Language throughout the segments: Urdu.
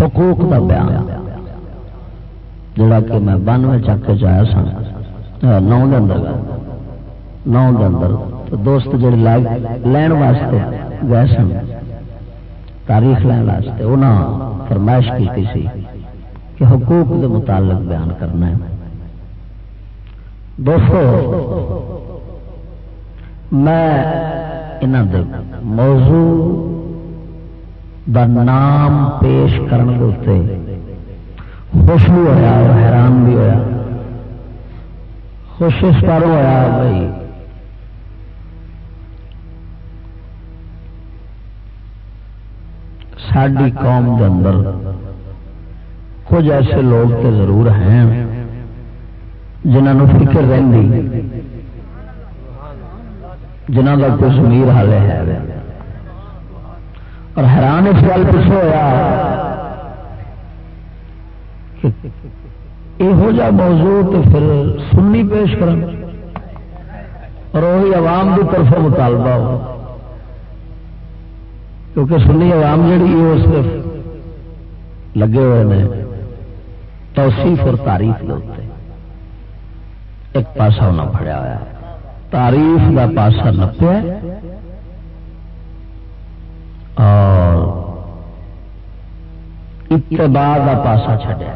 حقوق کا بیان۔ جڑا کہ میں بانوے چک کے چایا سا نو اندر۔ نو اندر۔ دوست جڑے لین واسطے گئے سن، تاریخ لین واسطے، انہاں فرمائش کی سی کہ حقوق کے متعلق بیان کرنا ہے۔ دوستو، میں موضوع دا نام پیش کرنے خوش بھی ہوا اور حیران بھی ہوا خوش اس پر ہوا بھائی۔ ساری قوم کے اندر کچھ ایسے لوگ تو ضرور ہیں جنہوں فکر رہی جنہ کا کوئی زمیر حال ہے۔ اور حیران اس گل پچھو ہوا یہ موضوع تو پھر سنی پیش کر اور وہی عوام کی طرف مطالبہ ہو۔ کیونکہ سنی عوام جہی وہ صرف لگے ہوئے ہیں توصیف اور تعریف کے اتنے ایک پاسا انہیں پڑیا ہوا تعریف کا پاسا نپیا۔ اور اتباع کا پاسا چڈیا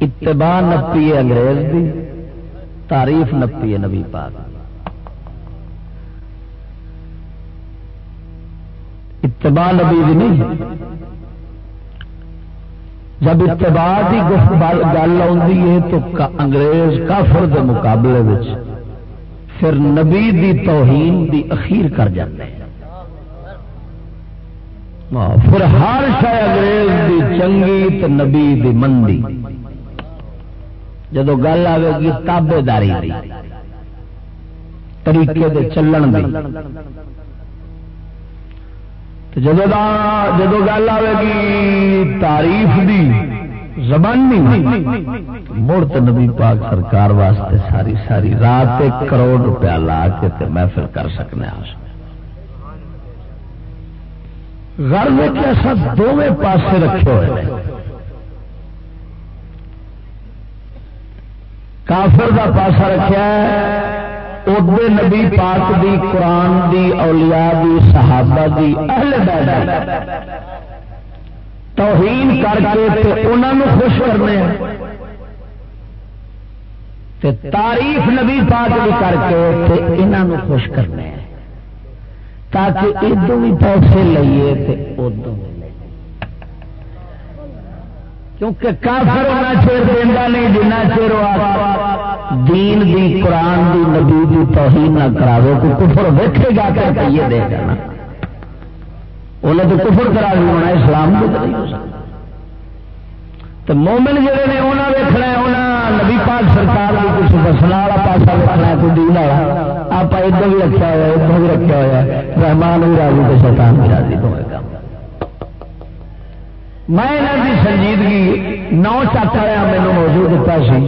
اتباع نپی ہے انگریز کی تعریف نپی ہے نبی پاک اتباع نبی بھی نہیں۔ جب اتباع کی گل آتی ہے تو انگریز کافر دے مقابلے وچ۔ پھر نبی دی توہین دی اخیر کر جاتے ہیں۔ پھر ہر شہ انگریز دی چنگی تو نبی دی مندی۔ جدو گل آئے گی تابے داری طریقے دے چلن دی۔ جدو دا جدو گل آئے گی تعریف دی۔ زبانی مڑت نبی پاک سرکار واسطے ساری ساری رات ایک کروڑ روپیہ لا کے محفل کر سکنے گھر میں ایسا دونوں پاسے رکھے ہوئے کافر کا پاسا رکھا ادے نبی پاک دی، قرآن دی، اولیاء دی، صحابہ دی، اہل بیت توہین کر کے انہوں خوش کرنے۔ تعریف نبی پاک بھی کر کے انہوں خوش کرنے تاکہ ادو بھی پیسے لئیے ادو کیونکہ کافر ہونا چیر دینا نہیں جنا چیر دین دی، قرآن دی، نبی دی توہین نہ کراو کو کفر ویکھے گا کر کے یہ دے گا انہیں تو کفر کرا دی ہونا، اسلام بھی نہیں ہو سکتا تو مومن جڑے نے انہیں ویکھنا ہے انہیں نبی پاک سرکار کی کچھ دسنا والا پاسا ویکھنا ہے کوئی دین والا آپ ادھر بھی رکھا ہوا ادھر بھی رکھا ہوا رحمان بھی راضی تو شیطان بھی راضی ہوئے گا میں یہاں کی سنجیدگی نو چک رہا مینو موجود دیتا سی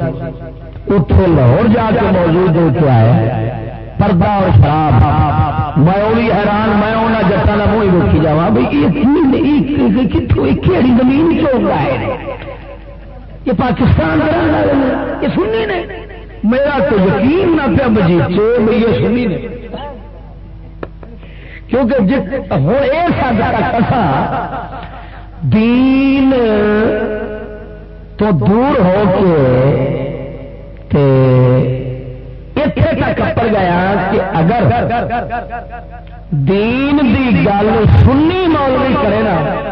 اتنے لاہور جا کے موجود ہو کے آئے پردہ اور شراب میں وہ بھی حیران میں انہیں جٹان کا منہ ہی روکی جا بھائی کتوں کہڑی زمین چوک ہے یہ پاکستان یہ سنی نے۔ میرا تو یقین نہ پیا بجیچے یہ سنی نے۔ کیونکہ ہوں یہ سا کسا دین تو دور ہو کے کپڑ گیا کہ اگر دین دی گل سنی مولوی کرے نا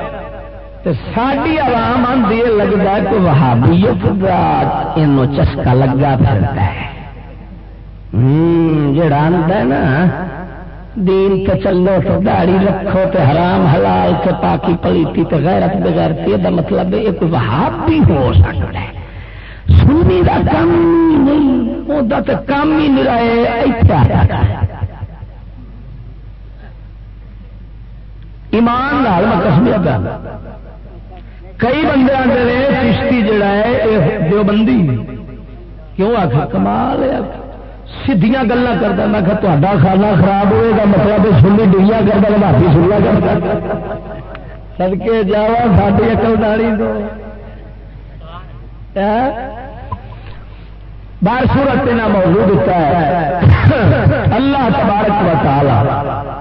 ساری عوام آدھی لگتا ہے کہ وہابیت کا چسکا لگا پھرتا ہے۔ جڑا آتا ہے نا، دین کے چلو تو داڑی رکھو تو حرام، حلال کے پاکی پلیتی تو غیرت بغیرتی دا مطلب یہ کوئی وہابی ہو سکتا ہے۔ سنی کا کام نہیں وہ تو کام ہی میرا ایمان لال میں کسمیا پہ کئی بندے آتے رہے چشتی جڑا ہے یہ دیوبندی۔ کیوں آخ کمال ہے۔ سیدیاں گلا کرتا میں کہ تا کھانا خراب ہوئے گا مطلب سنی ڈگیا کرتا بھابی سنیا کرتا سدکے جا ساری اکل داری دو۔ بار سورت نے موضوع دیتا ہے۔ اللہ تبارک و تعالی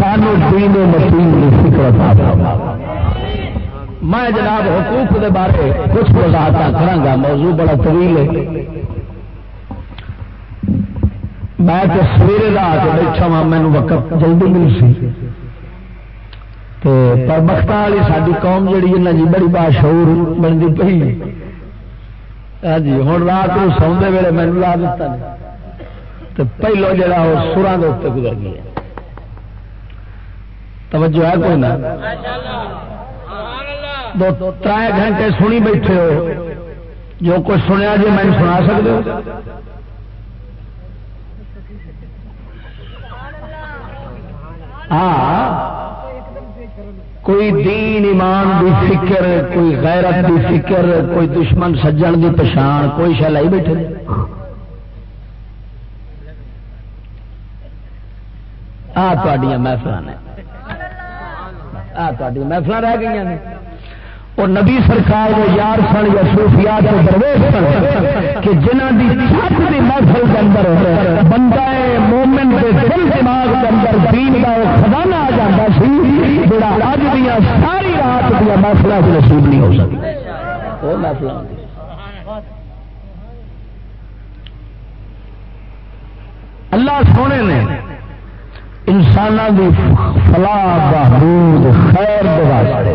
سانو دین فکر میں جناب حقوق دے بارے کچھ وضاحت کرا موضوع بڑا طویل ہے۔ میں تو سویرے رات بیٹھا ہاں، وا مینو وقت جلدی مل سی۔ پر بخت والی ساری قوم جہی ہے جی بڑی باشعور بنتی پی ہاں جی ہوں رات کو سوندے ویلے مینو لا دیتا پہلو وہ سران کے اتنے گزر گیا۔ توجہ ہے کوئی نہ؟ دو تر گھنٹے سنی بیٹھے ہو۔ جو کچھ سنیا جی میں سنا سکتے ہو ہاں کوئی دین ایمان دی فکر، کوئی غیرت دی فکر، کوئی دشمن سجن دی پچھان کوئی شہ لائی بیٹھے آ محفل نے۔ محفل رہ گئی نے۔ اور نبی سرکار وہ یار سن یا صوفیات کے درویش سن کہ جنہ دی چھت دی محفل کے اندر بندہ مومن کے دل دماغ کے اندر دین کا وہ خزانہ آ جاتا سی جڑا اج دیا ساری رات دیا محفل سے نصیب نہیں ہو سکتی۔ وہ محفل اللہ سونے نے انسانوں کی فلاح بہبود خیر واسطے۔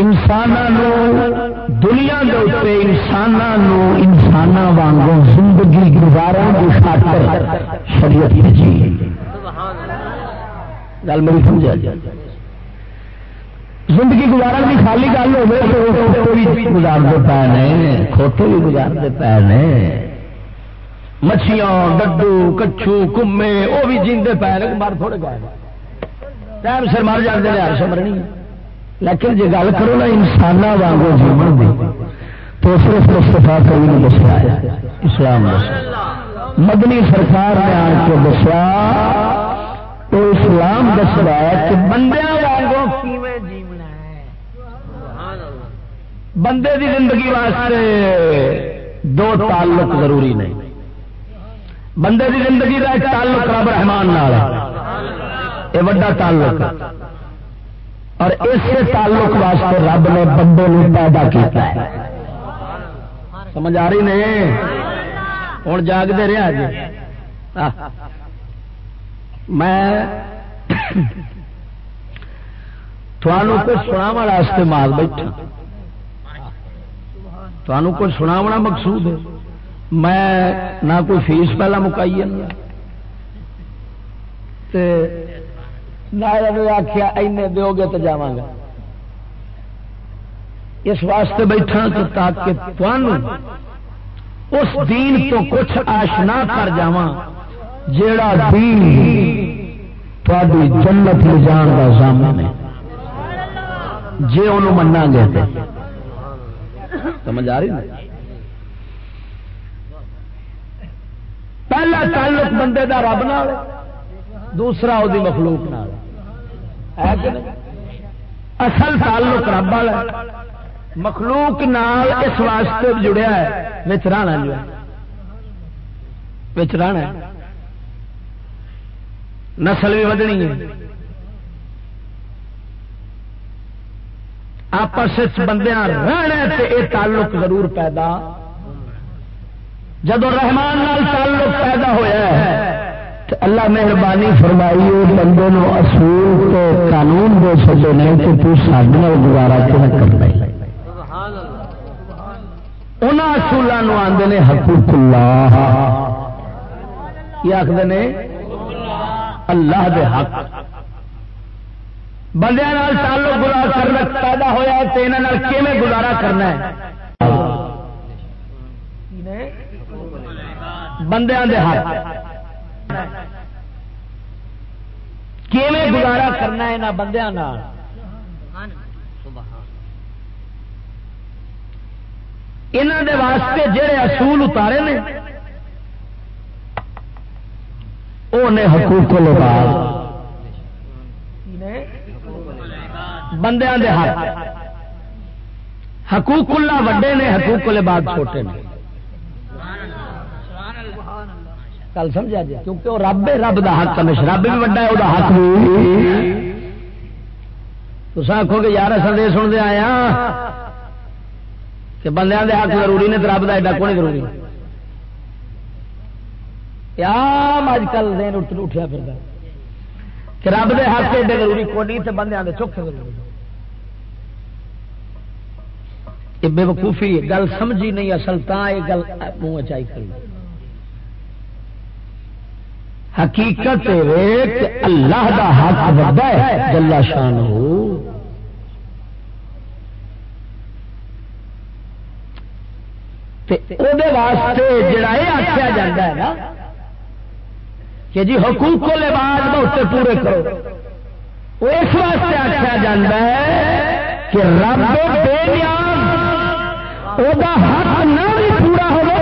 انسانوں دنیا کے اتنے انسانوں انسان وانگوں زندگی گزارا کی خاطر شریعت جی۔ گل میری سمجھا جی زندگی گزارا بھی خالی گل ہو گزارتے پے نے کھوتے بھی گزارتے پے نے۔ مچھیاں ڈڈو کچھو، کمے، وہ بھی جیندے پے مر تھوڑے گئے ٹائم سر مر جاتے ہیں ہر لیکن جی گل کرو نا انسان واگو جیون دی، تو صرف مستفا کبھی نہیں دسیا ہے، اسلام مدنی سرکار نے آن کے دسیا، تو اسلام دس رہا ہے کہ بندے بندے دی زندگی واسطے دو تعلق ضروری نہیں۔ بندے دی زندگی کا ایک تعلق رب رحمان یہ وا تعلق اور اس تعلق واسطے رب نے بندے نے پیدا کیا ہے۔ سمجھ آ رہی نہیں؟ ہوں جاگتے رہا جی میں تھانوں کچھ سنا واسطے مال بیٹھا۔ تھانوں کچھ سنا مقصود ہے۔ میں نہ کوئی فیس پہلا مکائی آخیا این دو گے تو جا گا۔ اس واسطے بیٹھا تو تاکہ اس دین تو کچھ آشنا کر جا جیڑا دین تاری جنت لے جان کا سامنا ہے۔ جی انہوں منا گے سمجھ آ رہی پہلا تعلق بندے دا رب نال دوسرا وہ مخلوق نال اصل تعلق رب والا مخلوق نال اس واسطے جڑیا ہے بچ رہنا جو بچ رہنا نسل بھی ودنی ہے۔ آپس بندے رہنا تعلق ضرور پیدا جب رحمان نال تعلق پیدا ہوا ہے اللہ مہربانی فرمائی بندے نو اصول تو قانون دے سکے نہیں تو تو سارے گزارا کیوں کرنا ان اصولوں آتے ہیں حقوق اللہ کی آخر نے؟ اللہ دے حق۔ بندے تعلق گزار کرنا پیدا ہوا تو یہاں گزارا کرنا ہے؟ بندیاں دے حق گزارا کرنا یہاں بندیا یہاں دے واسطے جڑے اصول اتارے نے وہ نے حقوق لباس۔ بندیاں دے حق حقوق اللہ وڈے نے، حقوق لباس چھوٹے نے۔ کل سمجھا جی کیونکہ وہ رب رب دا حق ہمیشہ۔ رب بھی وڈا ہے وہ حق بھی۔ تو آخو کہ یار، اصل یہ سنتے آیا ہاں کہ بندیاں دے حق ضروری نے تو رب کا ایڈا کون ضروری؟ اج کل دین اٹھیا پھر کہ رب دے حق ایڈے ضروری کو نہیں تو بندیاں دے چوکھے ضروری۔ یہ بے وقوفی گل سمجھی نہیں، اصل تا یہ گل منہ چائی کر حقیقت اللہ دا حق وڈا ہے جلا شان ہو واسطے جڑا یہ آخیا جا ہے نا، کہ جی حقوق کو لباس بہت پورے کرو۔ اس واسطے آخیا جا کہ رب بے نیاز وہ حق نہ بھی پورا ہو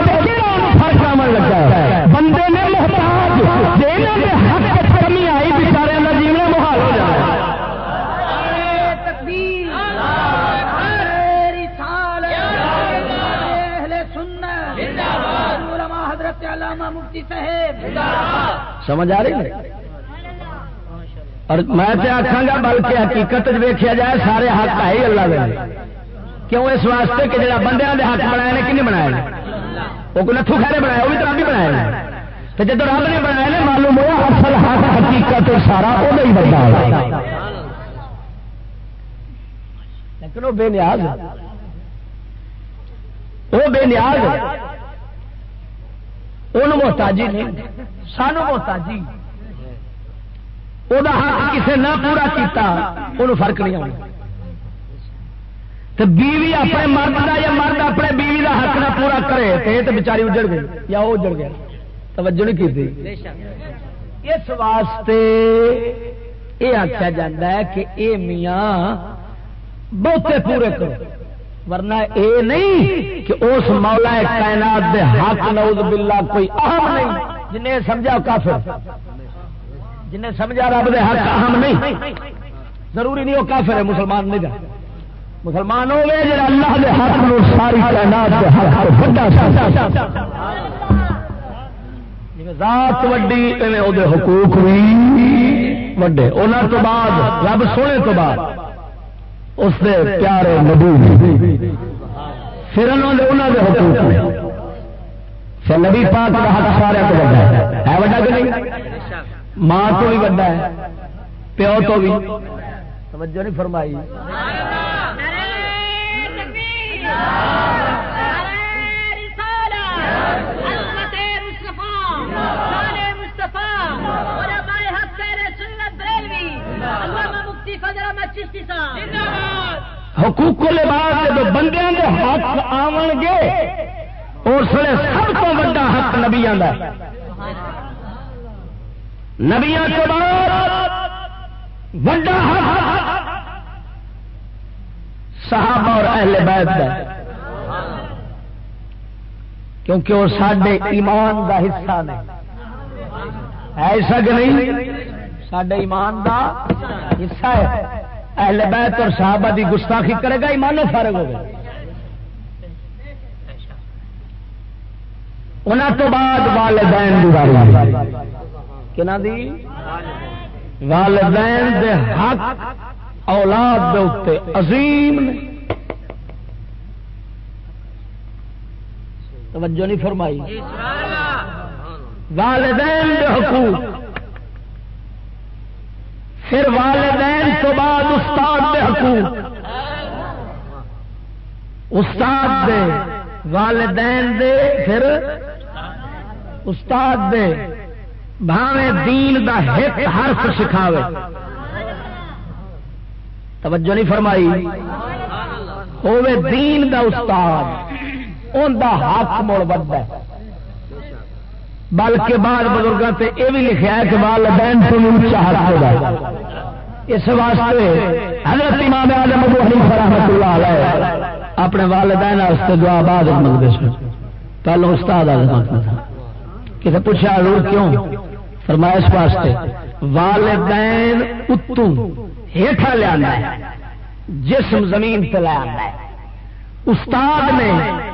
سمجھ آ رہی اور میں تو آخا گا بلکہ حقیقت ویکیا جائے سارے حق ہے ہی اللہ دے۔ کیوں اس واسطے کہ جڑا بندے کے حق بنایا نے کن بنایا وہ کو نتھو خیرے بنایا وہ بھی ہی بنایا تو جب رب نے بنایا نے معلوم ہوا اصل حق حقیقت سارا وہ ہی لیکن وہ بے نیاز وہ بے نیاز محتاجی نہیں۔ سانو محتاجی۔ وہ حق کسی نہ پورا کیتا وہ فرق نہیں آتا تو بیوی اپنے مرد کا یا مرد اپنے بیوی کا حق نہ پورا کرے تو بچاری اجڑ گئی یا وہ اجڑ گیا۔ توجہ نہیں کی اس واسطے یہ آخیا جا کہ اے میاں بہتے پورے کرو۔ ورنہ اے نہیں کہ اس مولا کائنات دے حق، نعوذ باللہ، کوئی اہم نہیں، جنہیں سمجھا کافر۔ جنہیں سمجھا رب دے حق، اہم نہیں۔ ضروری نہیں وہ کافر ہے، مسلمان نہیں جا۔ مسلمان ہو گئے جڑا اللہ دے حق نو ساری کائنات دے حق بڑا ذات وڈی، ایویں او دے حقوق بھی وڈے۔ انہاں تو بعد، رب سونے تو بعد اس نے پیارے نبی پھر انہوں نے انہوں نے حقوق پھر نبی پاک کا حق سارے کو بڑا ہے۔ ہے بڑا کہ نہیں؟ ماں تو بھی بڑا ہے، پیو تو بھی توجہ نہیں فرمائی۔ حقوق لباس جب بندے کے حق آن گے اس لیے سب کو بڑا حق نبیا نبیا کے بعد حق صحابہ اور اہل بیت کا کیونکہ وہ سڈے ایمان کا حصہ نہیں ایسا کہ نہیں؟ سڈے ایمان کا حصہ ہے۔ اہل بیت اور صحابہ دی گستاخی کرے گا ایمان فارغ ہوگا انہوں تو بعد والدین دی دی؟ والدین دے حق اولاد دے اتے عظیم نے۔ توجہ نہیں فرمائی۔ والدین دے حقوق۔ پھر والدین تو بعد استاد دے حقوق۔ استاد دے، والدین دے، پھر استاد دے۔ بھاوے دین دا ہت حرف سکھاوے۔ توجہ نہیں فرمائی؟ ہوے دین دا استاد ان دا حق مڑ بڑا بلکہ بعد بزرگوں سے یہ بھی لکھا ہے کہ والدین تو چاہتا ہوگا اس واسطے حضرت امام اعظم ابو حنیفہ رحمۃ اللہ علیہ اپنے والدین واسطے دعا بعد منگتے سن۔ پہلو استاد آدم کسی پوچھا حضور کیوں؟ فرمائش واسطے والدین اتوں ہیٹھا لیا جسم زمین پہ لیا استاد نے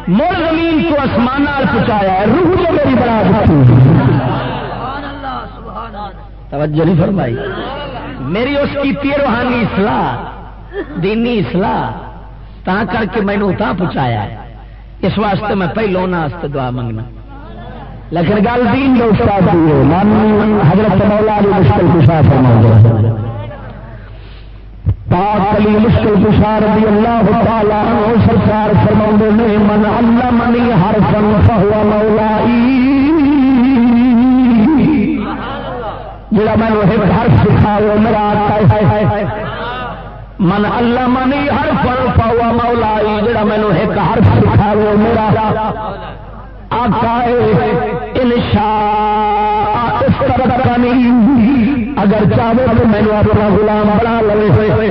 مڑ زمین کو آسمان پہنچایا روح جو میری بڑا توجہ نہیں فرمائی۔ میری اس کی روحانی اصلاح، دینی اصلاح تا کر کے مینو تا پہنچایا اس واسطے میں پہلو ناستے دعا منگنا لیکن گل دین دو استاد حضرت مولا علی مشکل کشا فرما پاک علی مشکل کشا رضی اللہ تعالی عنہ سرکار فرما نے من علمنی حرفا فهو مولائی. جڑا میں ایک حرف سکھاؤ میرا آتا ہے۔ من اللہ منی ہر فل پاؤ مولا جڑا مینو ایک حرف سکھاؤ میرا آقا انشاء اگر چاہے تو مینو اپنا غلام بنا لے۔ ہوئے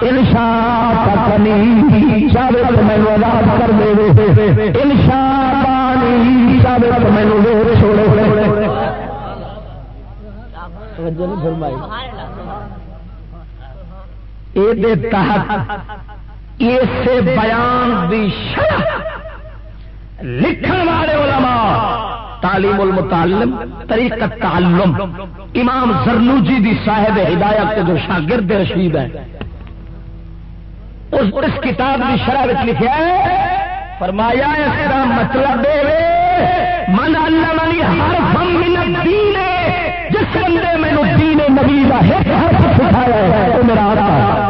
انشاء کنی چاہے تو مینو آزاد کر دے۔ انشاء پانی چاہے تو مینو دور چھوڑے۔ ہوئے فرمائی۔ اسے بیان دی لکھن والے علماء تعلیم المتعلم طریقہ تعلم۔ امام زرنوجی دی صاحب ہدایت کے جو شاگرد رشید ہے اس, اس کتاب کی شرح لکھا ہے فرمایا اس کا مطلب من اللہ منی ہر فم من دین جس بندے میں نے دین نبی کا ایک حرف سکھایا ہے وہ میرا آتا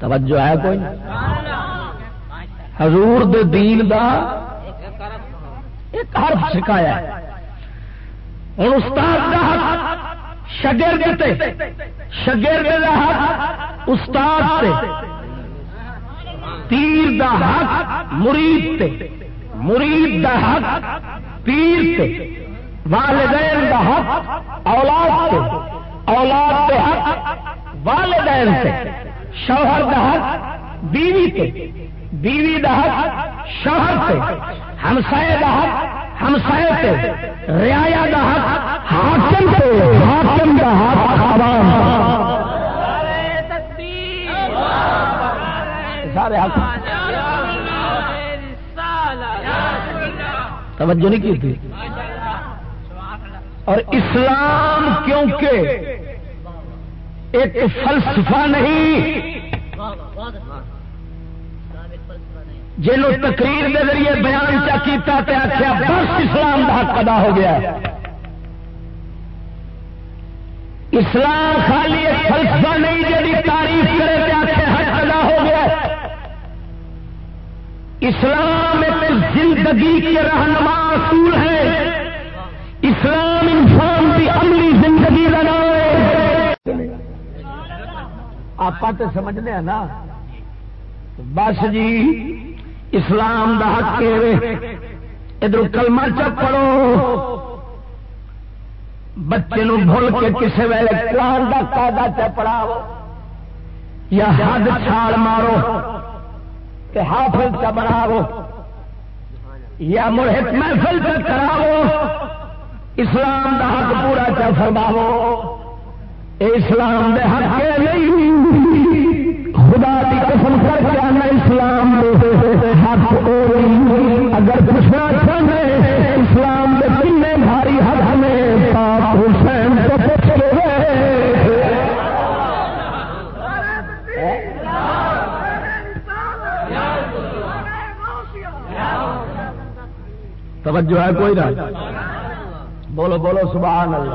توجہ ہے کوئی؟ حضور دے دین دا ایک حرف سکھایا ہوں استاد کا حق شگرد شگرد کا حق استاد سے پیر دا حق مرید تے۔ مرید دا حق پیر تے۔ والدین دا حق اولاد تے۔ اولاد دے حق والدین تے۔ شوہر حق، بیوی تے۔ بیوی حق، شوہر تے۔ ہمسائے حق، ہمسائے تے۔ رعایا حق، حاکم تے۔ حاکم حق، عوام سارے حق۔ توجہ نہیں کی تھی۔ اور اسلام کیونکہ ایک فلسفہ نہیں۔ جنہوں تقریر کے ذریعے بیان چا کیتا تے آخیا بس اسلام کا حق ادا ہو گیا اسلام خالی ایک فلسفہ نہیں جی تعریف کرے تے آخیا حق ادا ہو گیا اسلام ایک زندگی کے رہنما اصول ہے۔ اسلام انسان کی عملی زندگی کا نام ہے آپ تو سمجھنے ہیں نا؟ بس جی اسلام دا حق ادھر کلمہ چپ پڑھو۔ بچے نو بھول کے کسی ویلے قرآن کا قاعدہ چ پڑھاؤ۔ یا حد چھال مارو۔ کہ حافظ کا بناو یا مرحت محفل کا کراو اسلام دا حق پورا چا فرماو اسلام دے حق نہیں؟ خدا کی قسم کر کے آنا اسلام دے حق اگر پوچھنا چاہے، اسلام دے کن بھاری حق ہمیں پاپ حسین تو پوچھ توجہ ہے کوئی نہ؟ بولو بولو، سبحان اللہ۔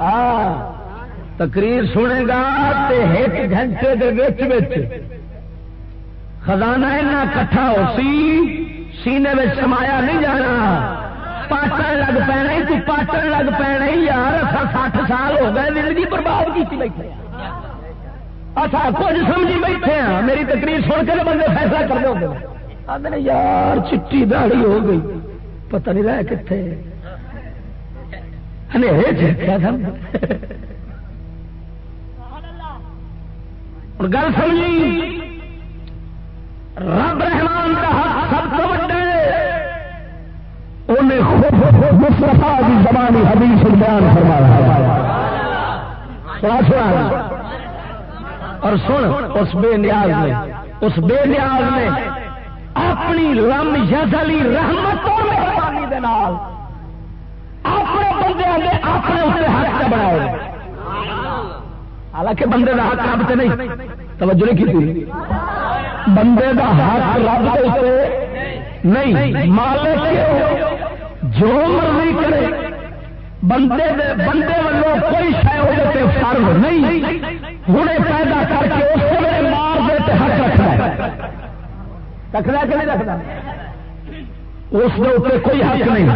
ہاں۔ تقریر سنے گا ایک گھنٹے دے خزانہ کٹھا ہو سی، سینے میں سمایا نہیں جانا۔ پاٹن لگ پینا تو پاٹن لگ پینا یار۔ اصا سٹھ سال ہو گئے، زندگی برباد کی بیٹھے اچھا کچھ سمجھی بیٹھے ہیں۔ میری تقریر سن کے بندے فیصلہ کر دو یار، چٹی داڑھی ہو گئی۔ پتہ نہیں رہ کتنے اور گل سمجھی۔ رب رحمان کا حق سب تو بڑے انہیں خود مصطفیٰ کی زبانی حدیث بیان فرمایا سنا سنا۔ اور سن، اس بے نیاز نے، اس بے نیاز نے اپنی رم یزلی رحمت اور مہربانی دے نال اپنے بندے اپنے اسے حق سے بنایا۔ حالانکہ بندے کا حق رب سے نہیں۔ توجہ نہیں کی بندے کا حق رب سے نہیں۔ مالک جو مرضی کرے، بندے دے بندے والوں کوئی شاید فرض نہیں۔ ہوں پیدا کر کے اس ویلے مار دے حق رکھنا رکھنا کہ نہیں رکھنا؟ اس کے اتنے کوئی حق نہیں۔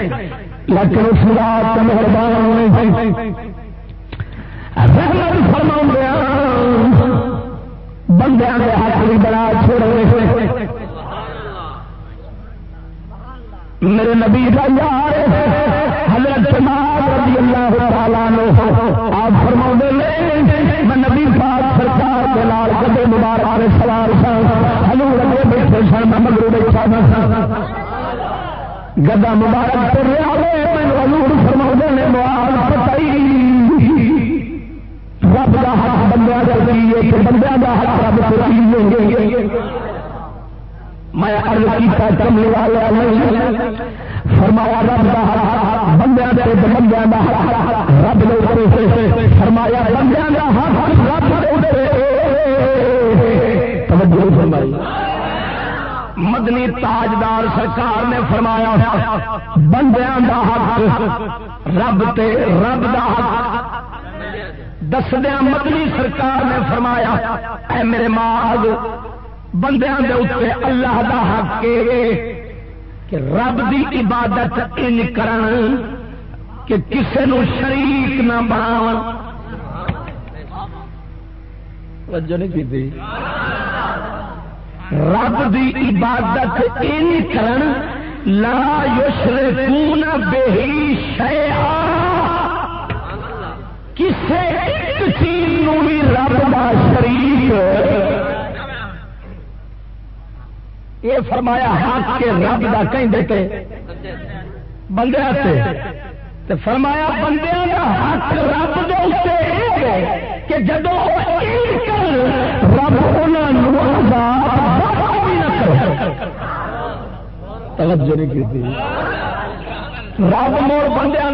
لیکن اس رات مہربان رحمت فرما بندے کے حق بھی بڑا چھوڑے میرے نبی کا یار حضرت رضی اللہ تعالیٰ آپ فرما میں نبی پاک سرکار کے لال کدے مبارک سوار سن ہلور اگے بیٹھے سن میں مگرو بیٹھا گدا مبارک کر رہا میں ہلور فرما نے موال پتائی رب کا حق بندہ کر بندہ کا حق رب کر میں ارد کیا کملی والے فرمایا، رب کا بندے بندے رب نے اوپر فرمایا بندے مدنی تاجدار سرکار نے فرمایا، بندیاں دا حق رب تے رب دا حق دسدیا مدنی سرکار نے فرمایا، اے میرے ماں بندے اتنے اللہ دا حق کہ رب دی عبادت ان کرن، کہ کسے نو شریک نہ بنا رب دی عبادت ان کرن، لا یشرکون بہی شیئا۔ کسے ایک چیز نو بھی رب دا شریک؟ یہ فرمایا، حق کے رب کا کہیں دیتے بندے فرمایا، بندے کا حق رب کہ جب رب توجہ نہیں کی رب موڑ بندے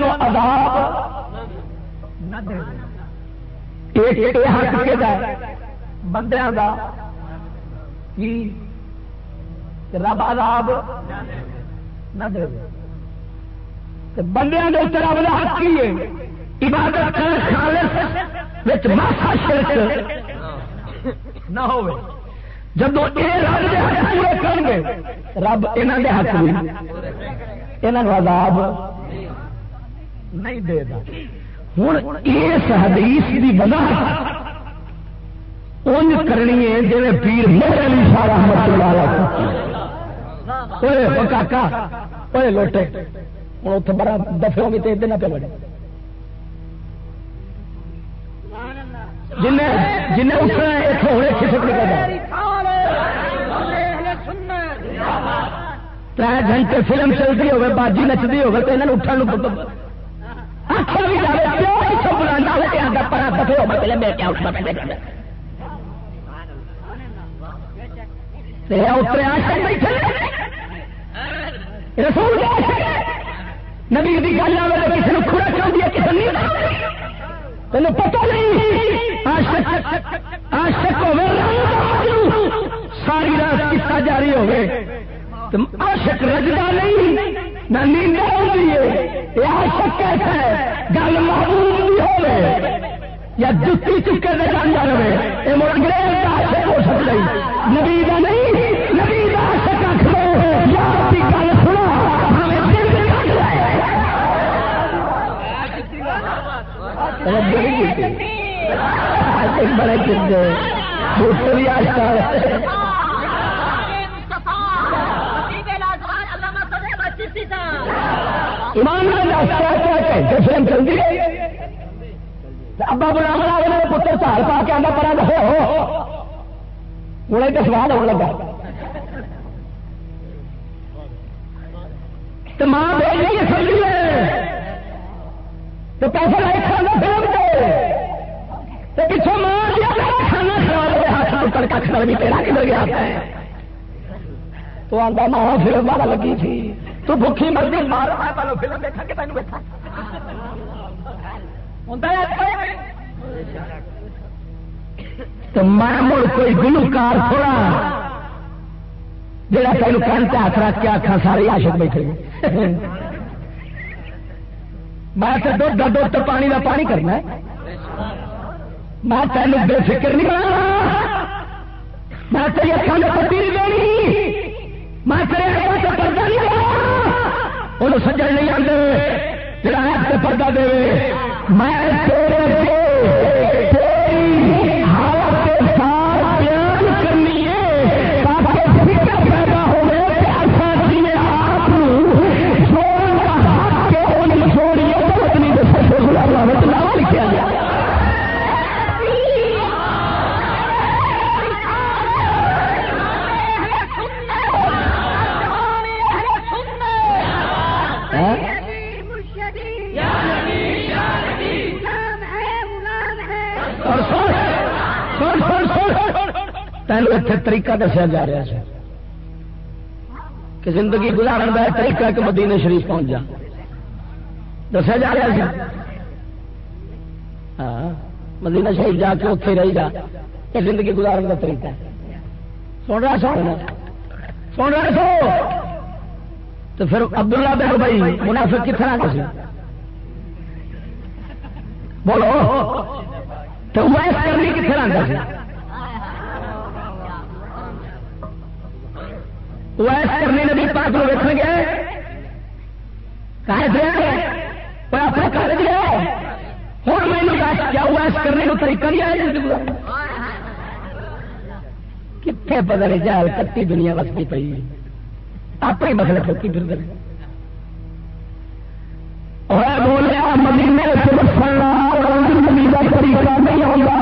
آداب حق کے بندے کا رب عذاب نہ دے بندے رب کا حق کی ہے۔ عبادت نہ ہو جب یہ رب کے حق پورے کر گے رب کے حق بھی عذاب نہیں دے گا۔ ہوں اس حدیث کی وجہ ان کرنی ہے جی پیر میرے لیے سارا مطلب لوٹے ہوں اتنے بڑا دفے ہوگی تو ادھر نہ پہ بڑے جن جن اٹھنا اتنے ہونے کھسک نکل تر گھنٹے فلم چلتی ہوگی باجی نچتی ہوگی تو یہاں اٹھن رسول نبی کی گل آئے تو کسی نے کھڑا کر دیا کسی نہیں تین پتا نہیں آشک ہوئے ساری رات کسا جاری ہوئے آشک رجدا نہیں نہ نیند ہوتی ہے یہ آشک ہے گل محبوب بھی ہوئے یا جتی چکے دے جانا رہے یہ مڑ انگریز کا آشک ہو سکتا نبی کا نہیں، نبی کا آشک آخر یا گل بڑے چندے بھی آج گھنٹے فلم چلتی ہے۔ ابا پتر سال پا کے آدھا پڑا دو ہوں تو سوال ہونے لگا۔ تو ماں بول رہی ہے سمجھ لے تو پیسے لائے کھانا فلم دے۔ تو پچھوں ماں کھانا خراب ہو ہاتھ میں کڑکا بھی تیرا کدھر گیا۔ تو آتا ماں فلم والا لگی تھی۔ تو بھوکی مرضی مار فلم دیکھا کہ تین بیٹھا تو میں مڑ کوئی گلوکار تھوڑا، جڑا تین کن پہ ہاتھ رکھ کے آخا سارے آشک بیٹھے میں تو دھد کا دھد پانی کا پانی کرنا میں تین بے فکر نہیں کرنا۔ میں تیری اکھان میں پتی نہیں دینی۔ میں تیرے پردہ نہیں وہ سجن نہیں آتے جڑا پردہ دے میں تین اتنے طریقہ دسیا جا رہا ہے کہ زندگی گزارن کا طریقہ کہ مدینے شریف پہنچ جا۔ دسیا جا رہا ہے۔ ہاں مدینہ شریف جا کے اتنے رہی جا۔ یہ زندگی گزارن کا طریقہ ہے۔ سن رہا سن۔ سن رہا سو تو پھر عبداللہ بن بھائی منافع کتنا کسی بولو، تو ویس کرنی کتنے آتا وہ ویس کرنے نبی پاک کو ویک گئے کالج گیا ہے، وہ اپنے کالج گیا ہے۔ ہوں، میں کیا ویس کرنے کو طریقہ نہیں آیا کتنے پتا نہیں جال کتی دنیا وستی پی اپنے مسئلے ٹھوکی پھر دے بولیا مدینے طریقہ نہیں ہوگا۔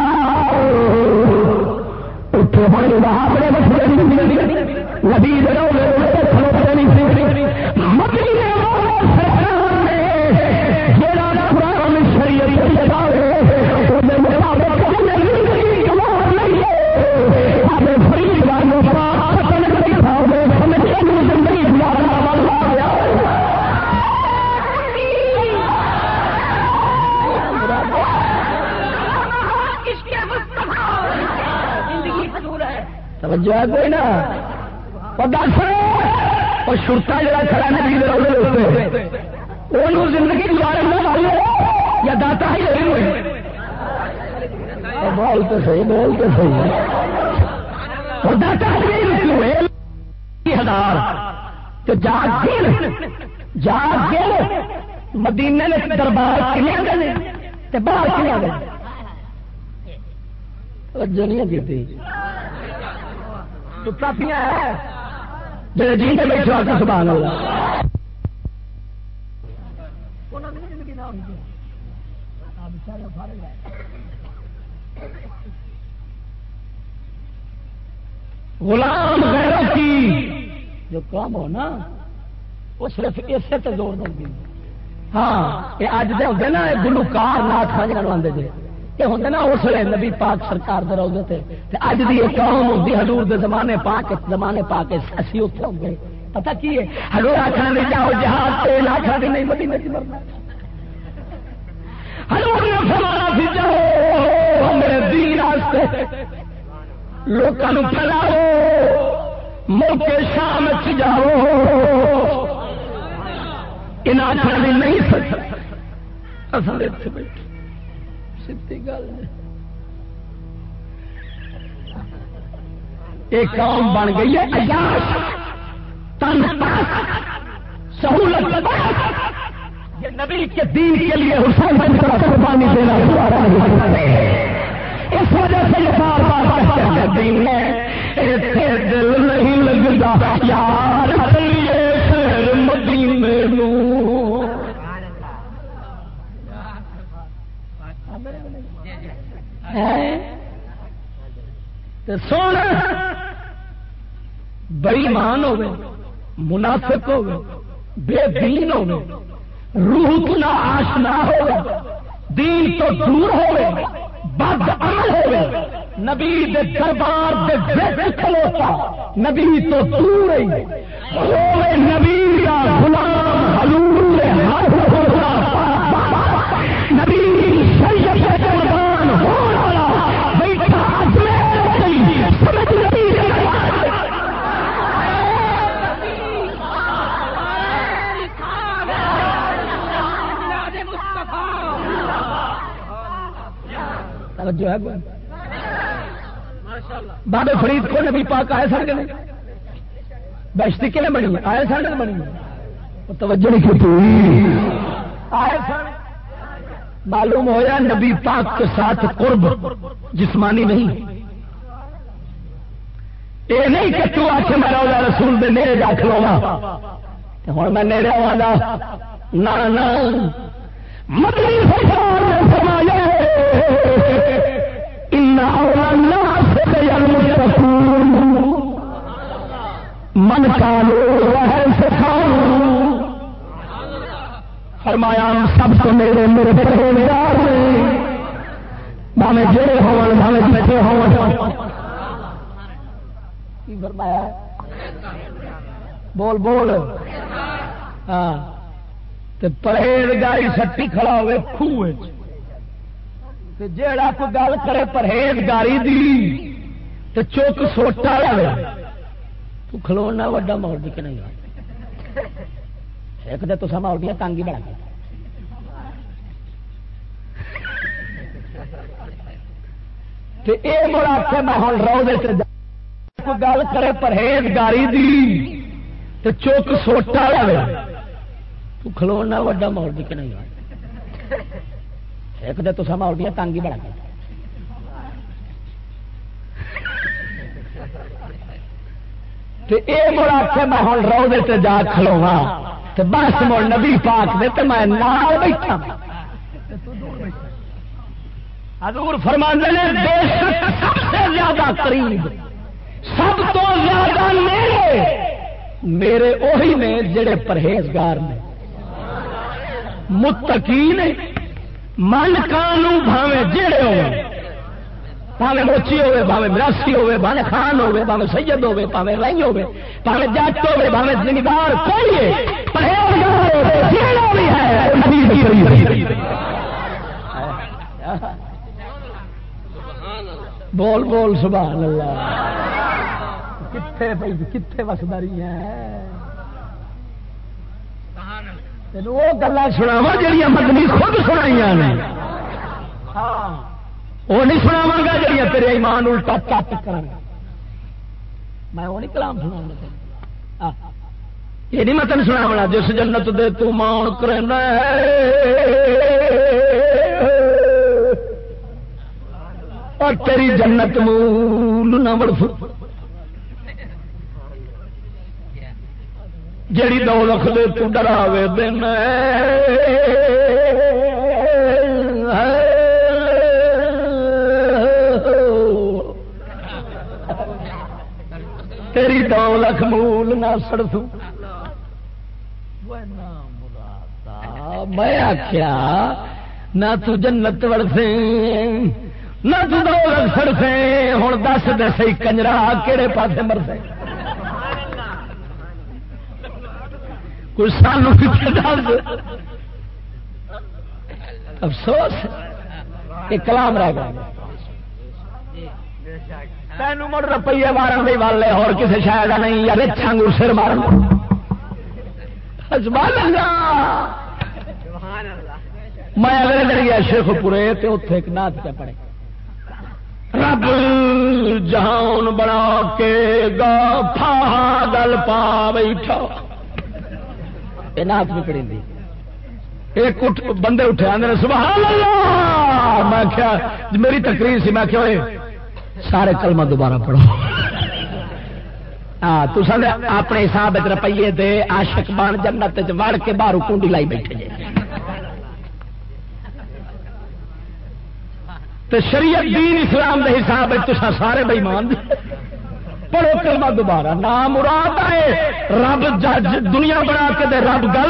اٹھے ہونے اپنے مسئلے نبی کھلوتے نہیں توجہ ہے کوئی نا؟ اور شرتا جا کھڑا زندگی گزارے یا داتا ہی ہوئے بول تو صحیح بول تو صحیح اور داتا ہوئے۔ ہزار۔ تو جا کے جا کے مدینے نے دربار کھلے گئے؟ باہر کھلے گئے؟ جنیا کی جی۔ تو ہے جی جی بیٹھے آ سبحان اللہ۔ غلام غیروں کی۔ جو کام ہو نا، وہ صرف اسے تے زور دیں ہاں یہ اج دے ہوتے نا گلوکار نات خاج کرواندے جے۔ یہ ہوتا نا اس لیے نبی پاک سرکار دے روزے تے اج دی ایک قوم ہوندی حضور دے زمانے پاک زمانے پاک اسی اوتھے ہو گئے پتہ کی ہے؟ حضور آکھنا نہیں جاؤ جہاد تے لاکھا دی نہیں مدینے وچ مرنا حضور نے فرمایا سی جاؤ میرے دین واسطے لوکاں نو پھیلاؤ ملک شام وچ جاؤ۔ انہاں نہیں سکتا اصل اتنے بیٹھے۔ سی گل ایک قوم بن گئی ہے تن سہولت نبی کے دین کے لیے حسین بن کر قربانی دینا اس وجہ سے یہ بار بار دین میں دل نہیں لگتا یار سونا بئیمان ہوے منافق ہوے بے دین ہوے روح تو نہ آشنا ہوے دین تو دور ہوے بد عمل ہوے نبی دے دربار دے وچ کھلوتا، نبی تو دور ہی ہوے نبی دا غلام حضور ہر ہوتا نبی توجہ ہے۔ بابے فرید کو نبی پاک آئے سڑک نے بشتی کے بنی؟ آئے سڑک بنی؟ توجہ نہیں کی آئے سڑک معلوم ہوا نبی پاک کے ساتھ قرب جسمانی نہیں۔ یہ نہیں کہ تو آ کے میرا رسول دے نیڑے جا کھلوا ہوں میں نیڑے آوا نہ مدنی سرکار نے فرمایا من فرمایا سب تو میرے میرے پرہیزگار بھاوے جڑے ہون بھاوے بیٹھے ہون۔ فرمایا؟ بول بول۔ ہاں پرہیزگاری سٹی کھڑا ہوئے خوہ جیڑا کوئی گل کرے پرہیزگاری دی تو چوک سوٹا رہے تو کھلونا وڈا ماحول بھی کہ نہیں ایک تو تصا ماحول دیا تنگ ہی بڑا یہ مڑا کے ماحول رو دے کوئی گل کرے پرہیزگاری دی تو چوک سوٹا رہے تو کھلونا وڈا ماحول بھی کہ نہیں ایک دے تو تصا ماحول دیا تنگ ہی بڑا یہ مڑا کے ماحول رو دے جا کھلوا تو بس مڑ نبی پاک دے تو میں نال بیٹھا حضور فرماندے نے بے شک سب سے زیادہ قریب، سب تو زیادہ میرے میرے وہی نے جڑے پرہیزگار نے۔ متقی نے۔ من کانو بھاوے جڑے ہوئے ہوے پاوے براسی ہوے خان ہوے پاوے سید ہوے پاوے ہوے پاوے جٹ ہوے پاوے زمیندار کوئی بول بول سبحان اللہ کتنے کتنے وسداری ہیں وہ گلا سناوا جہیا مدنی خود سنائی نے وہ نہیں سناوا گا جہیا تیرے ایمان الٹا کر میں وہ نہیں کلام سنا یہ نہیں میں تین سنا جس جنت دے تو مان کرنا اور تیری جنت مول نہ بڑھ جڑی دو لکھ دے تو ڈراوے دن تیری دو مول نہ سڑسو۔ میں آخیا نہ تو جنت وڑسے، نہ تو دو لکھ سڑسے ہوں دس دس کنجرا کہڑے پاسے مرسے۔ کوئی سانو افسوس یہ کلام رہ گیا۔ تینوں مڑ روپیے مارن بھی والے، اور کسی شاید نہیں، یا رچھا سر مارن۔ میں اگلے دن گیا شیخ پورے تو اتنے ایک نات پہ پڑے رب جہان بنا کے گا پھا گل پا بیٹھا۔ یہ نات بھی دی ایک بندے اٹھے آدھے سبحان اللہ! میں کیا میری تقریر سی، میں کیا سارے کلمہ دوبارہ پڑھو۔ ہاں تو اپنے حساب روپیے دے آشک بان جنت وڑ کے باہر کنڈی لائی بیٹھے جی تو شریعت دین اسلام دے حساب سارے بےمان پڑھو کلمہ دوبارہ۔ نام مراد آئے۔ رب جج دنیا بنا کے دے، رب گل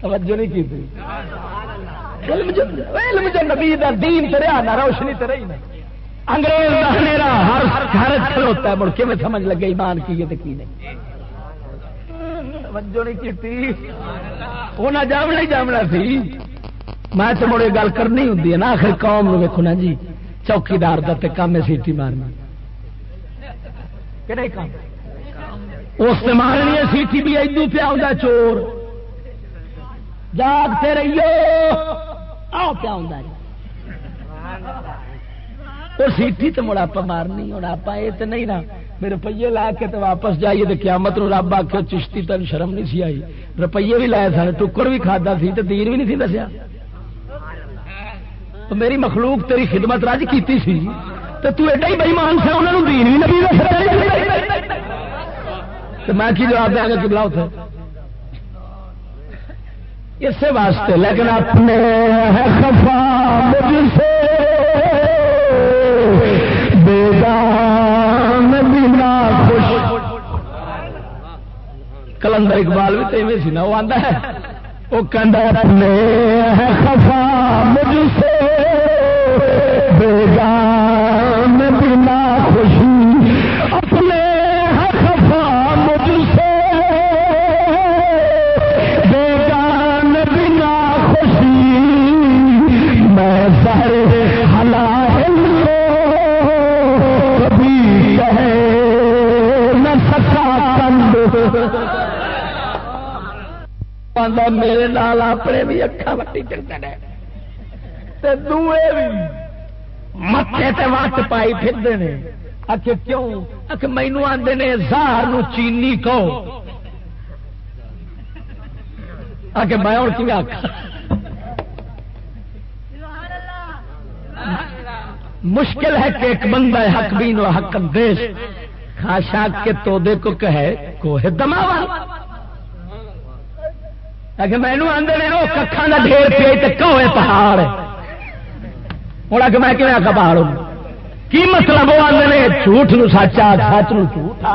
توجہ نہیں کی علم جو نبی دا دین تے رہا نہ، روشنی تے رہی نہ۔ انگریز دا ہنیرا ہر گھر کھلوتا ہے، مڑ کے میں سمجھ لگے ایمان کی ہے کی نہیں۔ توجہ نہیں کی وہ جامنا ہی جامنا سی میں تو مڑے گل کرنی ہوں نا، آخر قوم نو ویکو نا جی چوکیدار کا کام ہے سیٹی مارنا۔ اس مارنی ہے سیٹی بھی ادو پیا ہوں چور۔ جاگتے رہیو۔ آؤ پیا ہوں جی۔ وہ سیٹی تو مڑا آپ مارنی ہوں آپ یہ تو نہیں نا۔ روپیے لا کے تو واپس جائیے تو قیامت نو رب آ چشتی تین شرم نہیں سی آئی۔ روپیے بھی لائے سن، ٹکر بھی کھادا سی تو دیر بھی نہیں سی دسیا۔ تو میری مخلوق تیری خدمت رج کی سی تو تو ایڈا ہی بےمان سے انہوں نے دین بھی نبی تو میں کی جواب دیا گا کہ بلاؤ تھے؟ اس واسطے، لیکن اپنے خفا مجھ سے بیگان بنا خوش۔ کلندر اقبال بھی تو سی نا، وہ آتا ہے، وہ کہہ اپنے خفا مجھ سے بیگان بنا خوشی اپنے خفا مجھ سے بیگان بنا خوشی میں سر ہلا کبھی کہے نہ سکا کند میرے نال اپنے بھی اکھا وٹی چلتے رہے۔ دوے بھی۔ متے تے وٹ پائی پھرتے ہیں آخر کیوں؟ آخ مینو آدھے نے زار نو چینی کہو آ میں ہوں کی آخ مشکل ہے کہ ایک بندہ حق بین و حق دیش خاشا کے تودے کو کہے کو ہے دماوا مینو آدھے نے وہ ککھان کا ڈھیر پی تو کہو پہاڑ۔ ہوں اگ میں کھا پہاڑ کی مطلب وہ آدھے جھوٹ نو سچ آ سچ نو جھوٹ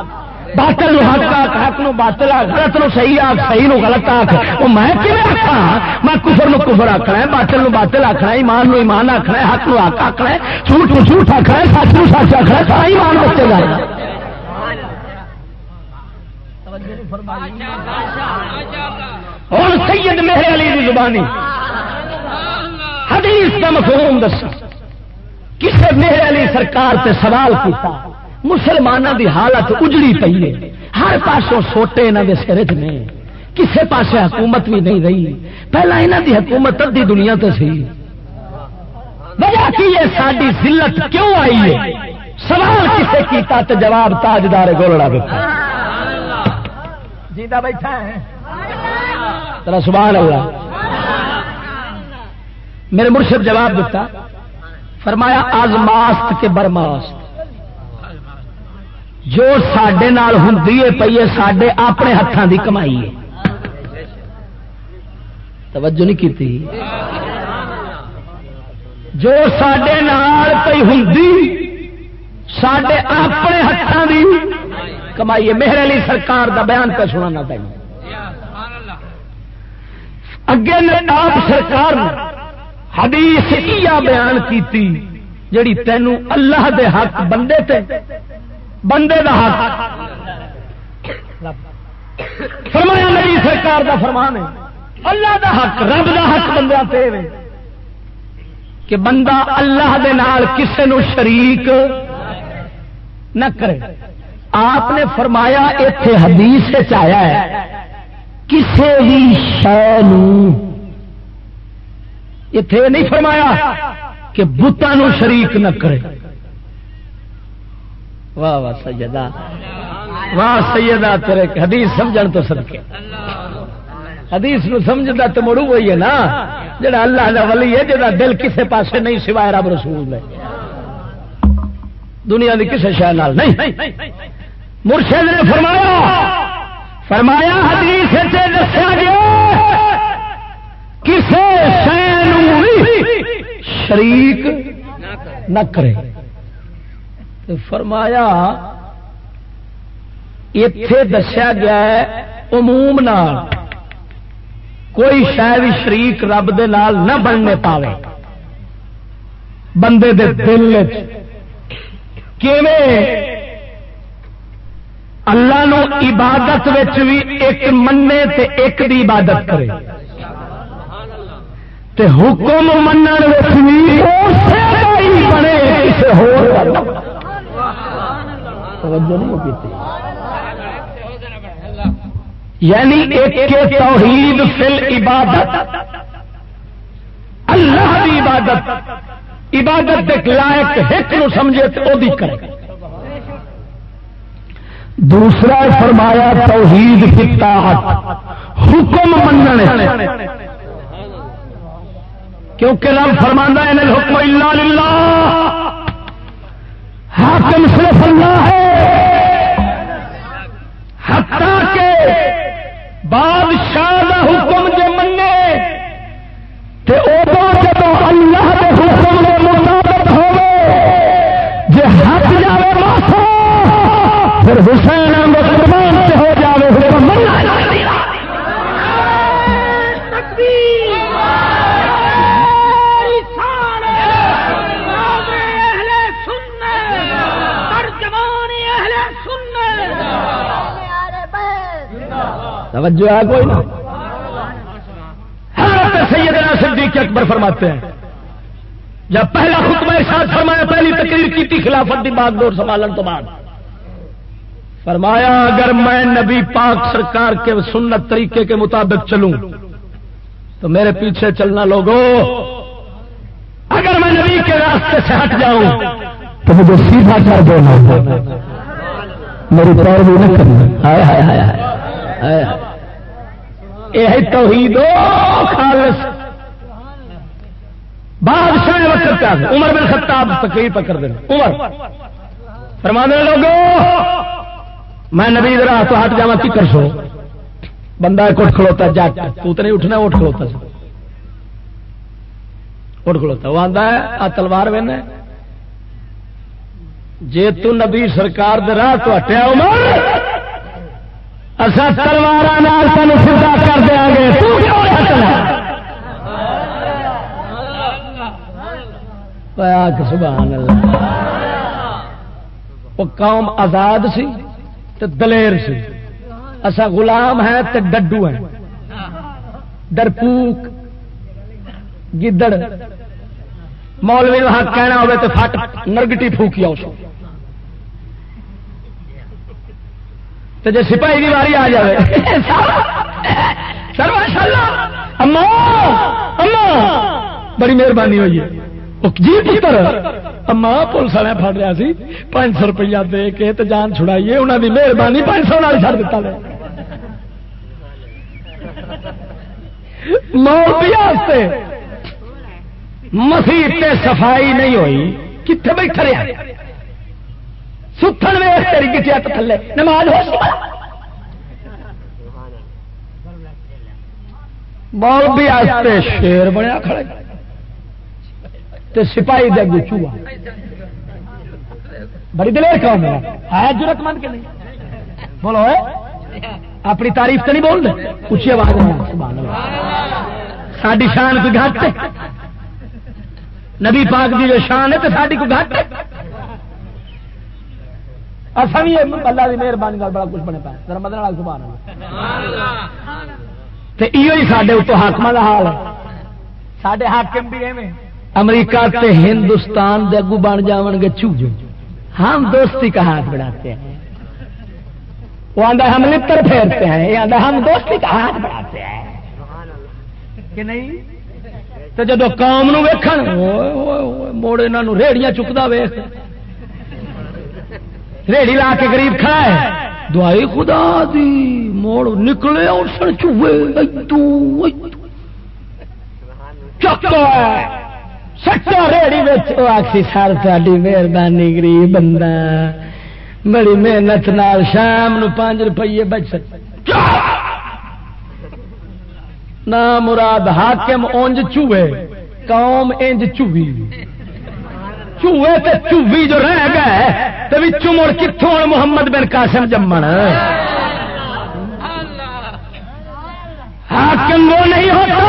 باطل نو حق آخ حق نو باطل آ غلط نو صحیح آخ صحیح نو غلط آخ وہ میں آخا میں کفر نو کفر آخنا ہے باطل نو باطل آخنا ہے ایمان نو ایمان آخنا ہے حق نو حق آخنا ہے جھوٹ نو جھوٹ آخنا ہے سچ نو سچ آخنا ہے سارا ایمان بچے گا ہوں سید میرے علی زبانی حدیث کا مفہوم دسا۔ کسی میرے علی سرکار تے سوال کیتا مسلمانوں دی حالت اجڑی پی ہے۔ ہر پاسوں سوٹے یہاں کے سر چ نے۔ کسے پاسے حکومت بھی نہیں رہی۔ پہلا یہاں دی حکومت ادی دنیا تے سی۔ وجہ کی ہے ساری ذلت کیوں آئی ہے؟ سوال کسے کیتا تے جواب تاجدار گولڑا دیتا جیتا بیٹھا ہے۔ ترا سبحان اللہ۔ میرے مرشد جواب دیتا، فرمایا، آزماست کے برماست۔ جو سڈے ہوں پی ہے سڈے اپنے ہاتھوں کی کمائی ہے۔ توجہ نہیں کی جو سڈے پی ہوں سڈے اپنے ہاتھوں کی کمائی ہے۔ میرے لیے سرکار کا بیان پہ سنا تین اگے آپ سرکار حدیث بیان کیتی جڑی تینوں اللہ دے حق بندے تے؟ بندے دا حق۔ فرمایا میری سرکار دا فرمان ہے۔ اللہ دا حق، رب دا حق بندہ تے کہ بندہ اللہ دے نال کسے نو شریک نہ کرے۔ آپ نے فرمایا اتنے حدیث آیا ہے کسی بھی شہ اتے نہیں فرمایا کہ بتانو شریک نہ کرے۔ واہ واہ سیدہ۔ واہ سیدہ تیرے حدیث سمجھن تو کے حدیث نو سمجھتا تو مڑو وہی ہے نا جڑا اللہ کا ولی ہے جا دل کسے پاسے نہیں سوائے رب رسول ہے دنیا کی کسی شہر نہیں۔ مرشد نے فرمایا فرمایا حدیث دسیا گیا۔ کسی شہر شریک نہ کرے۔ فرمایا اتے دسیا گیا ہے عموم نال، کوئی شاید شریک رب دے نال نہ بننے پاوے۔ بندے دے دل اللہ نو عبادت بھی ایک منے تے ایک دی عبادت کرے۔ تے حکم من بنے یعنی ایک توحید فل عبادت اللہ کی عبادت۔ عبادت لائق ایک نو سمجھے تو وہ کرے۔ دوسرا فرمایا توحید کی فتا حکم مننے کیونکہ رب فرمانا ہے حکم اللہ للہ حاکم صرف اللہ ہے۔ حتیٰ کہ بادشاہ کا حکم جو منے تے ادو جب اللہ کے حکم کے مطابق ہو جی ہٹ جائے ماسا پھر حسین توجہ ہے کوئی نا؟ سیدنا صدیق اکبر فرماتے ہیں، جب پہلا خطبہ ارشاد فرمایا، پہلی تقریر کی تھی خلافت دی باغ دور سنبھالن تو بعد۔ فرمایا، اگر میں نبی پاک سرکار کے سنت طریقے کے مطابق چلوں، تو میرے پیچھے چلنا لوگوں اگر میں نبی کے راستے سے ہٹ جاؤں، تو مجھے سیدھا کر دینا میری پیروی نہ کرنا۔ یہ توحید خالص۔ بادشاہ وقت کا عمر بن خطاب تقریر پکڑ دیں عمر۔ فرمانے لوگوں میں نبی ذرا تو ہٹ جا کی کر سو بندہ ایک اٹھ کھلوتا جا، تو نہیں اٹھنا، اٹھ کھلوتا سا اٹھ کھلوتا وہ آتا ہے، آ تلوار بہن جی تو نبی سرکار دے راہ تو ہٹیا، عمر! اصا تلوار تین سیدا کر دیا گے سبحان اللہ۔ وہ قوم آزاد سی تو دلیر سی۔ اصا غلام ہے تو ڈڈو ہے ڈرپوک، گدڑ۔ مولوی حق کہنا ہوئے تو فٹ نرگٹی پھوکی اس تو جی سپاہی کی واری آ جائے اما بڑی مہربانی ہوئی ہے۔ جی پتر اما پولیس والے پڑ رہا سی۔ پانچ سو روپیہ دے کے تو جان چھڑائیے انہوں کی مہربانی پانچ سو چڑ دیتا مولوی مسیح صفائی نہیں ہوئی۔ کتنے بیٹھ رہے؟ ستن میں تیری گٹیا تو تھلے۔ نماز ہو بال بھی آستے شیر بنیا کھڑے۔ تے سپاہی دے اگو چوہا۔ بڑی دلیر کام ہے۔ ہے ضرورت مند کے نہیں؟ بولو اپنی تعریف تو نہیں بول دے۔ اچھی آواز ساری شان کوئی گھٹ نبی پاک کی جو شان ہے تو ساری کوئی گھٹ اصا بھی اللہ کی مہربانی بڑا کچھ بنے پایا مدن والا سبحان یہ سارے اتو حاقم کا حال۔ ہے سارے حاکم بھی ایویں۔ امریکہ تے ہندوستان دے اگو بن جان گے چوجو۔ ہم دوستی کا ہاتھ بڑھاتے ہیں۔ وہ آدھا ہم لپر پھیرتے ہیں۔ یہ آدھا ہم دوستی کا ہاتھ بڑھاتے ہیں۔ کہ نہیں؟ تو جب قوم نو ویکھ موڑ یہاں ریڑیاں چکتا ویخ ریڑی لا کے گریب کھڑا ہے۔ دعائی خدا دی، موڑ نکلے اور سن چوے سچا ریڑی آخسی سر تاری مہربانی گریب بندہ بڑی محنت نال شام نو پانچ روپیے بچ سک۔ نہ مراد حاکم اونج چوے قوم انج چوی چوہے تے چوبی جو رہ گئے تو چمڑ کتوں محمد بن قاسم جمن؟ حاکم وہ نہیں ہوتا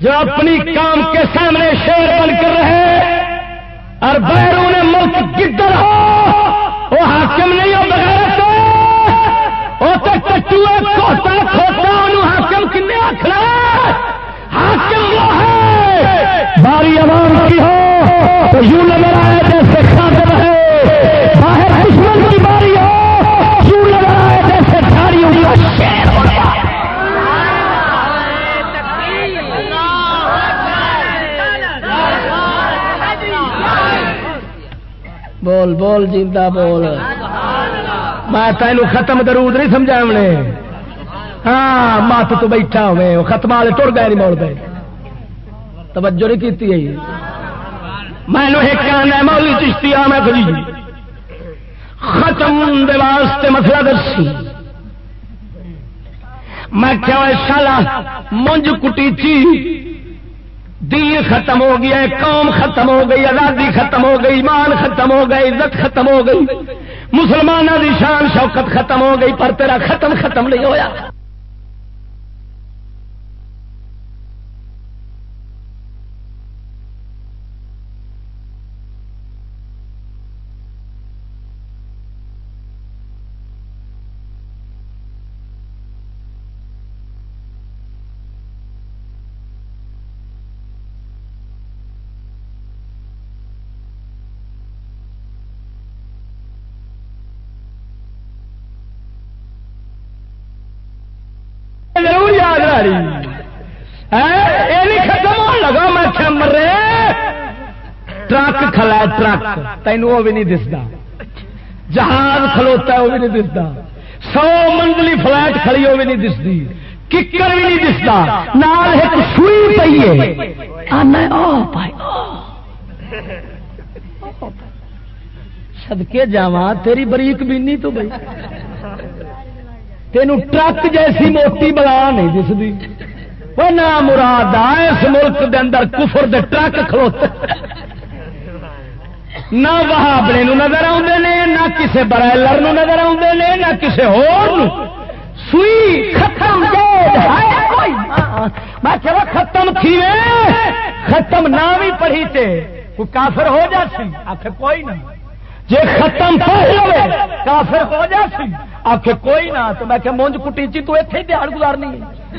جو اپنی کام کے سامنے شیر بن کر رہے اور بیرون ملک گدر ہو، وہ حاکم نہیں ہو، بغیر وہ تو کچوے کھوتا کھوتا انہوں حاکم کنے آخر حاکم وہ ہے باری کی ہو، تو یوں نظر آئے جیسے خاطر ہے باہر دشمن کی باری ہو، یوں نظر آئے جیسے ساری ہوئی شیر ہو۔ بول بول جیتا بول۔ میں تینوں ختم درود نہیں سمجھا ہاں مت تو بیٹھا ہوئے ختم والے تر گئے نہیں موڑ گئے۔ توجہ نہیں کی میں مولی چشتی آ، میں خری جی۔ ختم واسطے مسئلہ درسی۔ میں کیا شالا منج کٹی چی۔ دین ختم ہو گیا قوم ختم ہو گئی، آزادی ختم ہو گئی، ایمان ختم ہو گئی عزت ختم ہو گئی۔ مسلمانوں کی شان، شوکت ختم ہو گئی، پر تیرا ختم ختم نہیں ہویا۔ ختم ہو لگا میں مرے ٹرک کھلا ٹرک تینوں وہ بھی نہیں دستا جہاز کھلوتا وہ بھی نہیں دستا سو منزلی فلائٹ کھڑی وہ بھی نہیں دستی ککر بھی نہیں دستا نال ایک سوئی پی ہے سدکے جا تیری بریک بھی نہیں تو بھائی تینوں ٹرک جیسی موٹی بلا نہیں دستی وہ نہ مراد اس ملک دے اندر کفر دے ٹرک کھلوتے۔ نہ وہابڑے نظر آتے ہیں نہ کسی برائلر نظر آتے ہیں نہ کسی ہور سوئی ختم میں چلو ختم تھی ختم نہ بھی پڑھی تے۔ کوئی کافر ہو جاتی آخر کوئی نہ۔ جی ختم پڑھ کافر ہو جاتی آخر کوئی نہ۔ تو میں کہ مونج کٹی چی، تو اتنے دیہڑ گزارنی ہے۔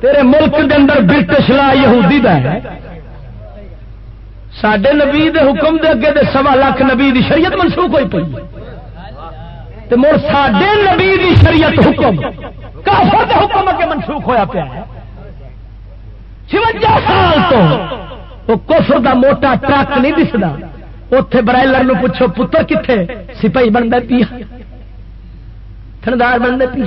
تیرے ملک کے اندر برٹش لا یہودی دا ہے۔ سڈے نبی دے حکم دے اگے دے سوا لاکھ نبی دی شریعت منسوخ ہوئی پی مڑ سڈے نبی دی شریعت حکم کافر دے حکم اگے منسوخ ہویا پیا چونجا سال تو وہ کفر دا موٹا ٹرک نہیں دستا اتے برائلر پوچھو، پتر کتنے سپاہی بنتا پیا۔ تھندار بنتا پیا۔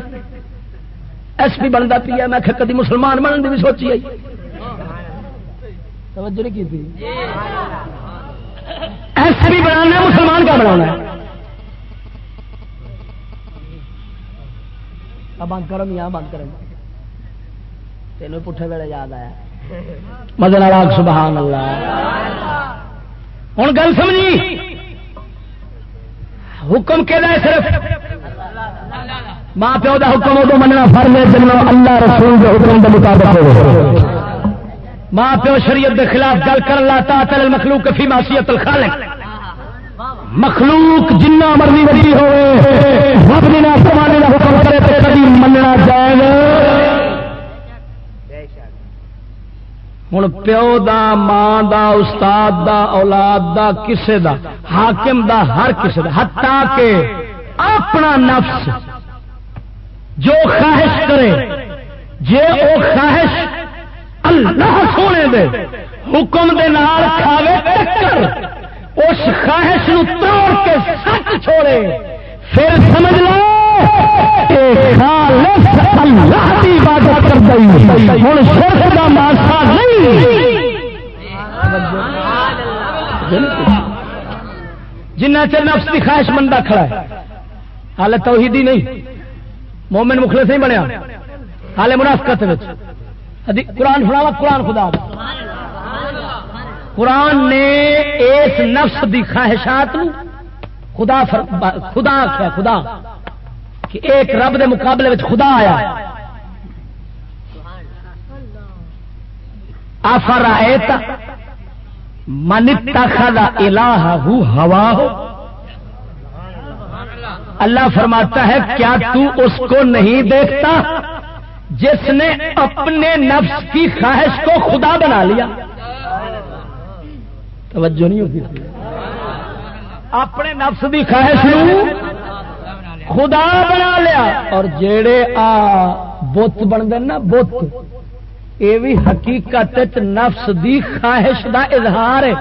ایس پی بنتا پیا میں کدی مسلمان بننے بھی سوچی آئی توجہ نہیں کی ایس پی بنانا مسلمان کا بند کرو میاں بند کرو تینوں پٹھے ویلے یاد آیا مدن سبحان اللہ ہوں گل سمجھی حکم کہ صرف؟ ماں پیو کا حکم ادو مننا فرض ہے جب اللہ رسول کے حکم کے مطابق ہو ماں پیو شریعت کے خلاف گل کر لا تا تل مخلوق فی معصیت الخالق۔ مخلوق جنہ مرضی وڈی ہوئے، رب نے حکم کرے تو کبھی مننا جائے گا ہوں پیو دا، ماں دا، استاد دا، اولاد دا، کسے دا، حاکم دا، ہر کسے دا ہتا کہ اپنا نفس جو خواہش کرے، جے او خواہش اللہ سونے دے، حکم دے نال کھاوے ٹکر، اس خواہش نو توڑ کے سچ چھوڑے، پھر سمجھ لو۔ اللہ کی عبادت کر گئی۔ ہوں شرف کا ماسا نہیں۔ جنہ چر نفس کی خواہش بندہ کھڑا ہے۔ حالت توحیدی نہیں۔ مومن مخلص نہیں بنیا۔ حال منافقت قرآن سناوا، قرآن خدا قرآن نے اس نفس دی خواہشات خدا خدا آخیا خدا۔ کہ ایک رب دے مقابلے میں خدا آیا۔ آفر آئے من خدا الہ ہوا ہو اللہ فرماتا ہے، کیا تو اس کو نہیں دیکھتا جس نے اپنے نفس کی خواہش کو خدا بنا لیا؟ توجہ نہیں ہوتی۔ اپنے نفس کی خواہش خدا بنا لیا۔ اور جڑے آ بت بنتے نا بت یہ بھی حقیقت نفس دی خواہش دا اظہار ہے۔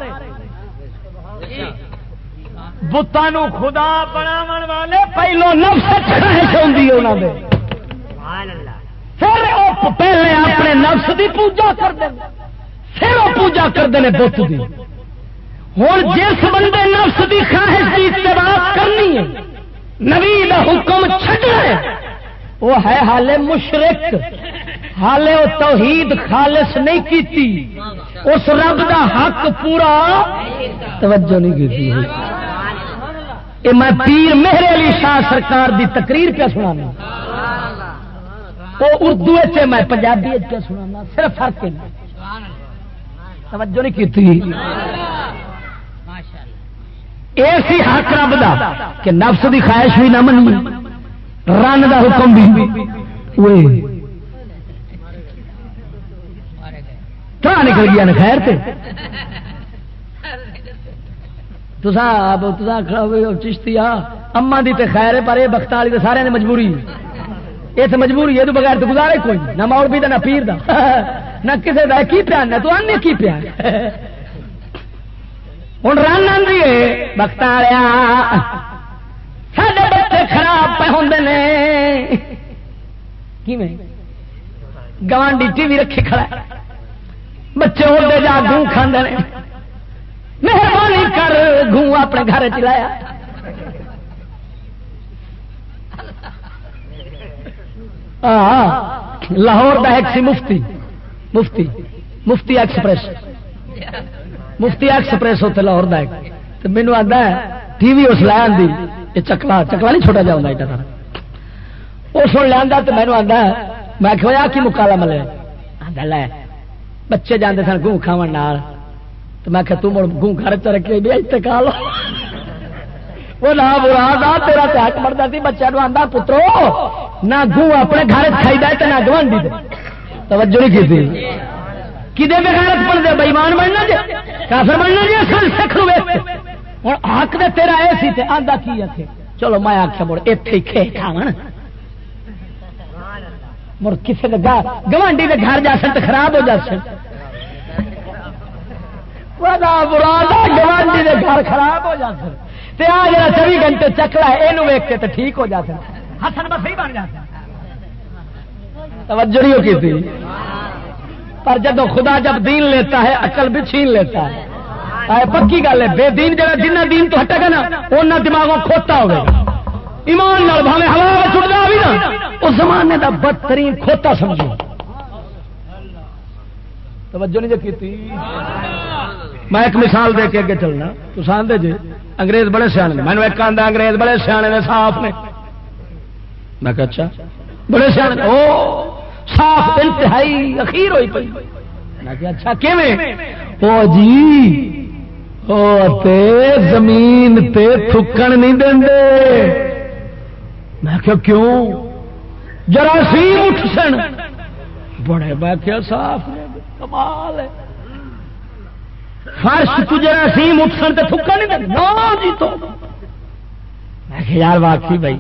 بتان خدا بناو والے پہلو نفس خواہش ہوتی پھر پہلے اپنے نفس دی پوجا کرتے پھر وہ پوجا کرتے ہیں بت کی ہوں جس بندے نفس کی خواہش کی اتباع کرنی ہے نبی کا حکم چڈنا ہے وہ ہے حالے مشرق حالے وہ توحید خالص نہیں کیتی۔ اس رب دا حق پورا توجہ نہیں کی میں پیر مہر علی شاہ سرکار دی تقریر پہ سنا وہ اردو میں پنجابی پہ سنا صرف فرق توجہ نہیں کی ایسی حق رب دا کہ نفس دی خواہش بھی نہ منی۔ رن دا حکم بھی۔ کہاں نکل گیا نا خیر سے چشتی اما دی تے خیر ہے، پر یہ بخت والی تو سارے نے مجبوری۔ یہ تو مجبوری ہے تو بغیر تو گزارے کوئی۔ نہ ماؤ بھی نہ پیر دا۔ نہ کسی کا کی پیا نہ تو آنے کی پیا ہوں رن آدھی ہے بخت سڈے بچے خراب پہ ہوں نے گوانڈی ٹی وی رکھی کھڑا بچے ہوتے جا گوں کھانے مہربانی کر گوں اپنے گھر چلایا لاہور کا ایک سی مفتی مفتی مفتی ایکسپریس مفتی ایکسپریس ہوتے لاہور کا ایک۔ مینو آتا ہے، ٹی وی اس لائن دی، یہ چکلا چکلا نہیں چھوٹا جاؤں ایڈا وہ سن لیا تو مینو آتا ہے، میں کہا کی مکالا ملے؟ آدھا لے، بچے جانے سن گوں کھاو تو میں کہ تم گوں گھر چ رکھے بھی اتقال وہ نہ برا تیرا تک مرتا سی، بچے آتا پترو نہ گوں اپنے گھر کھائی دے نہ گوانڈی توجہ نہیں کی کدے بغیرت بن دے بےمان بننا جی کافر بننا جی اصل سکھ لو ہوں حق دے تیرا اے سی تے آندا کی آخے چلو میں آخیا مڑ اتے ہی کھے کھاو مڑ کسی کے گھر گوانڈی کے گھر جا سن تو خراب ہو جا سن۔ گوانڈی کے گھر خراب ہو جا سن۔ آ جا چوبی گھنٹے چکلا یہ ویک کے تو ٹھیک ہو جا جاتا ہسن بس ہی بن جاتا توجہ نہیں کی تھی؟ پر جب خدا جب دین لیتا ہے، عقل بھی چھین لیتا ہے۔ پکی گل ہے، بے دین جگہ جنہ دین تو ہٹے گا نا ان دماغوں کھوتا ہوگا ایمان نال بھاوے ہوا چڑھتا بھی نا۔ اس زمانے کا بدترین کھوتا سمجھو۔ توجہ نہیں جو کی میں ایک مثال دے کے اگے چلنا۔ تو آدھے جی انگریز بڑے سیانے میں نے ایک آدھا انگریز بڑے سیانے نے، صاف نے۔ میں کہ اچھا۔ بڑے سیانے او صاف انتہائی اخیر ہوئی پی میں کہ اچھا کیویں؟ او جی او تے زمین تے تھکن نہیں دے میں کہ کیوں؟ جراثیم اٹھ سن۔ بڑے میں کیا صاف کمال ہے۔ فرش تجرا سیم اٹھن تو تھکا نہیں نو جی تو۔ یار واقعی بھائی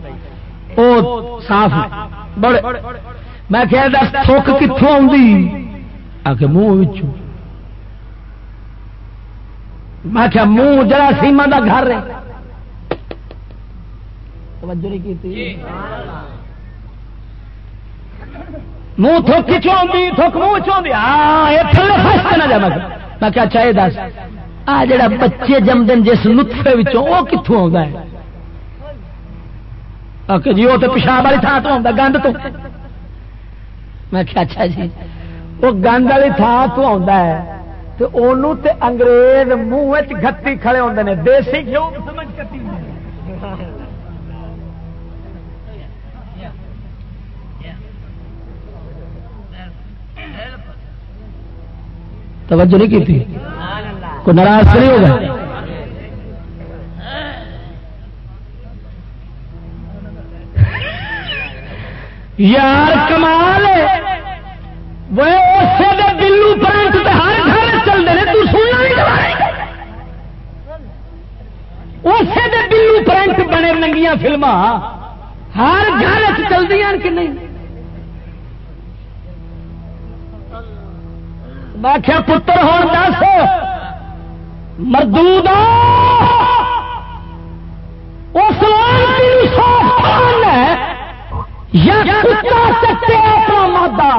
وہ صاف بڑے میں کہ دس تھوک کتوں آ کے منہ میں کیا منہ جرا سیما کا گھر ہے۔ توجہ نہیں کی منہ تھوک چوندی تھوک منہ چوندی ہاں یہ تھلے نہ جا میں کیا چاہے اچھا، دس۔ آ، جڑا بچے جمدن جس نطفے وچوں، وہ کتوں آتا ہے؟ کہ جی وہ تو پیشاب والی تھان تو آتا گند تو۔ میں کیا اچھا جی وہ گند والی تھان تو آتا ہے، تو انہوں تے انگریز منہ گتی کھڑے ہوتے ہیں دیسی گھیو سمجھ کتی توجہ نہیں کی تھی؟ کوئی ناراض نہیں ہوگا یار کمال وہ اسے بلو پرنٹ ہر گھر چلتے ہیں تو سننا اسے بلو پرنٹ بنے ننگیاں فلما ہر گھر چلتی ہیں کہ نہیں؟ میں کیا پتر ہو دس۔ مردو اس یا کتا چکے اپنا مادہ،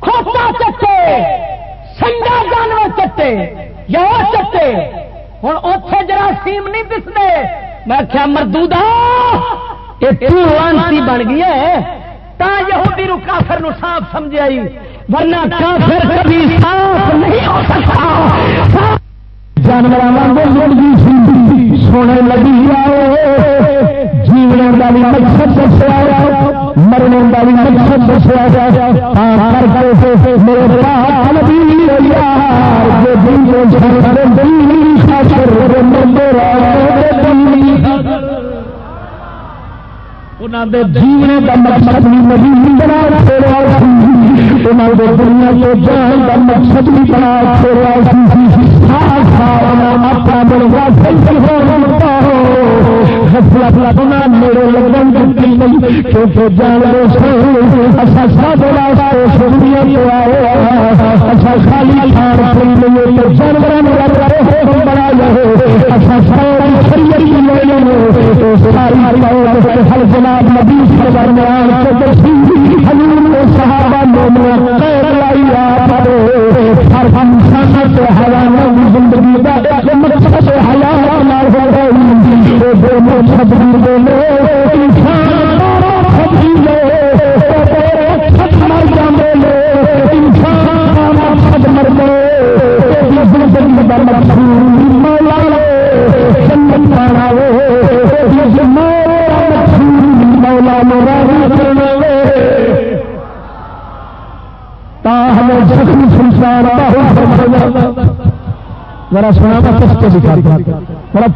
کھوتا چکے، سنگا جانور چٹے یا وہ چٹے ہوں اتے جراثیم نہیں دستے میں کیا مردو یہ بن گئی ہے۔ تا یہودی نو کافر نو صاف سمجھ آئی ورنہ کافر کبھی صاف نہیں ہو سکتا۔ جانور سونے لگی آئے، جیونے کا بھی مقصد دسیا مرنے کا بھی مقصد دسیا ہاں، کر کے میرے پال بھی جیونے کا مقصد بھی نہیں بنا چھوڑا دنیا کے جان کا مقصد بھی بنا چھوڑا اپنا بڑا میرے لگن کیونکہ جان اچھا سب سنیا آئے اچھا خالی کھان پی جانور بنا لے اچھا ساری ہر جناب نبی کے صحابہ لائی ہر انسان حیوان زندگی کا مقصد حیات ہو گئی۔ ذرا سنا کس کو ذرا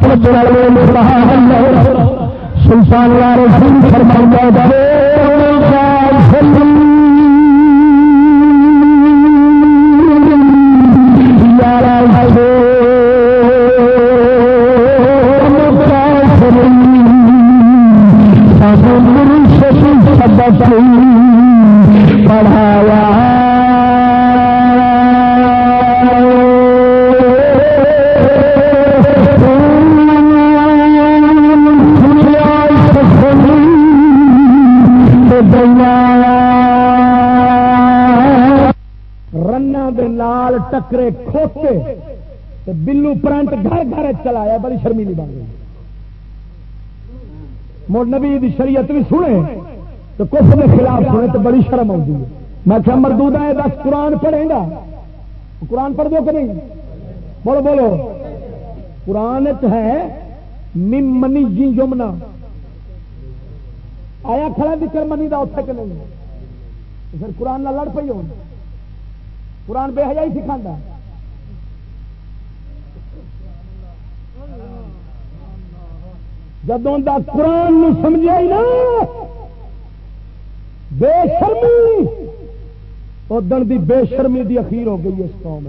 سلطان والے سن فرمایا ٹکرے کھوتے بلو پرنٹ گھر گھر چلایا، بڑی شرمیلی بن گئی۔ مڑ نبی دی شریعت بھی سنے تو کف کے خلاف سنے تو بڑی شرم آتی ہے۔ میں کیا مردود ہے، دس قرآن پڑھے گا۔ قرآن پڑھ دو کہ نہیں؟ بولو بولو۔ قرآن ہے منی جی جمنا آیا کھڑا دکر منی کا اتنے کہ نہیں؟ پھر قرآن نہ لڑ پی ہو قرآن بے حجائی سکھا جدوں قرآن سمجھا ہی نا، بے شرمی ادن دی بے شرمی دی اخیر ہو گئی اس قوم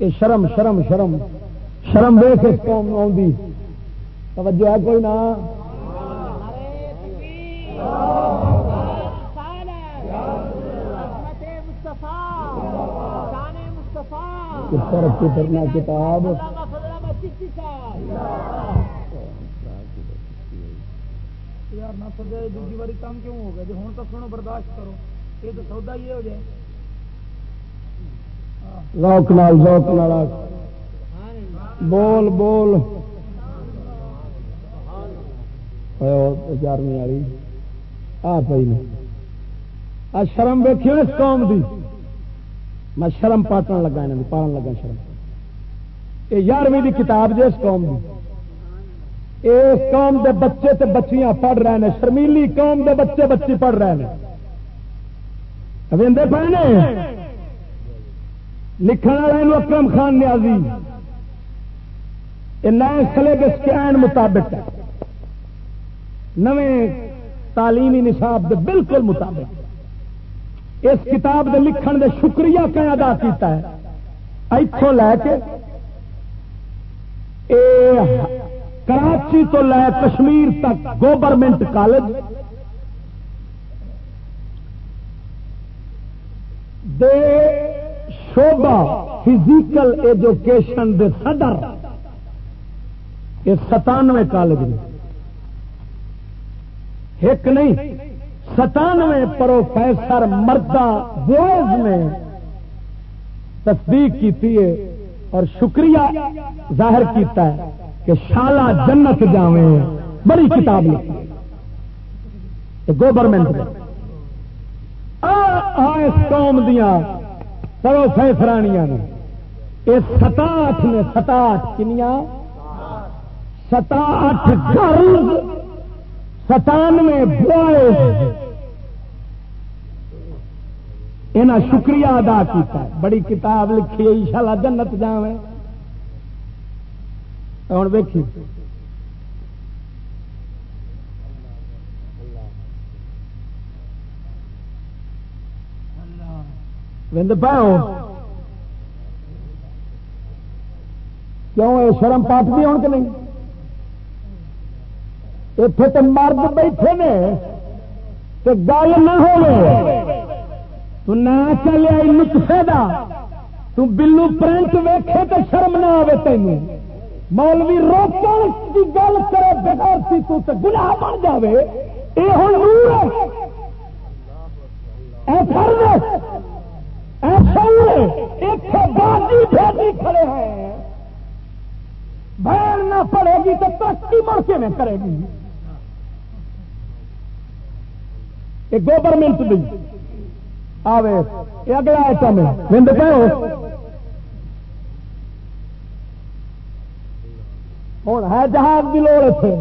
یہ شرم شرم شرم شرم ویخ اس قوم آئی توجہ ہے کوئی نہ؟ کرنا کتاب۔ یار نہ سجائے دوسری باری کام کیوں ہو گیا جی ہوں تو سنو برداشت کرو۔ یہ تو سودا ہی ہو جائے۔ روک نال روک نال۔ بول بول۔ چارمی والی۔ آ پی آ شرم ویکھی اس قوم دی۔ میں شرم پاٹن لگا یہاں پالن لگا شرم۔ یہ یارویں کی کتاب جی اس قوم کی اس قوم دے بچے تے بچیاں پڑھ رہے ہیں شرمیلی قوم دے بچے بچی پڑھ رہے ہیں پہ لکھن والے اکرم خان نیازی یہ نئے سلیبس کے عین مطابق۔ ہے نویں تعلیمی نصاب دے بالکل مطابق۔ اس کتاب دے لکھن دے شکریہ کیا ادا کیتا ہے۔ اتوں لے کے کراچی تو لے کشمیر تک گورنمنٹ کالج دے شوبا فزیکل ایجوکیشن دے صدر، یہ ستانوے کالج نے۔ ایک نہیں ستانوے پروفیسر مردہ بوائز نے تصدیق کی اور شکریہ ظاہر کیتا ہے کہ شالا جنت جاویں بڑی کتاب لکھی گورنمنٹ اس قوم دیا کرو فیسرانیاں نے۔ یہ ستاٹ نے ستاٹ کنیا ستاٹ گھر۔ ستانوے بوائز یہاں شکریہ ادا کیتا ہے۔ بڑی کتاب لکھی ہے شالا جنت جاویں۔ ہوں ویکھی۔ وند پاؤ کیوں یہ شرم پاٹ بھی ہو کہ نہیں؟ اتے تو مرد بیٹھے نے تو گل نہ ہو نہ چلے نقصے کا تلو پرنٹ ویکھے تو شرم نہ آئے تینوں۔ مولوی روکن کی گل کرے بغیر سی تو گناہ بن جائے یہ ہوں نور کھڑے ہیں۔ بہن نہ پڑے گی تو ترقی مڑ کے میں کرے گی۔ یہ گورنمنٹ بھی آوے، یہ اگلا آئٹم ہے ہوں ہے جہاز کی لوڑ اتنے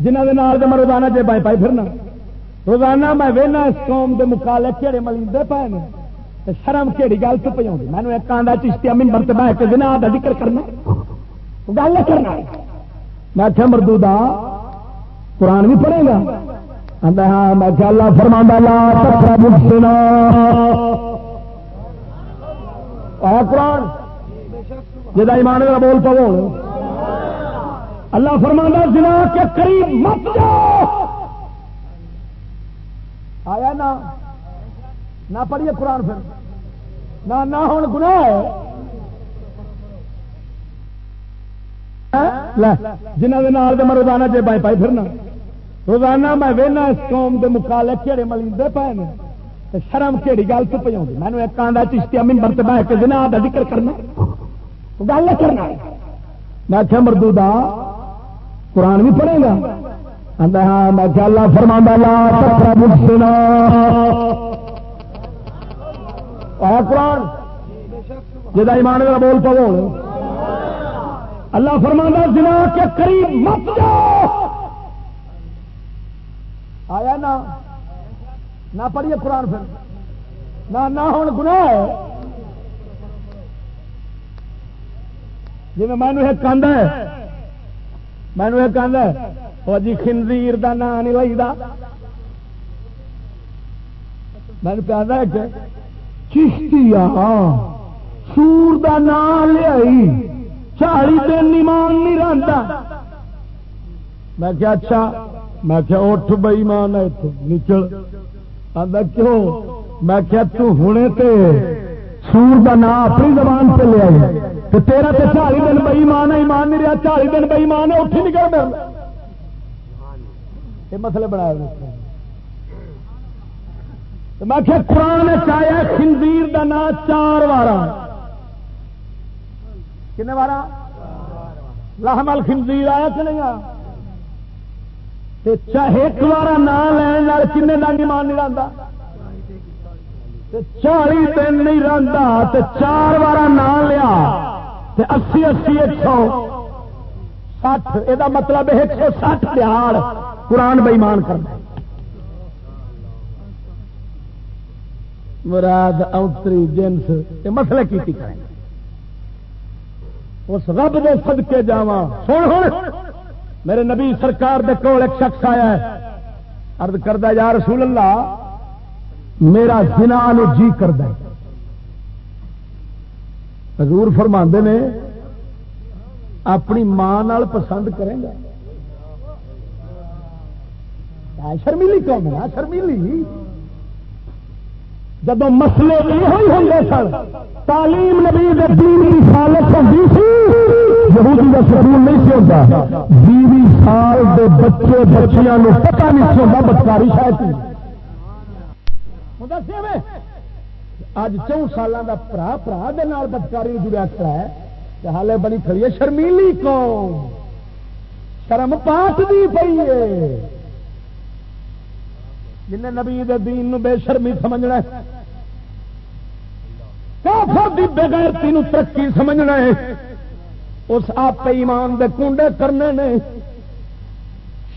جنہ کے میں روزانہ جی بائی پائی پھرنا۔ روزانہ میں وہنا اس قوم کے مقابلے کہڑے ملیندے پے نے شرم کہڑی گل تو پہ مینو ایک آدھا چشتی ممبر سے بہ کے جنا کا ذکر کرنا۔ گل کرنا۔ میں کیا مردو قرآن بھی پڑھے گا؟ ہاں میں کیا اللہ فرما لا قرآن؟ جا ایمان کا بول پو اللہ فرمانا جنا کے قریب مت جاؤ۔ آیا نا؟ نہ پڑھیے قرآن پھر۔ نہ ہوں گنا جنہ کے میں روزانہ جی بائی پائی پھرنا۔ روزانہ میں وہنا اس قوم کے مقابلے کہڑے ملیندے پے نے؟ شرم کہڑی گل تو پہ مینو ایک آدھا چشتی ممبر سے بہ کے جنا کا ذکر کرنا۔ گل کرنا میں کیا مردو قرآن بھی پڑھے گا؟ ہاں میں کیا اللہ فرما لا قرآن؟ جا ایمان کا بول پو اللہ فرما جنا کے قریب مت جاؤ۔ آیا نا؟ نہ پڑھیے قرآن پھر۔ نہ ہوں گنا جی میں ایک کہہ ہے۔ مینو ایک کہہ ہے۔ وہ جی خنزیر دا نام نہیں لگتا میں پہ کہ چشتی سور دا نام لیا چالی دن ایمان نہیں رہتا میں کیا اچھا میں کیا اٹھ بئی مان ہے نچل. کیوں؟ میں کیا تو ہنے تے سور کا نام اپنی زبان سے لیا تو تیرا تو چالی دن بئی مان ہے ایمان نہیں رہا چالی دن بئی مان ہے اٹھی نکل میرا یہ مسئلے بنایا میں کیا قرآن چاہیا خنزیر کا نام چار وار کن بار لاہمل خنزیر آیا کہ نہیں آیا؟ چاہے ایک بار نام لین کن ڈانگی مان نہیں رہتا چالی دن نہیں رہتا چار بار نام لیا اسی اسی ایک سو سٹھ یہ مطلب ایک سو سٹھ تہار قرآن بئیمان کرنا۔ مراد اوتری جنس، یہ مسئلے کی کریں۔ اس رب دے صدقے جاوا سن ہوں میرے نبی سرکار دے کول ایک شخص آیا ہے۔ ارد کردہ یا رسول اللہ، میرا زنا جی کرد حضور فرما نے، اپنی ماں پسند کرے گا۔ شرمیلی کیوں ہے شرمیلی۔ جب مسلے یہ ہوں گے سر، تعلیم نبی دین کی سالت ہوتی سی، یہودی کا سکول نہیں سی ہوتا۔ بیوی سال کے بچے بچیاں پتا نہیں سی ہوتا بچکاری شاید اج چون سالوں کا برا برا بدکاری جڑا کھڑا ہے ہالے بنی کھڑی ہے، شرمیلی قوم۔ شرم پاٹ دی پی ہے۔ جن نبی دین نو بے شرمی سمجھنا ہے۔ کافر دی بغیرتی نو ترقی سمجھنا ہے۔ اس آپ ایمان دے کنڈے کرنے نے۔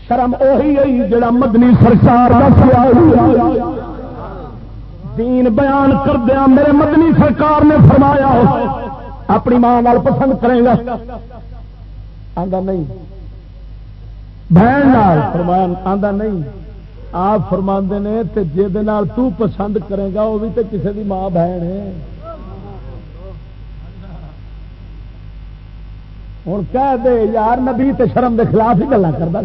شرم اہی ہے جڑا مدنی سرکار کا دین بیان کر دیا میرے مدنی سرکار نے فرمایا اپنی ماں پسند کرے گا۔ آدھا نہیں۔ بہن فرمایا آدھا نہیں۔ آپ فرما نے تو پسند کرے گا، وہ بھی تو کسی کی ماں بہن ہے۔ ہوں کہہ دے، یار نبی تے شرم دے خلاف ہی گلا کرتا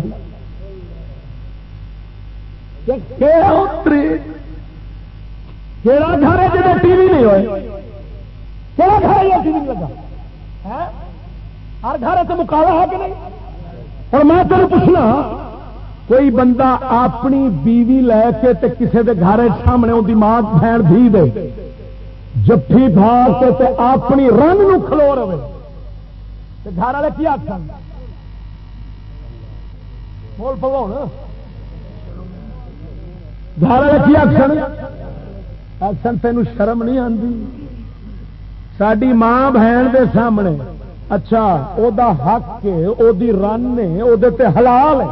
کہڑا گھر ہے جب ٹی وی نہیں ہوئے؟ کہڑا گھر ہے ٹی وی لگا؟ ہاں؟ ہر گھر سے مکالا ہے کہ نہیں؟ اور میں تیرے پوچھنا کوئی بندہ اپنی بیوی لے کے تے کسے دے گھر سامنے ان ماں بہن دھی دے جفی بھاگ کے تے اپنی رنگ نو کھلو رہے۔ گھر والے کی آخر بول پو گھر والے کی آخر اصل تین شرم نہیں آتی ساری ماں بہن دے سامنے اچھا او دا حق او دی رن او دے تے حلال ہے۔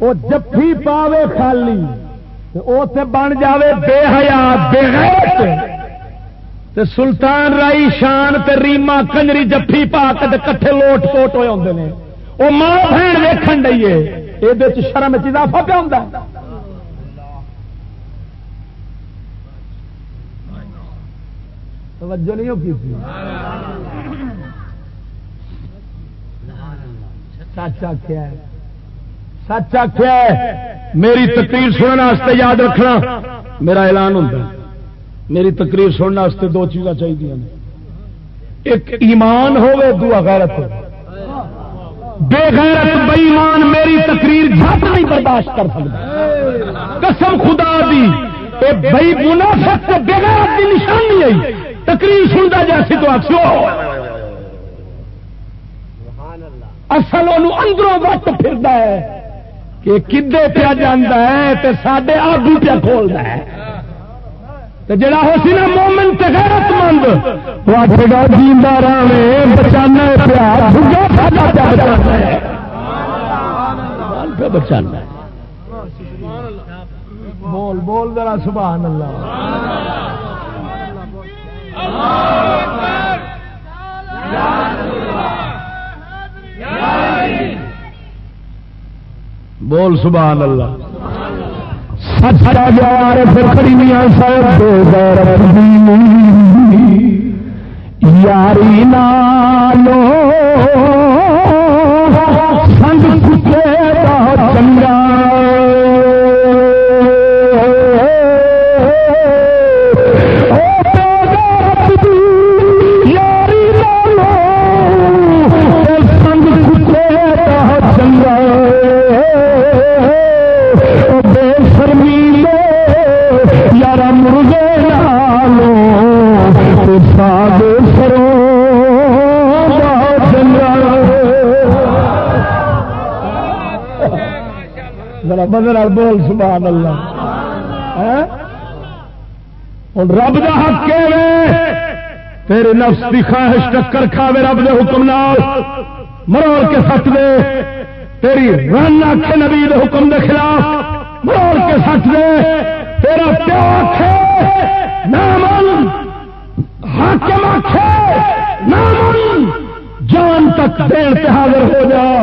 او جفی پاوے خالی او تے بن جاوے بے حیا، بے غیرت تے۔ سلطان رائی شان تے ریما کنجری جفی پا کے کٹھے لوٹ پوٹ ہوئے ہوندے نے۔ او ماں بہن ویکھن ڈیے یہ شرم اضافہ پہ ہوندا توجہ نہیں ہوگی سچ آخیا سچ آخیا میری تقریر سننے یاد رکھنا۔ میرا اعلان ہوتا میری تقریر سننے دو چیزاں چاہیے ایک ایمان ہوے دعا غیرت بے غیرت بے ایمان میری تقریر جھٹ نہیں برداشت کر سکتا قسم خدا دی بھائی منافق بے غیرت کی نشانی آئی تقریر سنتا جیسی تو آخو اصل اندروں وقت پھر کہ کدے پیا جانا ہے تو سڈے آگو پیا کھولتا ہے۔ جڑا ہو سی نا مومن غیرت مند وہ آخے گا جیندہ رہے بچانا بچانا بول بول ذرا سبحان اللہ۔ بول سبحان اللہ۔ سچا جار فکڑیاں سب۔ یاری نالو سنگ بدل بول سبحان اللہ۔ ہوں رب دا حق کے تیرے نفس کی خواہش ٹکر کھاوے رب دے حکم نال۔ مروڑ کے سچ دے۔ تیری رن آخ نبی دے حکم دے خلاف۔ مروڑ کے سچ دے۔ تیرا پیو آخ نامن۔ حاکم آخ نامن۔ جان تک دیر سے حاضر ہو جا۔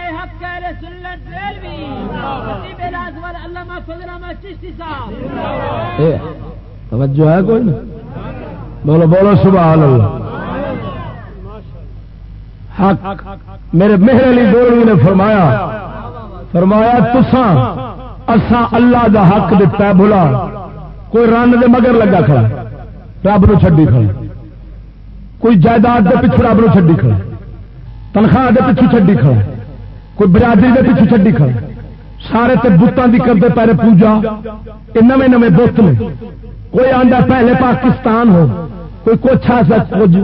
توجہ ہے کوئی؟ بولو بولو سبحان اللہ. حق. میرے مہر علی گولوی نے فرمایا فرمایا تسان اسا اللہ دا حق دتا ہے بھلا۔ کوئی رن دے مگر لگا کھڑا رب نو چھڈی کھڑا۔ کوئی جائیداد دے پیچھے رب نو چھڈی کھڑا۔ تنخواہ دے پیچھے چھڈی کھڑا۔ کوئی برادری دے پیچھے چھڈی کھڑا سارے تے بتان دی کرتے پہلے پوجا۔ یہ نمے نمے بت نے۔ کوئی آندا پہلے پاکستان ہو۔ کوئی کچھ ایسا کچھ۔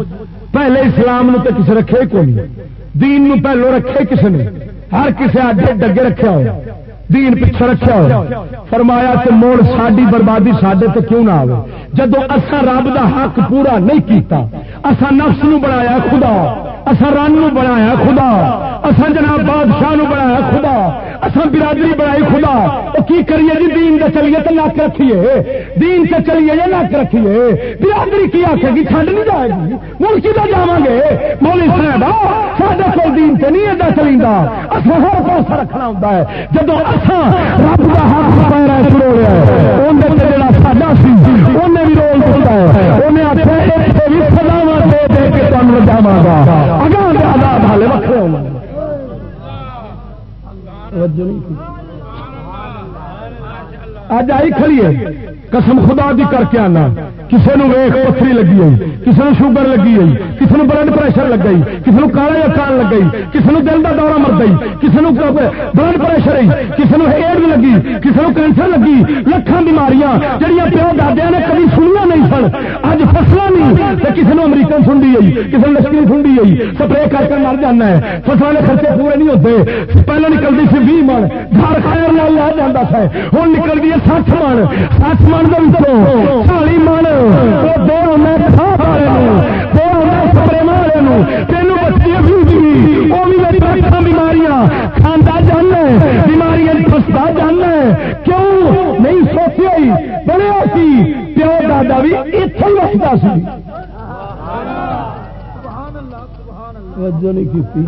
پہلے اسلام نو تے کسی رکھے کو نہیں۔ دین نو پہلو رکھے کسی نے۔ ہر کسی آگے ڈگے رکھا ہو دین پیچھے رکھا ہو فرمایا کہ موڑ ساری بربادی سڈے تے کیوں نہ آئے جدو اصا رب دا حق پورا نہیں کیتا اصا نفس نو بنایا خدا اصا رن نو بنایا خدا اصا جناب بادشاہ نو بنایا خدا اصا برادری بنائی خدا۔ تو کی کریے جی؟ دین دے چلیے تو نک رکھیے۔ دین سے چلیے یا نک رکھیے۔ برادری کی آخے گی؟ ٹھنڈ نہیں جائے گی۔ ملک کی جا گے مولی صاحب سارے کو دین سے نہیں ادا چلیتا اصا ہر پاسا رکھنا ہوتا ہے۔ جب اصا رب کا ہاتھ پیرا فروڑیا اندر جڑا ساڈا سی دیتا ہے۔ انہیں آخر بھی سزاوا دے دے کے تمہیں جاوا گا۔ اگاں آزاد حالے وکرے ہونا اج آئی کھڑی ہے۔ قسم خدا دی کر کے آنا۔ کسی نے ویخ پتھری لگی ہوئی کسی نے شوگر لگی ہوئی کسی نے بلڈ پریشر لگ گئی کسی نے کالا یا کان لگ گئی کسی نے دل کا دورہ مر گئی کسی نے بلڈ پریشر آئی کسی نے ایڈ لگی کسی نے کینسر لگی لکھان بیماریاں جہیا پیو دادیا نے کبھی سنیا نہیں سن اج فصل نہیں تو کسی نے امریکن سنڈی آئی کسی نے لشکری سنڈی آئی سپرے کر کے مر جانا ہے فصلوں کے خرچے پورے نہیں ہوتے پہلے نکلتی سی بھی من گھر خیر لال لے جانا ہے ہوں نکلتی ہے سات من سات من چالی من بیماریاں کھانا جانا بیماریاں فستا جانا کیوں نہیں سوچیا بڑے سی پیو دادا بھی اتوں وستا سی نہیں کی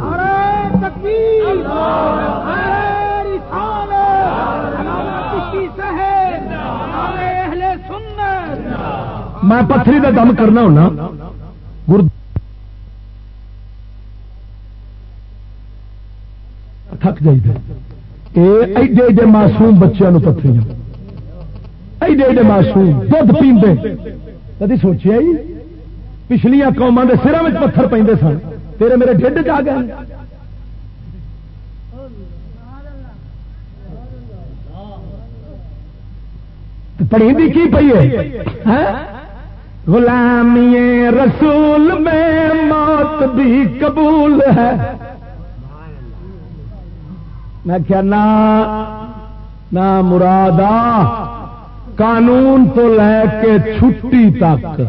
میں پتھری کا دم کرنا ہونا۔ تھک جائیے ایڈے ایڈے معصوم بچوں پتھری ایڈے ایڈے معصوم دھد پیندے کدی سوچیا جی پچھلیا قوما کے سروں میں پتھر پہ سن۔ تیرے میرے ڈھڈ جا گئے۔ پڑھی کی پی ہے؟ ہاں؟ غلامی رسول میں موت بھی قبول ہے۔ میں کیا نا نہ مرادا قانون تو لے کے چھٹی تک۔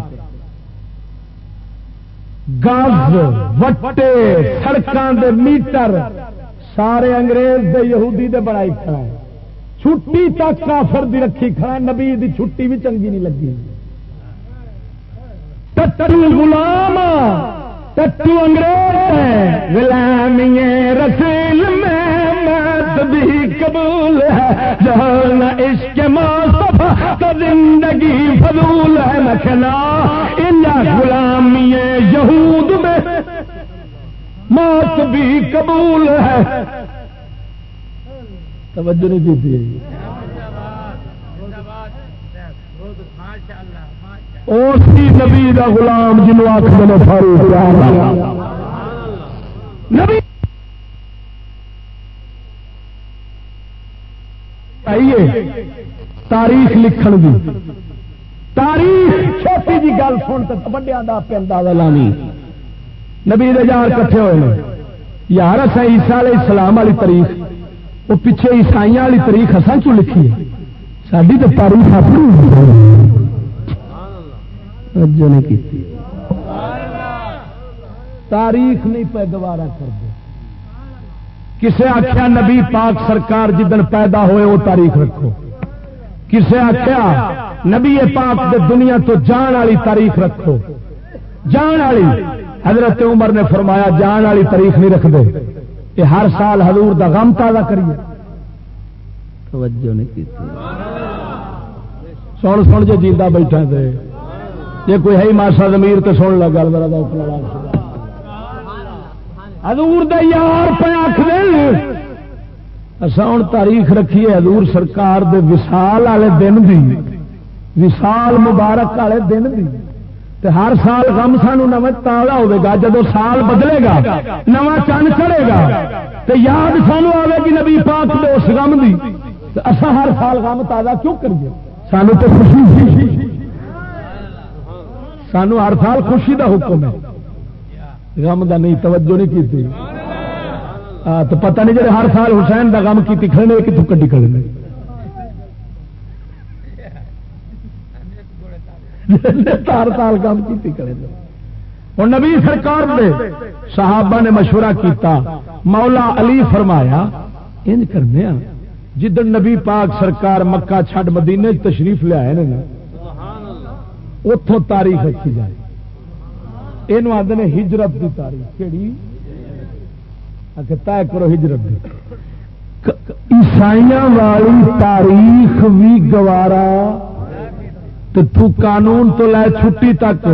گز وٹے سڑکوں دے میٹر، سارے انگریز دے، یہودی دے بڑائی کھڑا ہے۔ چھٹی تک کافر دی رکھی کھڑا نبی دی چھٹی بھی چنگی نہیں لگی۔ ٹٹو غلام ٹٹو انگریز غلامی رسول میں مت بھی قبول ہے۔ جہاں عشق ماں تو زندگی فضول ہے۔ مکھنا ان غلامی یہود میں موت بھی قبول ہے۔ توجہ نہیں دیتی اسی نبی کا غلام جنوب آخر فاروق نبی آئیے، تاریخ لکھن دی۔ تاریخ چھوٹی جی گل سن تو بڑیا کا اندازہ لانی۔ نبی یار کٹھے ہوئے یار اصا عیسا علیہ السلام والی تاریخ، وہ پیچھے عیسائی والی تاریخ اصل کیوں لکھی ہے؟ ساری تو تاریخ اپنی نہیں کی تاریخ نہیں پہ گوارا کر دے۔ کسے آخیا نبی پاک سرکار جدن پیدا ہوئے وہ تاریخ رکھو۔ کسے آخیا نبی پاک دے دنیا تو جان والی تاریخ رکھو۔ جان والی، حضرت عمر نے فرمایا جان والی تاریخ نہیں رکھ دے۔ یہ ہر سال حضور دا غم تازہ کریے۔ توجہ نہیں کی سن سن جو جیتا بیٹھا دے یہ کوئی ہے ماسا زمیر تو سن لگا میرا حضور پہ آخ اصا ہوں تاریخ رکھیے حضور سرکار دے وسال والے دن دی۔ وسال مبارک والے دن دی۔ تے ہر سال غم سانو نو تالا ہوگا جب سال بدلے گا، نواں چند چڑھے گا۔ تے یاد سانو آئے گی نبی پاک دے اس غم دی۔ اصا ہر سال غم تازہ کیوں کریے؟ سانو تو خوشی سانو ہر سال خوشی دا حکم ہے۔ غم دا نہیں، توجہ نہیں کی تو پتہ نہیں جی ہر سال حسین دا غم کی کھڑے کتوں کٹی کھڑے ہر سال غم کی کھڑے ہوں نبی سرکار دے صحابہ نے مشورہ کیتا۔ مولا علی فرمایا، انج کرنے ہاں، جدن نبی پاک سرکار مکہ چھڈ مدینے تشریف لیا ہے نا اتوں تاریخ رکھی جائے یہ آدھے نے ہجرت کی تاریخ کہڑی طے کرو ہجرت کی عیسائی والی تاریخ بھی گوارا تو تو قانون تو لے چھٹی تک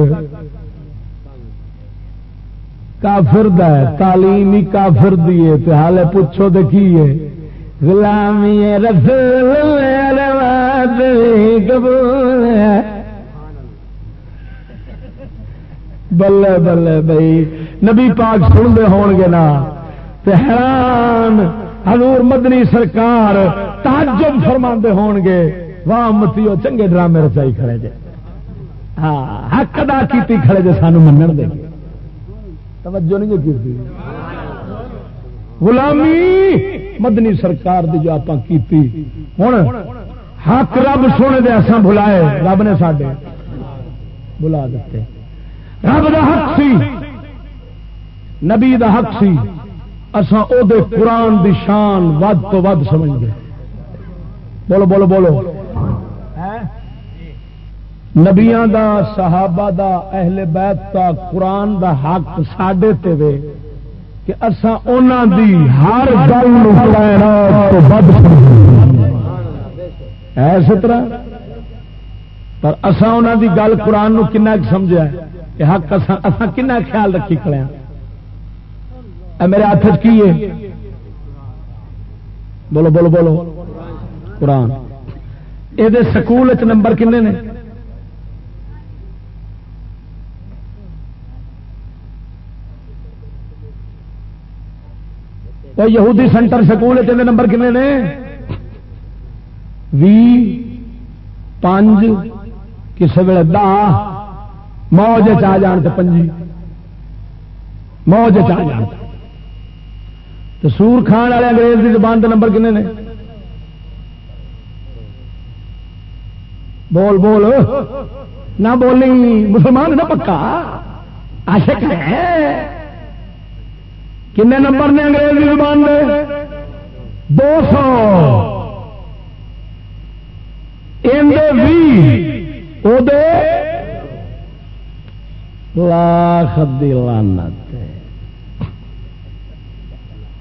کافر د تعلیم ہی کافر دیے تو حالے پوچھو دیکھیے غلامی رسول قبول بلے بلے بھائی نبی پاک سنتے ہون گے نا حیران حضور مدنی سرکار تاجب فرما ہون گے واہ متیو چنگے ڈرامے رچائی کھڑے جے ہاں حق ادا کی کھڑے جے سانو منن دے توجہ نہیں جو کی غلامی مدنی سرکار دی جو آپ کی ہوں حق رب سونے دے اصا بلائے رب نے ساڈے بلا دیتے رب دا حق سی، نبی دا حق سی اسا او دے قرآن دی شان ود تو ود سمجھ گئے بولو بولو بولو۔ نبیا دا، صحابہ دا، اہل بیت دا قرآن دا حق ساڈے تے وے کہ اسا اونا دی ہر گل ایس طرح، پر اسا اونا دی گل قرآن نو کنا سمجھا ہے؟ حق کن خیال رکھی کھڑے میرے ہاتھ کی ہے؟ بولو بولو بولو۔ قرآن۔ یہ سکول نمبر کنے نے؟ یہودی سینٹر سکول نمبر کنے نے؟ بھی پانچ کسی ویل دہ موج چاہ جان تو پنجی۔ موج چاہ جان تو سور کھان والے انگریز کی زبان کے نمبر کنے نے؟ بول بول۔ نہ بولی مسلمان نہ پکا۔ عاشق ہے۔ کنے نمبر نے انگریز کی زبان میں دو سو۔ دے لاکھ لانت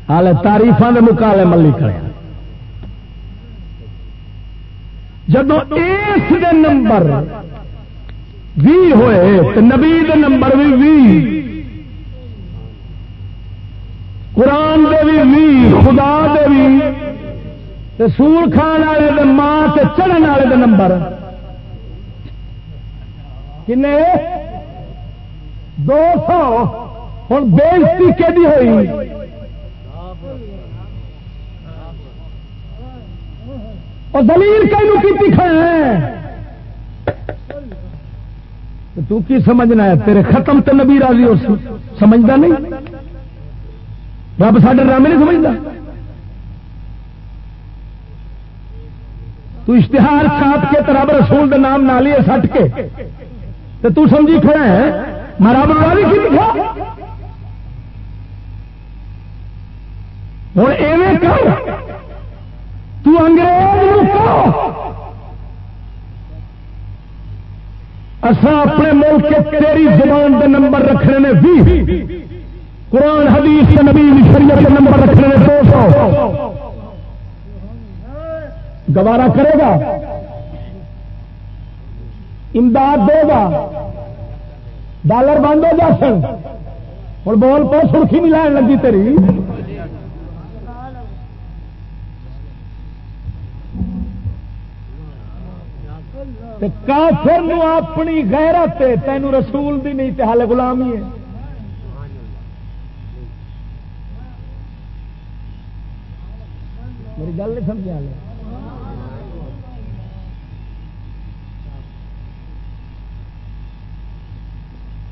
ہال تاریفان کے مقابلے ملی کرے جب اس دے نمبر بھی ہوئے تو نبی دے نمبر بھی بھی قرآن دے بھی بھی خدا دے بھی سور کھان والے ماں چڑھن والے دے نمبر۔ کن دو سو۔ ہوں بےزتی کہ ہوئی؟ اور دلیل کی کھڑا تو کی سمجھنا ہے؟ تیرے ختم تو نبی راضی ہو سمجھتا نہیں؟ رب ساڈے ڈرامے نہیں سمجھتا تو اشتہار چھاپ کے رب رسول دے نام نہ سٹ کے تو تو سمجھی کھڑا ہے؟ میں رب راضی کی لکھا ہوں ایویں کر، تو انگریز اصا اپنے ملک کے تیری زبان دے نمبر رکھنے نے بھی، قرآن، حدیث کے نبی شریعت کے نمبر رکھنے نے دو سو۔ گوارا کرے گا؟ امداد دے گا؟ ڈالر بند ہو جا سن۔ ہوں بول پہ سرخی نہیں لائن لگی تیری۔ کافر نو اپنی غیرت تینوں رسول دی نہیں حال غلامی ہے۔ میری گل نہیں سمجھا۔ لے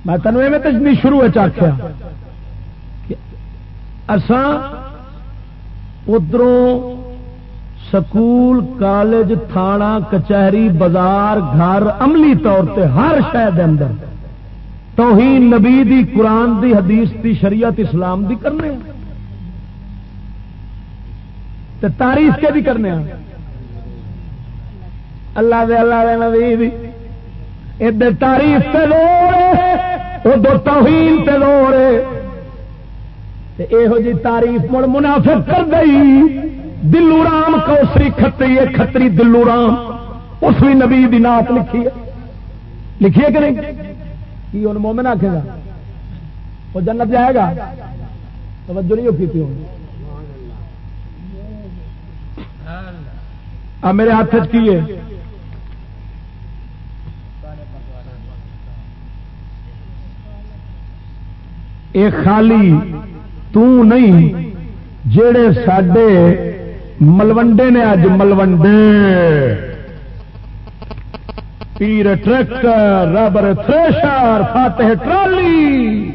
میں تینوں ایویں تجمی شروع آخیا اسان ادھروں سکول، کالج تھانہ کچہری، بازار، گھر، عملی طور پہ ہر شہر اندر توہین نبی دی، قرآن دی، حدیث دی، شریعت اسلام دی کرنے ہاں۔ تے تعریف کے بھی کرنے ہاں۔ اللہ دے اللہ دے نبی دی۔ ادھر تعریف تے لوڑ ادھر توہین تے لوڑ یہو جی تعریف مڑ منافق کر گئی۔ دلو رام کوسری کتری ہے کتری دلو رام۔ اس بھی نبی دی نات لکھی ہے۔ لکھی ہے کہ نہیں؟ کی ان مومن آخے گا؟ وہ جنت جائے گا؟ توجہ نہیں کی تھی آ، میرے ہاتھ کی ہے؟ اے خالی تو نہیں جڑے سڈے ملوڈے نے اج ملوڈے پیر ٹریکٹر ربر تھریشر، فاتح ٹرالی۔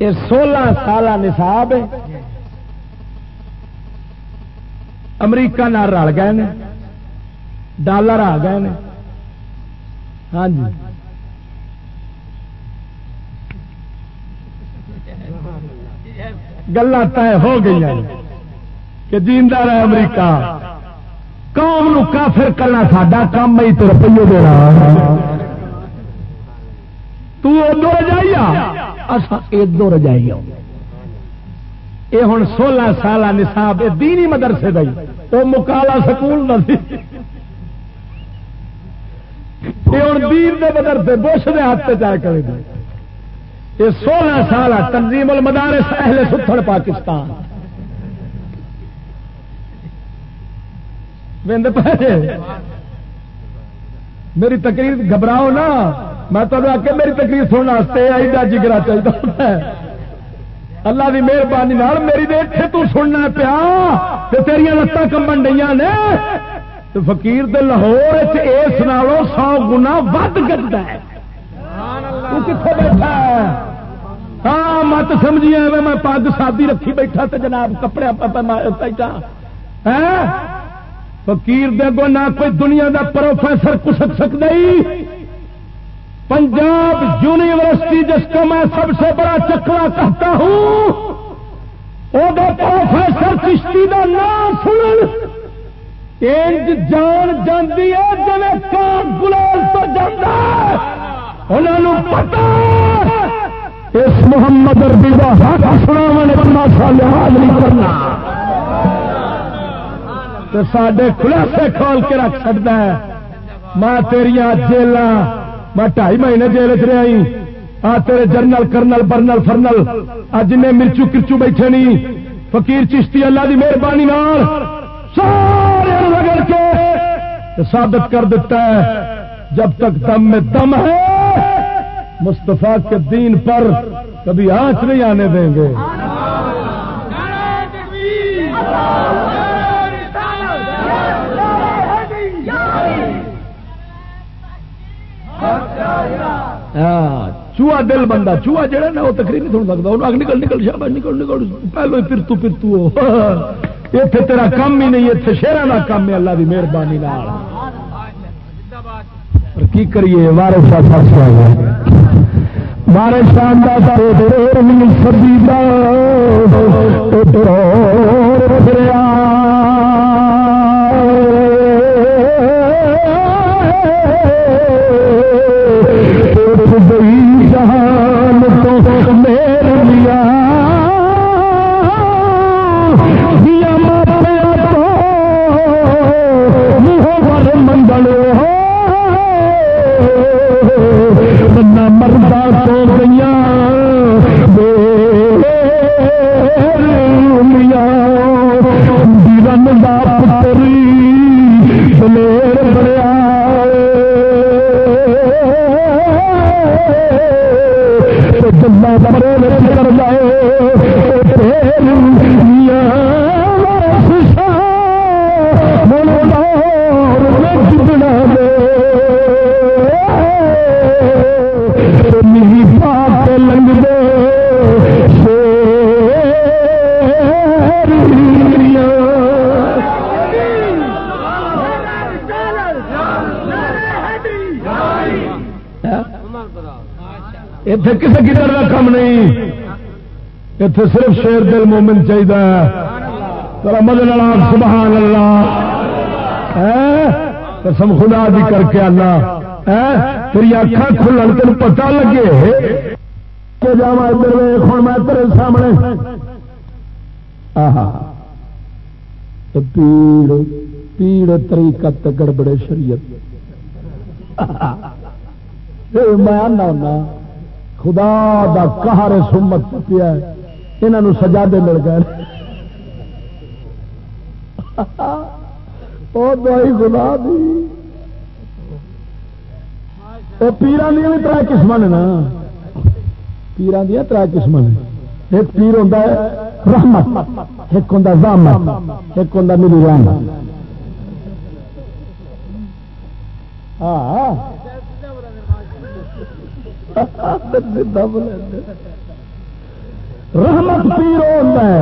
یہ سولہ سال نصاب ہے۔ امریکہ نہ رل گئے ڈالر آ گئے ہاں جی۔ گلا طے ہو گئی کہ جیندہ رہے امریکہ، قوم نو کافر کرنا ساڈا کام ہی تو روپیے دینا تو ادو رجائیا ادو رجائیے یہ ہوں سولہ سال نصاب یہ دینی مدرسے دئی وہ مکالا سکول نہ ہوں دین دے مدرسے، بش دے ہاتھ چائے کرے یہ سولہ سال تنظیم المدارس اہل ستھڑ پاکستان۔ میری تقریر گھبراؤ نا میں تو آ کے میری تقریر سننے آئی جا جگرا چاہیے اللہ کی مہربانی میری دیکھے تو سننا پیا تو تیریا لتان کمبن ڈیا نے۔ تو فقیر دے لاہور اس نالوں سو گنا ود گجتا ہے۔ تو کتنے بیٹھا ہے؟ ہاں مت سمجھی میں پگ سادی رکھی بیٹھا تو جناب کپڑے بیٹھا۔ ہاں؟ فکیر دے نہ کوئی دنیا دا پروفیسر کسک سکتا ہی۔ پنجاب یونیورسٹی جس کا میں سب سے بڑا چکرا کہتا ہوں وہ پروفیسر چشتی دا نام سن جان جاندی ہے جی کان گلال تو جانا انہوں پتا اس محمد اربی کا حق سنا سا لحاظ نہیں کرنا۔ تو سڈے خلاصے کھول کے رکھ سکتا ہے۔ میں تیریا جیل میں ڈائی مہینے جیل چ رہا آ تیرے جرنل، کرنل، برنل، فرنل۔ آ جن مرچو کرچو بیٹھے نہیں فقیر چشتی اللہ کی مہربانی سارے رگڑ کے ثابت کر دیتا ہے، جب تک دم میں دم ہے مستفا کے دین پر کبھی آنچ نہیں آنے دیں گے۔ ہاں، چوہا دل بندہ، چوہا جہا نا، وہ تقریر نہیں سن سکتا وہ نکل نکل شاہ نکل نکل، پہلو ہی پھر ہاں، اتنے تیرا کام ہی نہیں اتنے شہر کا کام ہے، اللہ کی مہربانی کی کریے؟ مارے مارے شاندار سبھی جہان جمع بڑے کر جائے اتنے کسی کدھر کا کام نہیں۔ اتنے صرف شیر دل مومن چاہیے ترا مدن سبحان اللہ۔ قسم خدا بھی کر کے آنا تیری اکھا کھلن تین پتا لگے۔ جا ادھر ہوں میں تیرے سامنے۔ پیڑ پیڑ طریقت گڑبڑے شریعت۔ میں آنا خدا دا کہار سمت پیا یہاں سجا دے مل گئے۔ وہ دوائی گنا دی۔ وہ پیران دیا بھی تر قسم نے نا۔ پیران دیا تر قسم نے۔ ایک پیر ہوتا ہے رحمت، ایک ہوں زامت، ایک ہوں میری رحمت۔ ہاں رحمت پیر ہوتا ہے،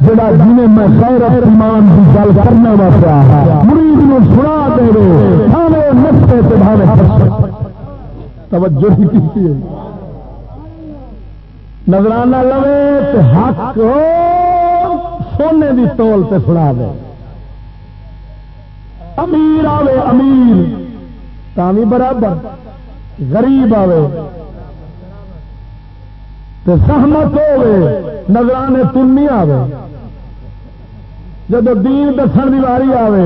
جڑا جنہیں میں خیر ایمان کی گل کرنے کرنا وا مرید نو سنا دے بھاوے نسے تو بھاوے توجہ ہی کی نظرانہ لوے تے حق سونے دی تول تے سنا دے۔ امیر آوے امیر تامی برابر، غریب آوے۔ سہمت ہوے نظرانے تنی آوے۔ جب دین دسن کی واری آوے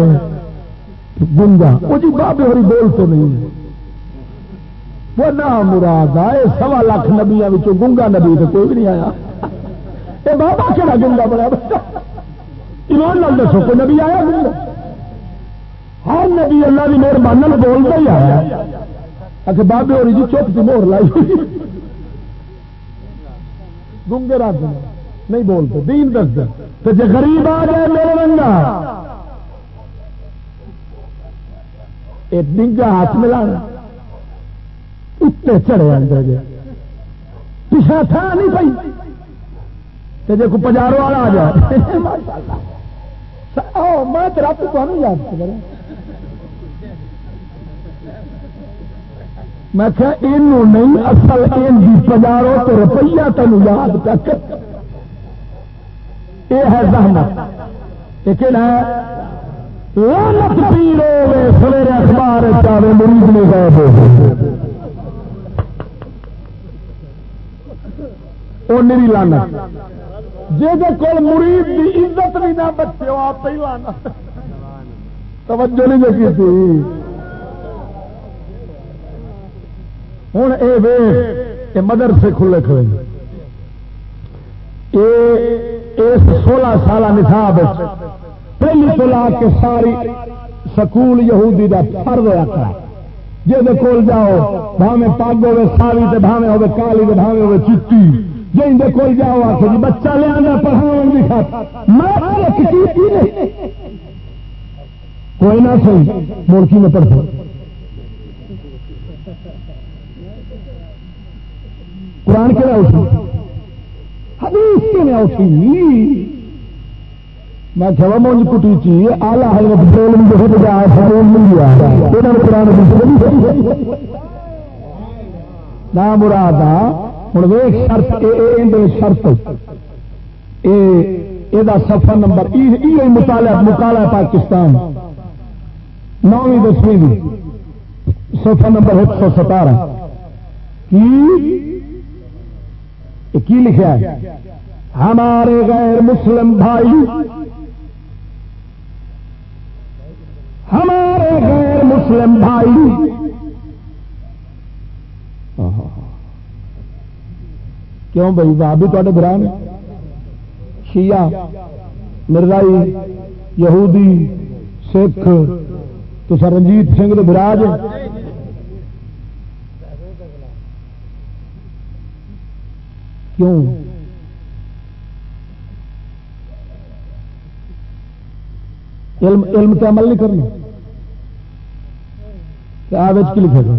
گنگا وہ جی بابے ہوری بول تو نہیں۔ وہ نہ مراد آئے، سوا لاکھ نبیا گنگا نبی تو کوئی بھی نہیں آیا۔ یہ بابا کہڑا گنگا بڑا ایمان لال دسو، کوئی نبی آیا گنگا؟ ہر نبی اللہ کی مہربانی بولتا ہی آیا۔ اچھا بابے ہوری جی چپ کی مہر لائی۔ گنگے رات نہیں بولتے، دین دس دن تو جی غریب آ جائے میرے رنگا ایک ڈنگا ہاتھ ملا اتنے چڑھے اندر گیا پیچھا تھا نہیں پی تو جی کوئی پجارو والا آ جائے۔ میں رات کو یاد کر میں کیا نہیں، اصل پجارو تو روپیہ تین یاد کر یہ ہے زحمت۔ لیکن ہے لانت پیرو سویرے اخبار چاہے مریض نہیں گئے۔ وہ نہیں لانا جی کول مرید کی عزت بھی نہ بچے آپ ہی لانا توجہ نہیں دیکھی تھی ہوں یہ مدرسے کھلے کھلے اس سولہ سال نصاب پہلی تو لا کے ساری سکول یہودی کا فرد ہوا کھڑا جی کول جاؤ بھاوے پگ ہوے سالی تے بھاوے ہوے کالی تے بھاوے ہوے چٹی۔ جی کول جاؤ آ جی بچہ لیا پڑھاؤ بھی کوئی نہ صحیح مڑکی میں پڑھتا قرآن کیا اٹھی حدیث کیا اٹھی میں کہ مونج کٹی چی، آلہ حضرت پٹیل بھی بہت جا سارے مل گیا۔ قرآن نہ مراد ہوں ویک شرط، اے شرط۔ اے یہ سفر نمبر یہ مطالعہ مطالعہ پاکستان۔ نویں دسویں سفر نمبر ایک سو ستارہ۔ کی؟ لکھا ہے؟ ہمارے غیر مسلم بھائی ہمارے غیر مسلم بھائی کیوں بھائی؟ بابی تے بران شیعہ، مرزائی، یہودی، سکھ تو سر رنجیت سنگھ براج کیوں؟ علم علم تے عمل نہیں کرنا آج کی لکھے گا؟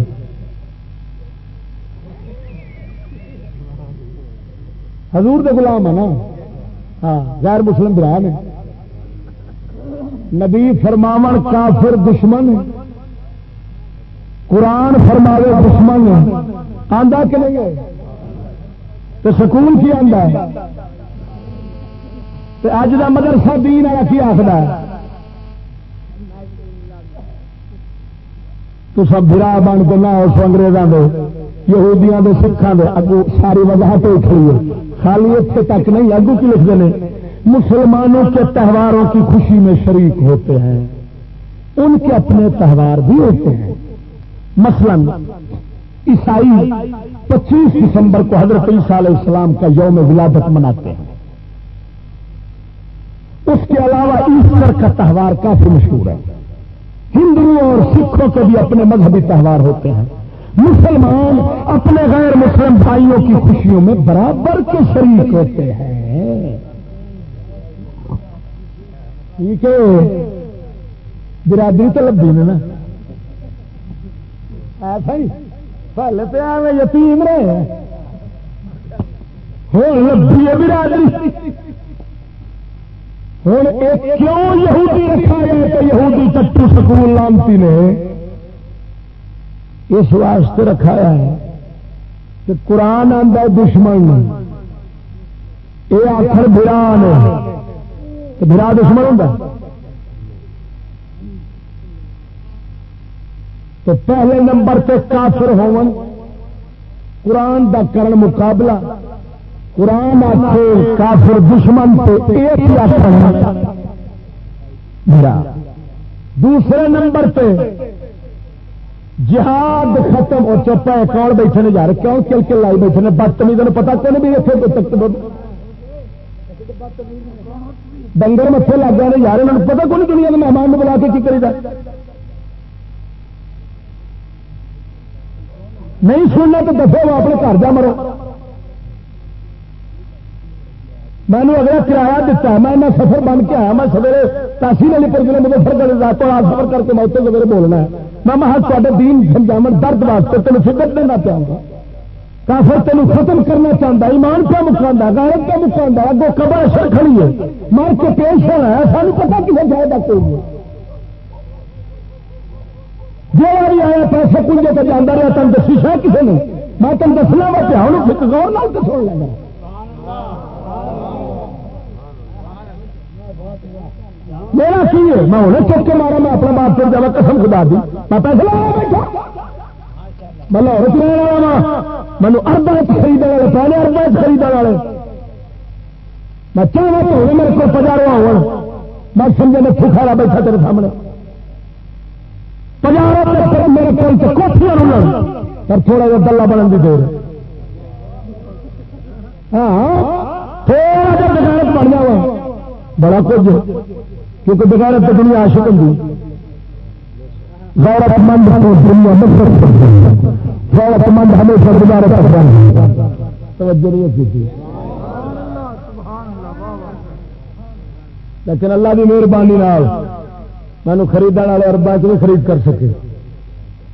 حضور دے غلام ہے نا؟ ہاں غیر مسلم برا نے نبی فرماون کافر دشمن قرآن فرماوے دشمن آندا کہ نہیں ہے؟ تو سکون کی آندا ہے۔ اج کا مدرسہ دین والا کی آخر ہے؟ تو سب برا بن کے نہ اس انگریزوں کے یہودیاں دے سکھان دے، اگو ساری وضاحت کھڑی ہے۔ خالی اتنے تک نہیں، اگو کی لکھتے ہیں؟ مسلمانوں کے تہواروں کی خوشی میں شریک ہوتے ہیں۔ ان کے اپنے تہوار بھی ہوتے ہیں۔ مثلا عیسائی پچیس دسمبر کو حضرت عیسیٰ علیہ السلام کا یوم ولادت مناتے ہیں۔ اس کے علاوہ ایسٹر کا تہوار کافی مشہور ہے۔ ہندوؤں اور سکھوں کے بھی اپنے مذہبی تہوار ہوتے ہیں۔ مسلمان اپنے غیر مسلم بھائیوں کی خوشیوں میں برابر کے شریک ہوتے ہیں۔ ٹھیک ہے برادری تو لبھی نا۔ ایسا ہی۔ پہلے تو آئے یتیم رہے ہو لبھی ہے برادری۔ ہوں کیوں یہودی رکھا گیا کہ یہودی چٹو سکول لانتی نے؟ اس واسطے رکھایا ہے کہ قرآن آتا دشمن۔ یہ آخر برا نے۔ برا دشمن ہوں تو پہلے نمبر پہ کافر ہون۔ قرآن دا کرن مقابلہ۔ قرآن آخے کافر دشمن تو ایک میرا۔ دوسرے نمبر پہ جہاد ختم ہو چپا ہے، کون بیٹھے جا رہے کیوں کل کے لائی بیٹھے بدتمیز پتا کون بھی اتنے تک ڈنگر متے لگ گئے یار انہوں پتا کون دنیا کے مہمان بلا کے کی کری جائے نہیں سننا تو دسو اپنے گھر جا مرو۔ میں نے اگلا کرایہ دتا میں سفر بن کے آیا، میں سویرے تحصیل علی پر ضلع مظفر گڑھ رات کو سفر کر کے میں اتنے سویرے بولنا ہے۔ میں مہا تے دین سمجھاو درد واسطے تین فکر دینا چاہوں گا۔ کافر تین ختم کرنا چاہتا ایمان پہ مکا غیرت پہ مکا اگو قبر اثر کھڑی ہے۔ مار کے پیش ہونا ہے سانو پتا کسے جائے گا کوئی نہیں جو باری آیا پیسے کنجے تو جانا رہا تم دسی شاید کسی نے میں تم دسنا وا پیا ہوں غور نال تو سن لینا؟ میرا کی ہے؟ میں انہیں چوک کے مارا، میں اپنا باپ سے جب قسم خدا دی۔ میں پیسے لگا بیٹھا۔ میں لاہور چ رہنے والا مینو اردا خرید والے پہلے اردا خرید والے۔ میں چاہوں تو میرے کو پجاروا ہو میں سمجھے میں تھوکھا بیٹھا تیرے سامنے۔ پجارا میرے کو کوٹیاں پر تھوڑا جا دلہ بننے کی دور ہاں تھوڑا جا بغیرت بن جا بڑا کچھ، کیونکہ بغیر تو دنیا عاشق ہوں غیرت مند کو دنیا نفرت غیرت مند ہمیشہ گزارے کرتا ہے توجہ نہیں کی لیکن اللہ کی مہربانی مینو خریدنے والے اربا چ نہیں خرید کر سکے۔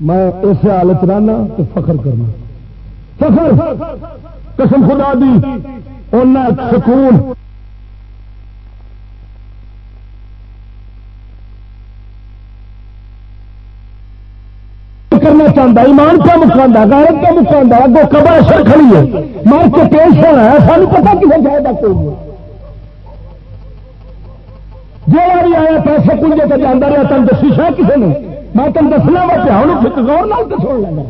میں اس حالت رہنا تو فخر کرنا۔ فخر! قسم خدا دی سکون۔ کرنا چاہتا ایمان کا مکانا غیرت کا مکانا اگو کبر اثر کھڑی ہے۔ مار کے پیش ہونا ہے، سانو پتا کسی جائے گا کوئی۔ جو باری آیا پیسے کنجے سے جانا رہا، تم دسی شاہ کسی نے؟ میں تم دسنا وا پیا ہوں؟ غور نال تو سن لینا۔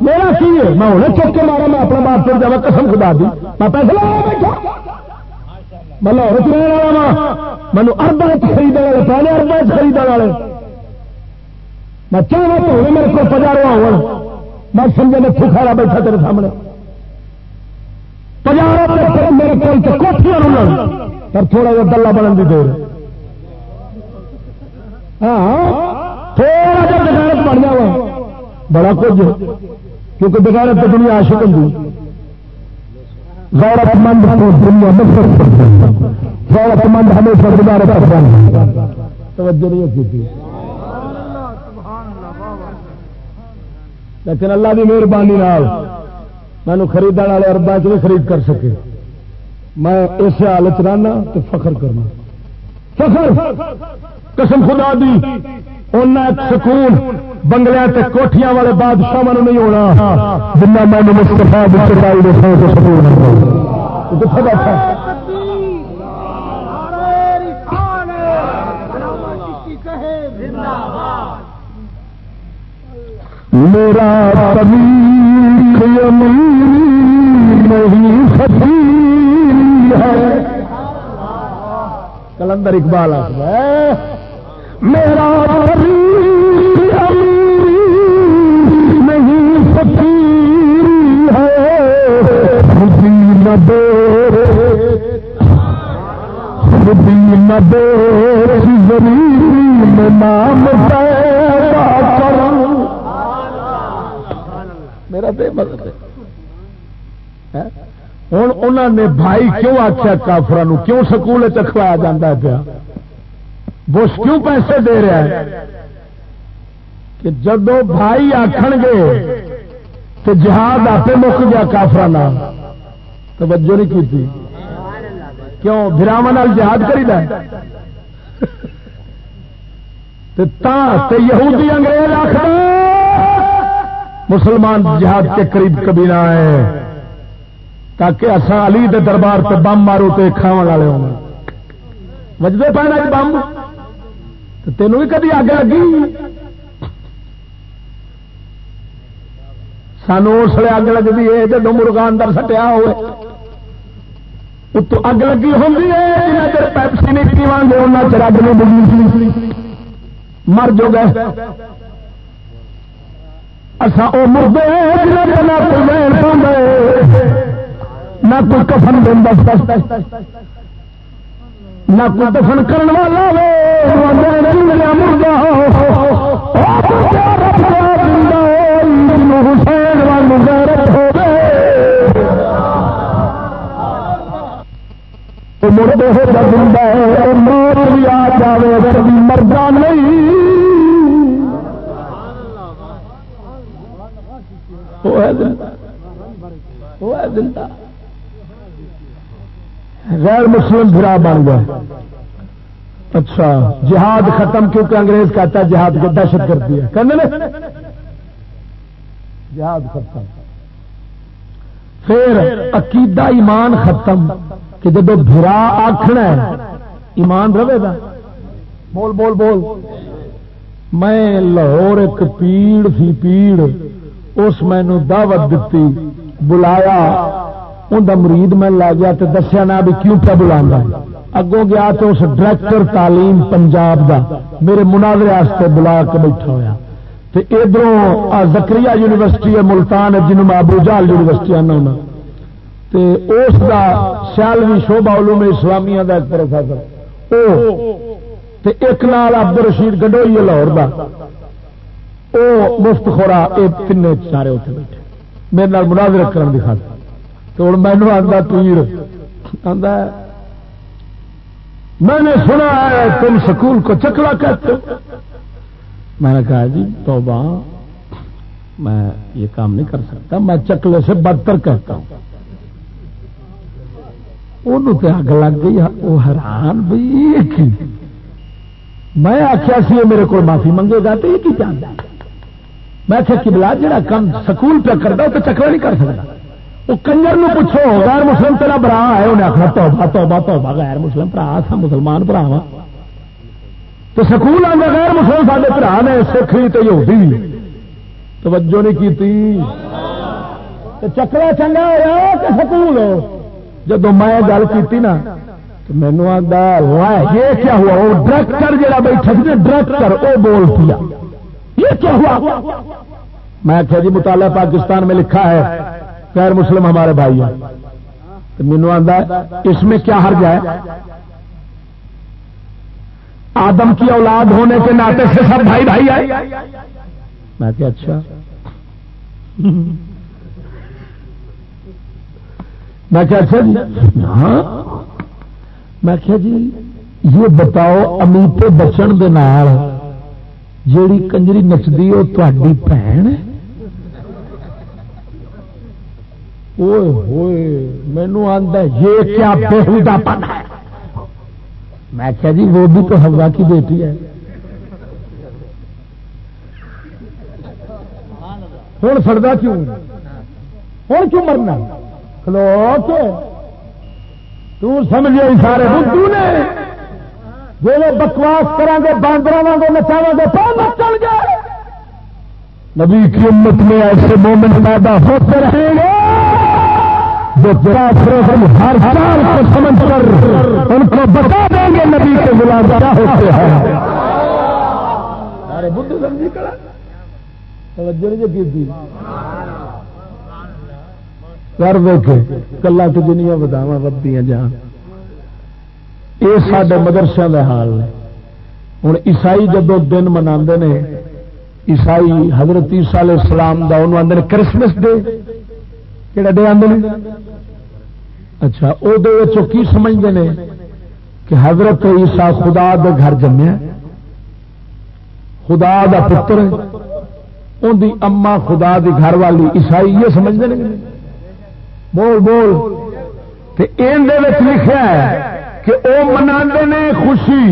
میرا کی ہے؟ میں ہوں چک کے مارا، میں اپنا باپ پھر جا قسم خدا دی۔ میں پیسے لگا بیٹھا۔ میں لاہور رہنے والا وا مینو اربا خرید والے پہلے اربا خرید والے۔ میں چاہوں تو میرے کو پجارو ہو میں سمجھے میں کھا بیٹھا تیرے سامنے۔ پجارو میرے کو کوٹیاں پر تھوڑا جا دلہ بننے کی دور۔ ہاں تھوڑا جا بغیرت بن جا بڑا کچھ، کیونکہ بغیرت تو دنیا عاشق ہوں غیرت مند کو دنیا نفرت غیرت مند ہمیشہ گزارے کرتا توجہ نہیں کی تھی لیکن اللہ کی مہربانی مینو خریدنے والے اربا چ نہیں خرید کر سکے۔ میں اس حالت رہنا تو فخر کرنا۔ فخر! قسم خدا دی سکون، بنگلے تے کوٹیاں والے بادشاہ نہیں ہونا۔ جنہ میں مستفا سکون میرا نہیں ہے کلندر اقبال ہے، میرا نہیں فقیر ہے خودی نہ دے خودی نہ دے زمین نام میرا بے مدد ہے۔ ہوں انہوں نے بھائی کیوں آخیا کافران کیوں سکول چکھوایا جا پیا؟ بش کیوں پیسے دے رہا ہے؟ کہ جدو بھائی آخر گے تو جہاد آپ مک گیا کافر توجہ نہیں کی تھی کیوں براہم جہاد کری یہودی انگریز آخر مسلمان جہاد کے قریب کبھی نہ آئے۔ تاکہ اصا علی دے دربار سے بم مارو تو کھاو والے ہوں۔ وجدے پہنا جی بم۔ تینوں بھی کدی اگ لگی۔ سانو اس لیے اگ لگتی ہے جب مرغا اندر سٹیا ہوئے۔ اتو اگ لگی ہوں پیپسی نہیں پیوان گے انہیں چر اگ نہیں بجلی مر جو گئے۔ اصا وہ مردے نہ کوئی کفن دینا نہ کوئی دفن کرنے والا حسین غیرت ہو مردے ہو زندہ ہے موت بھی آ جائے اگر بھی مردہ نہیں۔ وہ ہے زندہ وہ ہے زندہ غیر مسلم برا بن گیا اچھا جہاد ختم کیونکہ انگریز کہتا ہے جہاد کی دہشت کرتی ہے۔ جہاد ختم۔ پھر عقیدہ ایمان ختم کہ جب برا آخنا ہے، ایمان رہے گا۔ بول بول بول۔ میں لاہور ایک پیڑ تھی پیڑ اس مینو دعوت دیتی بلایا ان مرید میں لے گیا تو دسیا نہ بھی کیوں پہ بلا اگوں گیا تو اس ڈائریکٹر تعلیم پنجاب دا، میرے مناظرے بلا کے بیٹھا ہوا ادھر زکری یونیورسٹی ہے، ملتان ہے جنوب میں ابو جال یونیورسٹی آنا ہونا اس کا سیالوی شوبا علوم اسلامیہ کا ایک پروفیسر او، تے ایک نال عبد رشید گڈوئی لاہور کا وہ مفت خورا یہ تین سارے اتنے بیٹھے۔ میرے نال مناظر کرنے کی خاطر۔ تو ہوں مینو آتا پیر آتا میں نے سنا ہے، تم سکول کو چکلا کہتے میں نے کہا جی توبہ، میں یہ کام نہیں کر سکتا، میں چکلے سے بدتر کہتا ہوں۔ اگ لگ گئی وہ حیران بھائی میں آخیا سی میرے کو معافی منگے گا تو یہ کی چاہتا میں کہ بلا جا کام سکول پہ کرتا وہ تو چکر نہیں کر سکتا۔ وہ کنجر نو پوچھو، غیر مسلم تیرا برا ہے؟ انہیں آخر توبہ توبہ توبہ، غیر مسلم برا سا مسلمان برا وا۔ تو سکول آدھا غیر مسلم سارے برا نے سکھ بھی تو یہودی۔ توجہ نہیں کی چکرا چنگا ہوا کہ سکول جب میں گل کی نا، تو مینو آتا یہ کیا ہوا؟ وہ ڈائریکٹر جہاں بیٹھا ڈائریکٹر وہ بول پیا۔ یہ کیا ہوا؟ میں آخیا جی مطالعہ پاکستان میں لکھا ہے، غیر مسلم ہمارے بھائی ہیں۔ تو مینو آتا اس میں کیا حرج ہے؟ آدم کی اولاد ہونے کے ناطے سے سب بھائی بھائی آئے۔ میں کہ اچھا۔ میں کہ اچھا۔ جی ہاں۔ میں کہ جی یہ بتاؤ امیتے بچن دے نال جیڑی کنجری نچدی وہ تاری بھن ہے؟ مینو آتا یہ کیا بےحدہ پن ہے؟ میں کیا جی وہ بھی تو ہوا کی بیٹی ہے۔ ہوں سڑتا کیوں؟ ہوں کیوں مرنا؟ کلو تمجھے سارے بدھو نے۔ جی بکواس کریں گے باندر گے نچاو گے چل گئے۔ نبی کی امت میں ایسے مومن پیدا ہوتے رہیں گے جو ہم ہر سال کو سمجھ کر ان کو بتا دیں گے نبی کے غلام کیا ہوتے ہیں۔ کر دیکھے کلا تو دنیا بداوا بدیاں جان۔ یہ سارے مدرسے کا حال نے۔ ہوں عیسائی جدو دن منا عیسائی حضرت عیسیٰ علیہ السلام کا انہوں آدھے کرسمس ڈے۔ کہڑا ڈے آدھے اچھا وہ کی سمجھتے ہیں کہ حضرت عیسا خدا دے گھر جمیا خدا دا پتر ان دی اما خدا دی گھر والی عیسائی یہ سمجھتے ہیں بول بول لکھا ہے کہ وہ منا خوشی۔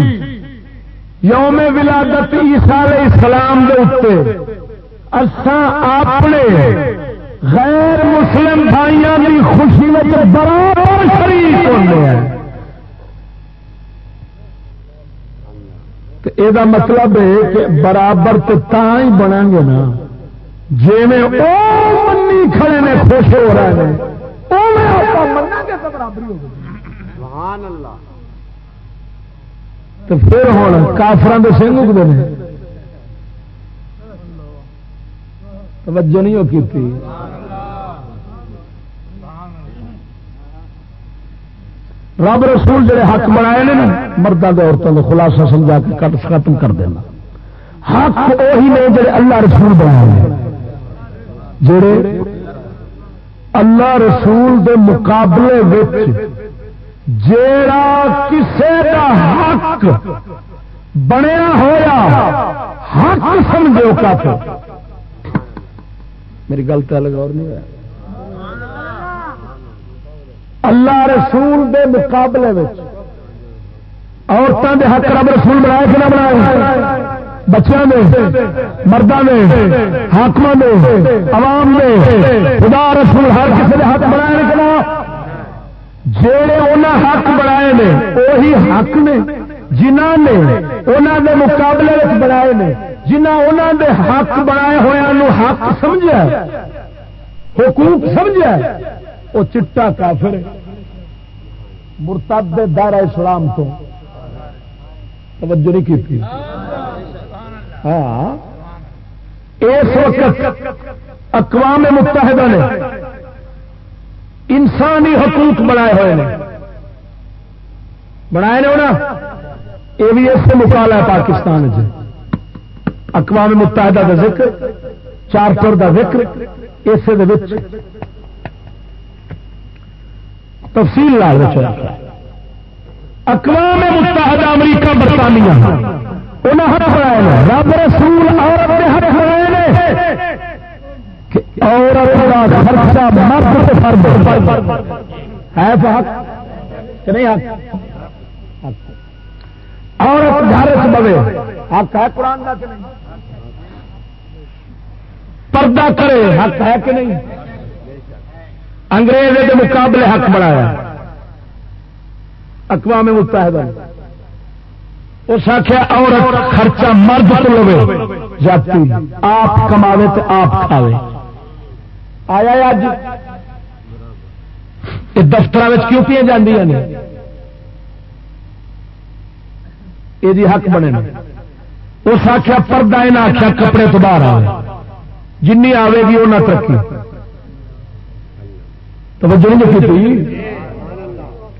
یوم ولادت عیسا علیہ السلام دے اتنے اپنے غیر مسلم بھائیوں کی خوشی میں برابر شریف ہوتے ہیں۔ یہ مطلب ہے کہ برابر تو ہی بنا گے نا۔ جی میں منی کھڑے نے خوش ہو رہے ہیں برابری ہو سبحان اللہ۔ تو پھر ہوں کافران کے سنگ اگتے ہیں توجہ نہیں ہو کی رب رسول جڑے حق بنائے نا مردوں کے عورتوں کو خلاصہ سمجھا کے کٹ ختم کر دینا۔ حق وہی نے جڑے اللہ رسول بنائے جڑے اللہ رسول دے مقابلے جیڑا کسے دا حق بنیا ہوا حق سمجھو کا میری گل تو الگ اور نہیں ہوا اللہ رسول دے مقابلے عورتوں دے حق رب رسول بنایا کہ نہ بنایا بچوں نے مردوں نے حاقم نے عوام نے خدا رسول ہر کسی نے حق بنایا کہ نہ؟ جڑے انہیں حق بنائے نے وہی حق نے۔ جنہ نے انہوں نے مقابلے بنائے نے جنہ انہوں نے حق بنائے ہوا حق سمجھا حقوق سمجھا وہ چٹا کافر مرتد دائرہ اسلام تو توجہ نہیں کی ہاں اس وقت اقوام متحدہ نے انسانی حقوق بنائے ہوئے ہیں بنائے نے ہونا۔ یہ بھی اس سے مقابلہ ہے پاکستان اقوام متحدہ کا ذکر، چار کا ذکر اسے تفصیل لا اقوام متحدہ امریکہ برطانیہ۔ انہیں ہاتھ بنایا رب رسول عورت نے ہاتھ بنائے عورت کا خرچہ مرد سے فرد ہے. حق کہ نہیں حق؟ عورت گھر سے بوے. حق ہے قرآن کا کہ نہیں؟ پردہ کرے، حق ہے کہ نہیں؟ انگریز کے مقابلے حق بنایا. اقوام متحدہ. اس آخیا عورت خرچہ مرد تو لو جاتی آپ کماوے تو آپ کھاوے. آیا اج دفتر کیوں پی جی یہ حق بنے اس آخیا پردہ یہ آخیا کپڑے تو باہر آ جن آئے گی وہ نہ ترقی۔ توجہ نہیں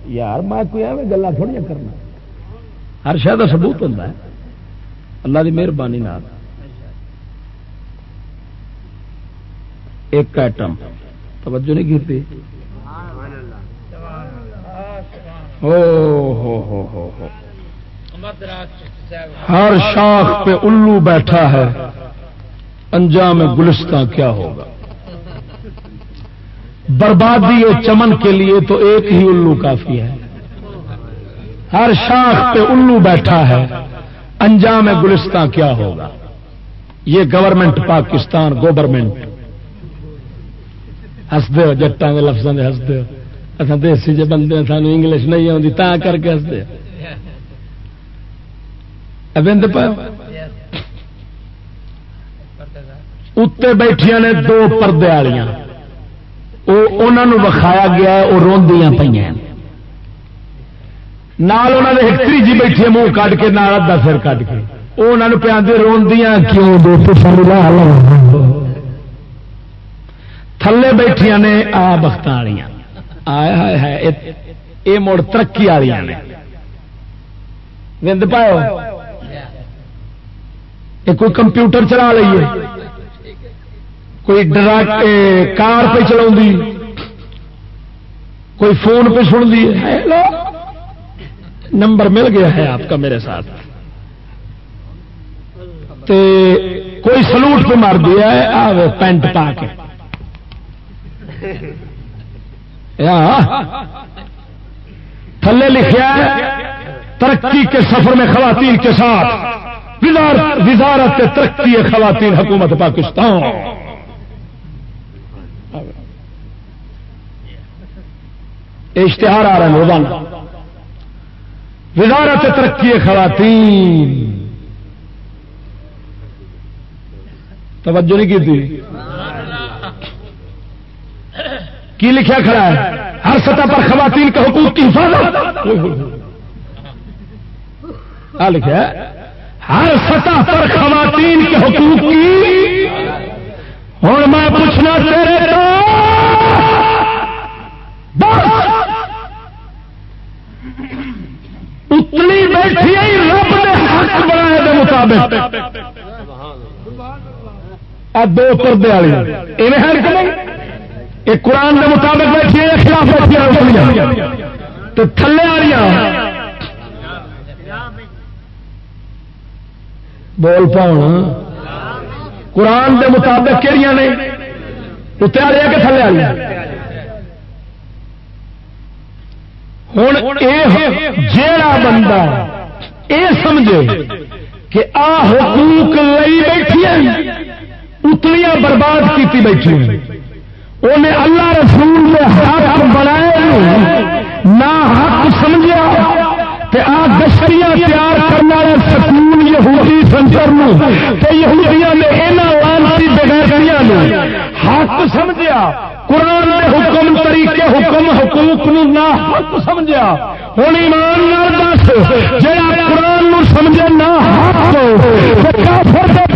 یار، میں کوئی ایویں گلا تھوڑی کرنا۔ ہر شہر کا سبوت ہوتا ہے۔ اللہ کی مہربانی ایک ایٹم توجہ نہیں کی ہر شاخ پہ الو بیٹھا ہے۔ انجام گلستان کیا ہوگا؟ بربادی چمن کے لیے تو ایک ہی الو کافی ہے۔ ہر شاخ پہ الو بیٹھا ہے۔ انجام گلستان کیا ہوگا؟ یہ گورنمنٹ پاکستان گورنمنٹ ہستے ہو جٹان کے لفظوں کے ہستے اچھا دیسی جی بندے ہاں، سانو انگلش نہیں آتی تا کر کے ہستے ابند اتنے بیٹھیا نے دو پردے والیاں انہوں وکھایا گیا وہ روندیاں پہ نال انہوں نے ہٹری جی بیٹھی منہ کٹ کے، نال ادا سر کٹ کے۔ وہ انہوں نے پہ روندیاں کیوں؟ تھلے بیٹھیا نے آ بخت والیاں ہے یہ مڑ ترقی والی نے۔ وند پاؤ یہ کوئی کمپیوٹر چلا لیے کوئی ڈرا کار پہ چلا کوئی فون پہ سن دی نمبر مل گیا ہے آپ کا میرے ساتھ۔ تے کوئی سلوٹ پہ مار دیا ہے آ پینٹ پا کے۔ تھلے لکھا ہے، ترقی کے سفر میں خواتین کے ساتھ وزارت ترقی خواتین، حکومت پاکستان۔ اشتہار آ رہا ہے، روزانہ۔ وزارت ترقی خواتین۔ توجہ نہیں کی تھی؟ کی لکھا کھڑا ہے؟ ہر سطح پر خواتین کے حقوق کی حفاظت۔ لکھا ہے؟ ہر سطح پر خواتین کے حقوق کی۔ اور میں پوچھنا تیرے اتنی بیٹھی رب نے حق بنائے مطابق۔ دو پردے والی۔ یہ قرآن کے مطابق بیٹھی خلاف بیٹھی تو تھلے والی بول پاؤ قرآن کے مطابق کہڑی نے؟ اتنے والی کہ تھلے والی ہوں جیڑا بندہ یہ سمجھے کہ آ حقوق لئی بیٹھی اتلیاں برباد کی بیٹھی انہیں اللہ رسول نے حق بنائے نہ حق سمجھا کہ آ دشریاں تیار کرنے والے سکول یہودی سنسر یہودیاں نے یہاں لانسی بغیرتیاں حق سمجھا قرآن نے حکم طریقے حکم حقوق نہ حق سمجھا ہوں ایمان دس جا قرآن سمجھے نہ حق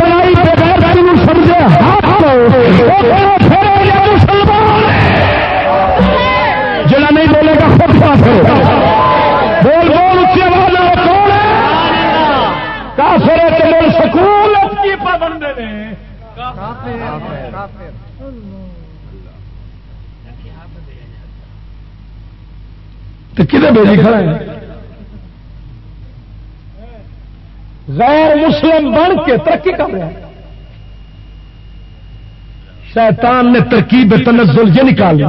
بڑائی بغیر سمجھے حق پاس بول بول اچھی آواز کون ہے؟ رسول کی پابند نے؟ کتنے بھیجی کھڑا ہے؟ غیر مسلم بن کے ترقی کر رہے ہیں شیطان نے ترکیب تنزل یہ نکال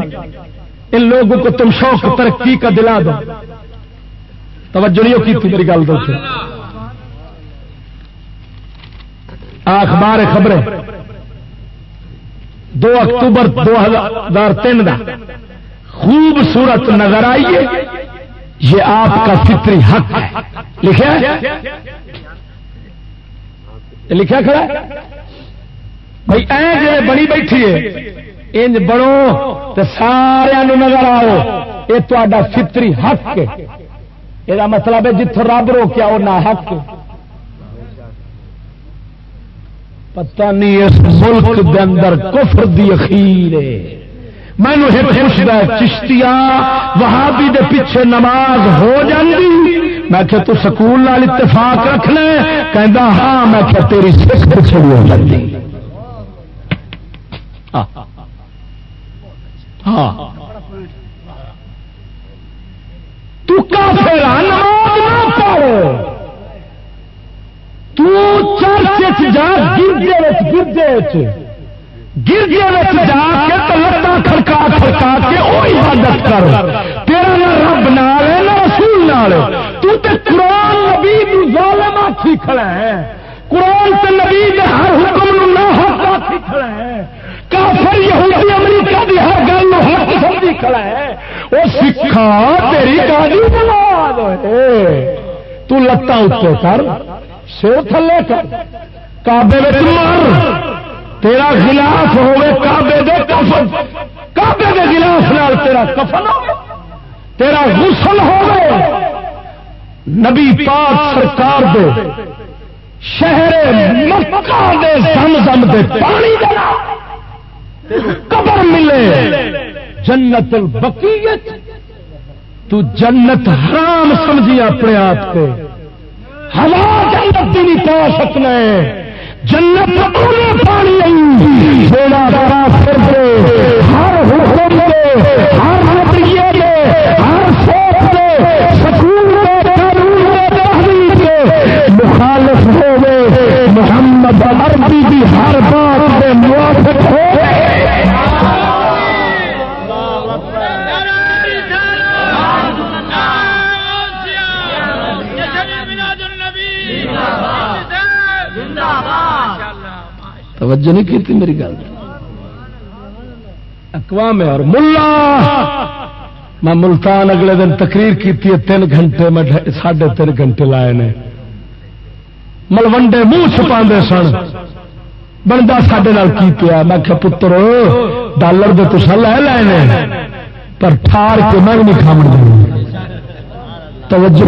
ان لوگوں کو تم شوق، ترقی کا دلا دو۔ توجہ نہیں کی تھی میری گل دو اخبار خبریں۔ دو اکتوبر دو ہزار تین خوبصورت نظر آئیے یہ آپ کا فطری حق ہے۔ لکھا لکھا کھڑا بھائی اے بنی بیٹھی ہے۔ انج بڑو تو سارا نظر آؤ۔ یہ تا فطری حق ہے۔ یہ مطلب ہے جتوں رب روکیا وہ نہ حق پتہ نہیں اس ملک دے اندر کفر دی اخیر ہے۔ مینو پوچھتا چشتیا وہابی دے پیچھے نماز ہو جاندی؟ میں کہ تو سکول اتفاق رکھ لے کہندا ہاں میں کہ تیری سکھ پچھڑی ہو جاندی۔ ہاں۔ تو کافر نماز نہ پڑھ تو چرچ جا جا کے لتا کھڑکا کھڑکا کے وہ عبادت کر۔ تیرا نہ رب نال ہے، نہ رسول نال تو تے قرآن نبی نو ظالم آکھی کھڑا ہے۔ قرآن تے نبی دے ہر حکم نو نہ حق آکھی کھڑا ہے۔ کافر یہودی دی ہر گل حق سمجھی کھڑا ہے۔ او سکھا، تیری گاڑی بنا دے۔ تو لتا اتنے کر سر تھلے کر۔ کعبے وچ مر۔ تیرا خلاف ہوے کعبے دے کفن۔ کعبے دے خلاف نال تیرا کفن تیرا غسل ہوے نبی پاک سرکار دے شہر مکہ دے زمزم دے پانی دے قبر ملے۔ جنت البقیت۔ تو جنت حرام سمجھی اپنے آپ کو۔ ہوا جنت بھی نہیں پا سکنا ہے جنت پانی تھوڑا بڑا پھر ہر حکم دے ہر نتیجے دے ہر سوچ دے سکون دے مخالف ہوئے، محمد عربی کی ہر بات موافق ہو۔ توجہ نہیں کی میری گل۔ اقوام اور ملا۔ میں ملتان اگلے دن تقریر کی تین گھنٹے میں ساڑھے تین گھنٹے لائے نے۔ ملوڈے منہ چھپا سن۔ بنتا سڈے کی پیا؟ میں کہ پتر، ڈالر تو تصا لے لائے پر ٹھار کے میں نہیں کھا توجہ۔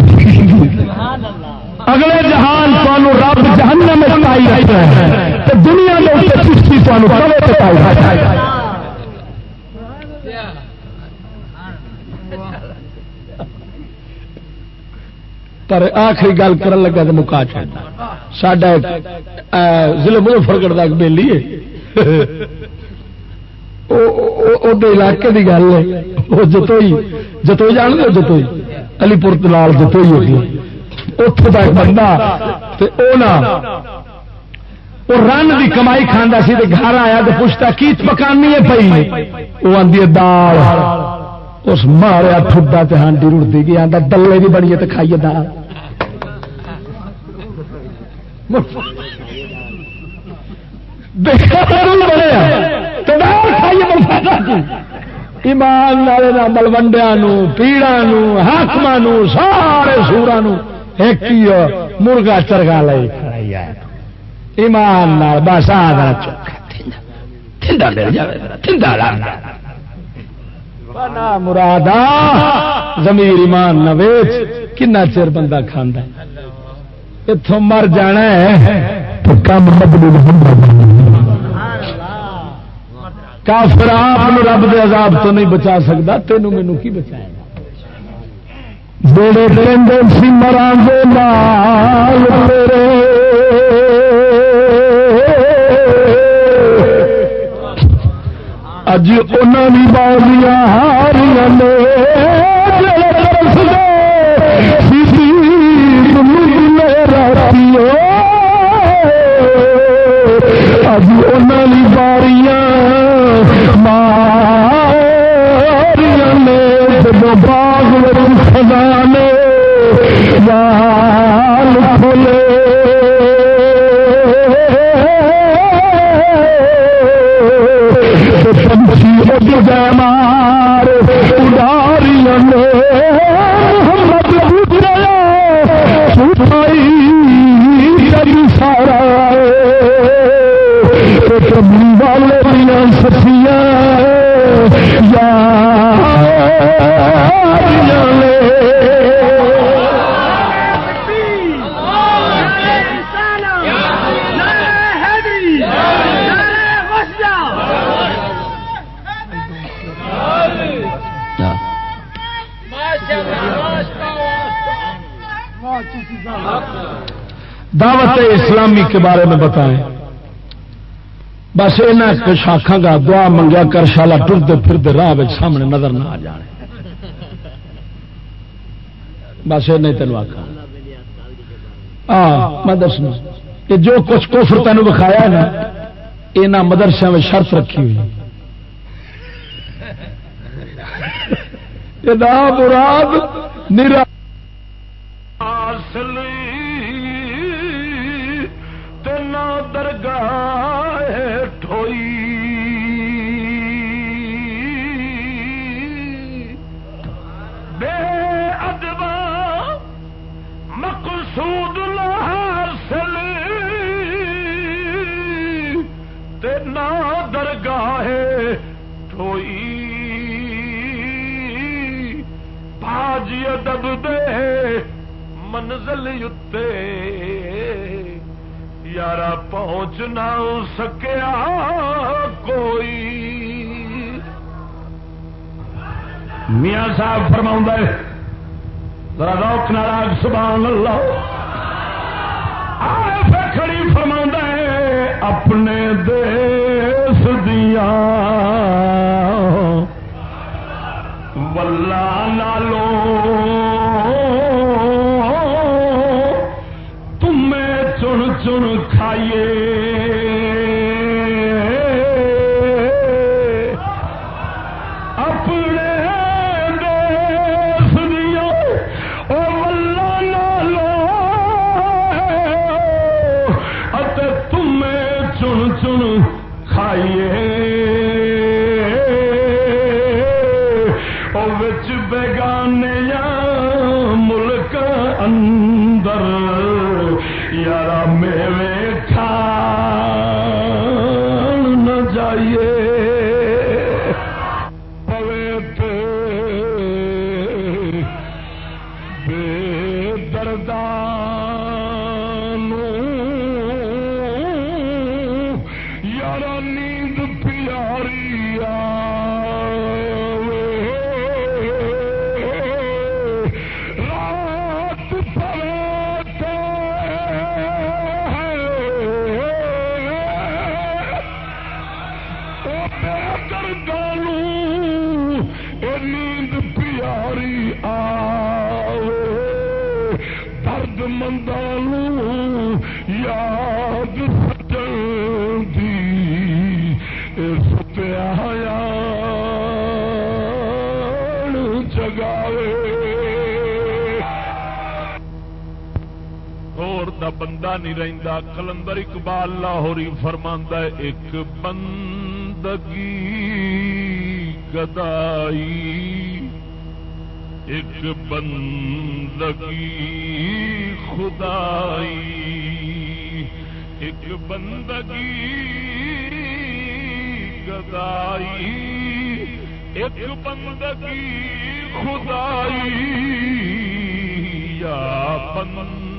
اگلے جہان تمہوں رب جہنم میں پائی رکھنا ہے تو دنیا میں اسے چشتی تمہیں کبے پائی رکھنا پر آخری گل کر لگا تو مکا چاہتا سڈا ضلع مظفرگڑھ کا ایک بیلی ہے۔ علاقے کی گل ہے۔ وہ جتوئی جتوئی جان دو جتوئی۔ علی پور لال جتوئی ہوگی اتوں کا ایک بندہ رن کی کمائی کھانا سی گھر آیا تو پوچھتا کی پکانی ہے پی وہ آدھی دال۔ اس ماریا ٹھڈا تو ہانڈی رڑتی گئی آتا دلے بھی بڑی تو کھائیے دال ایمان والے ملوڈیا پیڑا ہاکم سارے سورا ایک مرغا چرگا لے ایمان بس آ چوکھا، تھنڈا مل جائے تھنڈا لگتا مراد زمیر ایمان نہ ویچ، کنا چر بندہ کھانا اتوں مر جانا ہے، تو کم مقبول کافر آپ رب دے عذاب تو نہیں بچا سکتا تینوں مینو کی بچائے گا؟ بڑے سی مران دے نال تیرے اج ان بازیاں ہاریاں اج ان باریاں ماریاں نے جب باغ خزانے وال دعوت اسلامی کے بارے میں بتائیں۔ بس یہاں شاخا کا دعا منگیا کر، شالا ٹرتے پھرتے راہ سامنے نظر نہ آ جانے۔ بس یہ نہیں تینوں آخا ہاں میں دسنا۔ کہ جو کچھ کوفر تین بکھایا نا یہاں مدرسے میں شرط رکھی ہوئی مراد نرا بندہ کلندر اقبال لاہوری فرماندا ایک بندگی گدائی۔ ایک بندگی خدائی۔ ایک بندگی گدائی۔ ایک بندگی خدائی۔ یا بندے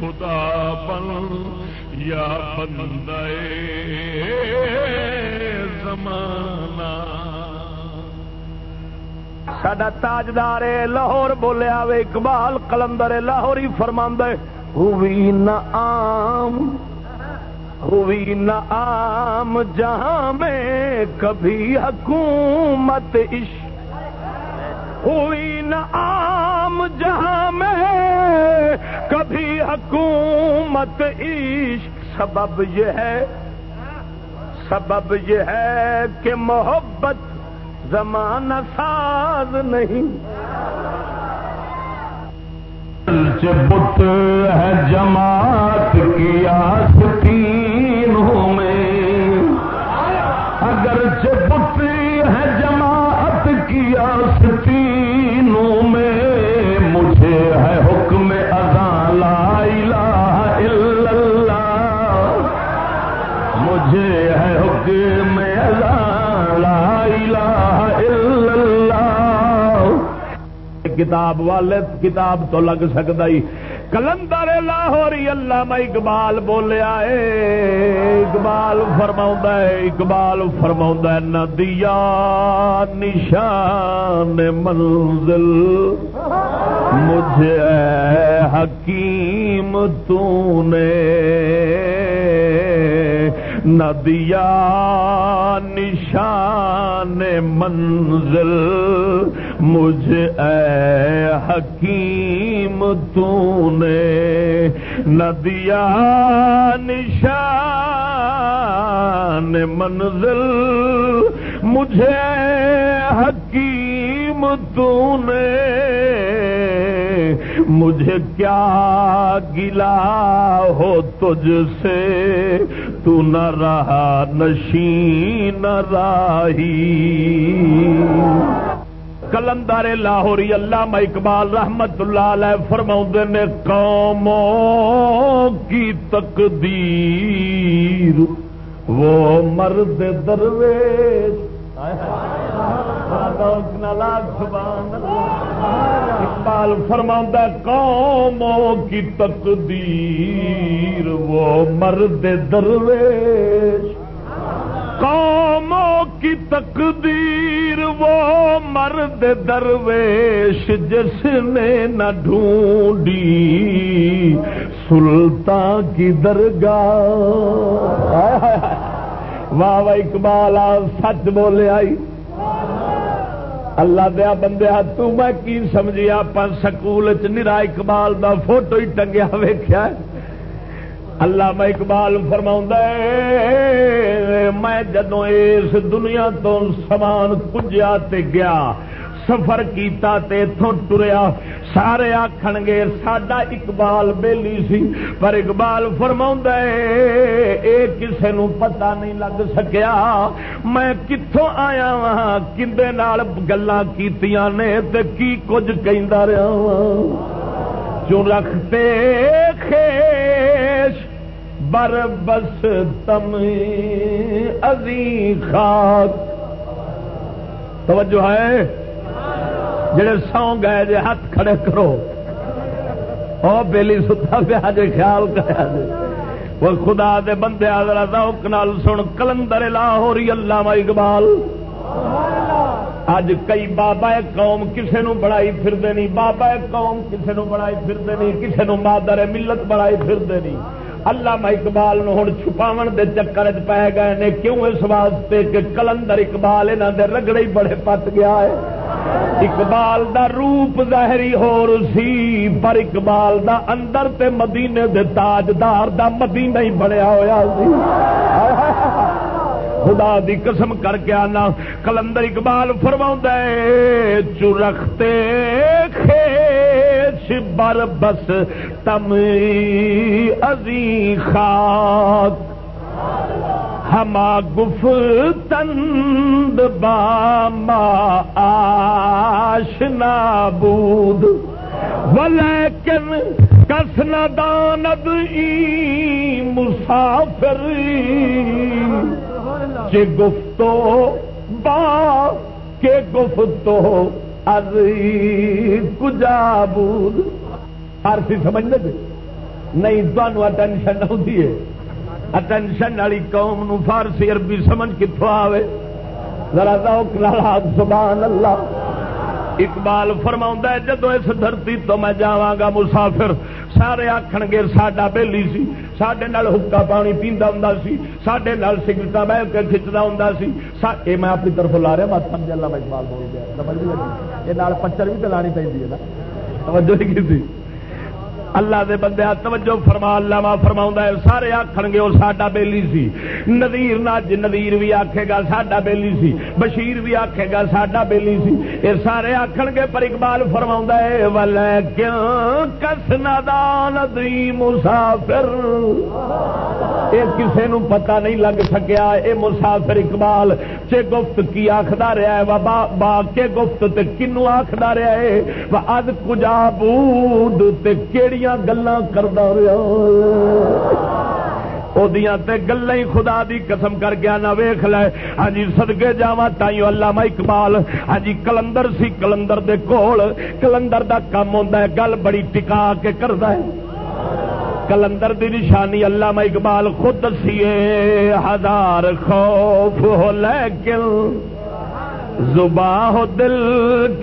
خدا بن یا بندے زمانہ۔ سڈا تاجدار لاہور بولیا وے، اقبال کلندر لاہور ہی فرما ہوئی نہ ہوئی نہ عام، جہاں میں کبھی حکومت عشق ہوئی نہ عام، جہاں میں کبھی حکومت عشق سبب یہ ہے، سبب یہ ہے کہ محبت زمانہ ساز نہیں۔ بت ہے جماعت کی آس کتاب والے کتاب تو لگ سکتا ہی۔ کلندر لاہوری اللہ میں اقبال بولیا ہے اقبال فرما ہے اقبال فرما ہے ندیا نشان منزل۔ مجھے حکیم تو نے ندیا نشان منزل۔ مجھے اے حکیم تو نے ندیا نشان منزل، مجھے حکیم تو نے مجھے کیا گلا ہو تجھ سے؟ تو نہ رہا نشین راہی۔ کلندر لاہوری اللہ اقبال رحمت اللہ علیہ فرما نے، قوموں کی تقدیر، وہ مرد درویش. اقبال فرما قوموں کی تقدیر، وہ مرد درویش. قوموں کی تقدیر وہ مرد درویش جس نے نہ ڈھونڈی۔ سلطان کی درگاہ۔ واہ واہ، اقبال سچ بولے آئی۔ اللہ دیا بندیا، تو میں کی سمجھی؟ آپ سکول چ نرا اقبال دا فوٹو ہی ٹنگیا ویخیا اللہ میں اقبال فرما میں جدو اس دنیا تو سامان کجیا تے گیا، سفر کیتا تے اتوں ٹریا، سارے آخن گے، ساڈا اقبال بیلی سی۔ پر اقبال فرما اے کسے نو پتا نہیں لگ سکیا، میں کتوں آیا وا کھے گلا کیتیاں نے، تے کی کچھ کہندا رہا وا جو رکھتے خیش، بر بس تم ازی خاک۔ توجہ ہے؟ جڑے سو گئے جے ہاتھ کھڑے کرو۔ او بیلی ستا پیا جے خیال کرا جے وہ خدا دے بندے آدر ذوق نال سن۔ کلندر لاہوری علامہ اقبال۔ اج کئی بابا قوم کسے نو بڑائی پھردے نہیں، بابا قوم کسے نو بڑائی پھردے نہیں، کسے نو مادر ملت بڑائی پھردے نہیں۔ اللہ اقبال ہوں چھپاو دے چکر پی گئے نے، کیوں اس واسطے کہ کلندر اقبال یہاں دے رگڑے بڑے پت گیا ہے۔ اقبال دا روپ ظاہری ہو سی، پر اقبال دا اندر تے مدینے دے تاجدار دا مدینہ ہی بنیا ہوا سی۔ خدا دی قسم کر کے آنا۔ کلندر اقبال فرما چرختے خیش بر بس تم ازی خاک ہما گف تند باما آشنا بود۔ ولیکن کس نہ داند ای مسافر۔ چے گفتو، با کے گفتو از کجا بود؟ فارسی سمجھ لگے جی۔ نہیں تمہوں اٹینشن نہ ہوتی ہے۔ اٹینشن والی قوم نو فارسی عربی سمجھ کتوں آئے ذرا ذوق سبحان اللہ۔ اقبال فرما جدو اس دھرتی تو میں جاگا مسافر، سارے آخر گے ساڈا بہلی سی سڈے حکا پانی پیندا ہوں سی سڈے سگرٹ بہ کے کھچتا ہوں سی۔ میں اپنی طرف لا رہا مت سمجھ اللہ اقبال بول گیا یہ پچر بھی تو لانی پہ توجہ نہیں کی اللہ دے بندے توجہ فرما اللہ فرما ہے۔ سارے آخر گے وہ ساڈا بےلی سی۔ ندیر نج ندیر بھی آخے گا ساڈا بےلی سی۔ بشیر بھی آخے گا ساڈا بےلی سی۔ یہ سارے آخر گے پر اقبال فرما ہے ول کیوں کس ندان مسافر؟ یہ کسی نو پتا نہیں لگ سکیا۔ یہ مسافر اقبال چے گفت کی آخر رہا ہے؟ با, با کے گفت تے کنو آخر رہا ہے؟ اد کجا بود تے کیڑی گلا کرتا گلا خدا دی قسم کر گیا نہ ویخ لے۔ ہاں جی سدگے جا تائیوں اللہ اقبال۔ ہاں جی کلندر سی کلندر دے کول۔ کلندر دا کام ہوتا ہے، گل بڑی ٹکا کے کرتا ہے۔ کلندر دی نشانی اللہ اقبال خود دسیے، ہزار خوف ہو لیکن زباں ہو دل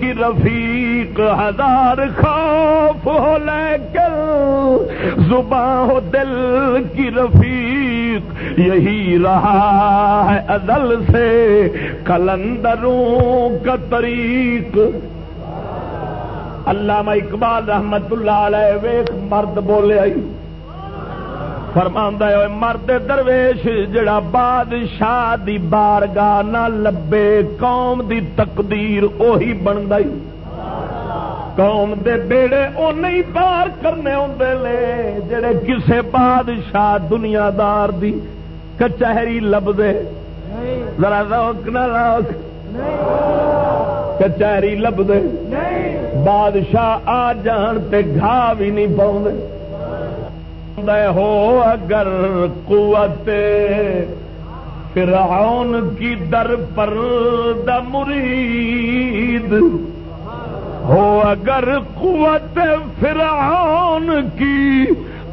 کی رفیق ایک ہزار خوف ہو لیکن زباں ہو دل کی رفیق یہی رہا ہے ازل سے کلندروں کا طریق۔ علامہ اقبال رحمت اللہ علیہ ویخ مرد بولے آئی۔ فرما مرد درویش، جڑا بادشاہ دی بارگاہ نہ لبے، قوم دی تقدیر اوہی بن گئی۔ قوم دے بیڑے او نہیں پار کرنے ہوندے لے، جڑے کسے بادشاہ دنیا دار دی کچہری لب دے ذرا روک نہ روک کچہری لب دے بادشاہ آ جان تے گھا بھی نہیں پاؤں ہو اگر قوت فرعون کی در پر مرید۔ ہو اگر قوت فرعون کی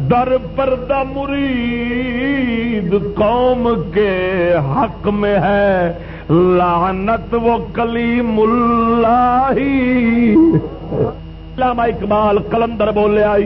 در پردہ مرید قوم کے حق میں ہے، لعنت وہ کلیم اللہ علامہ اقبال کلندر بولے آئی۔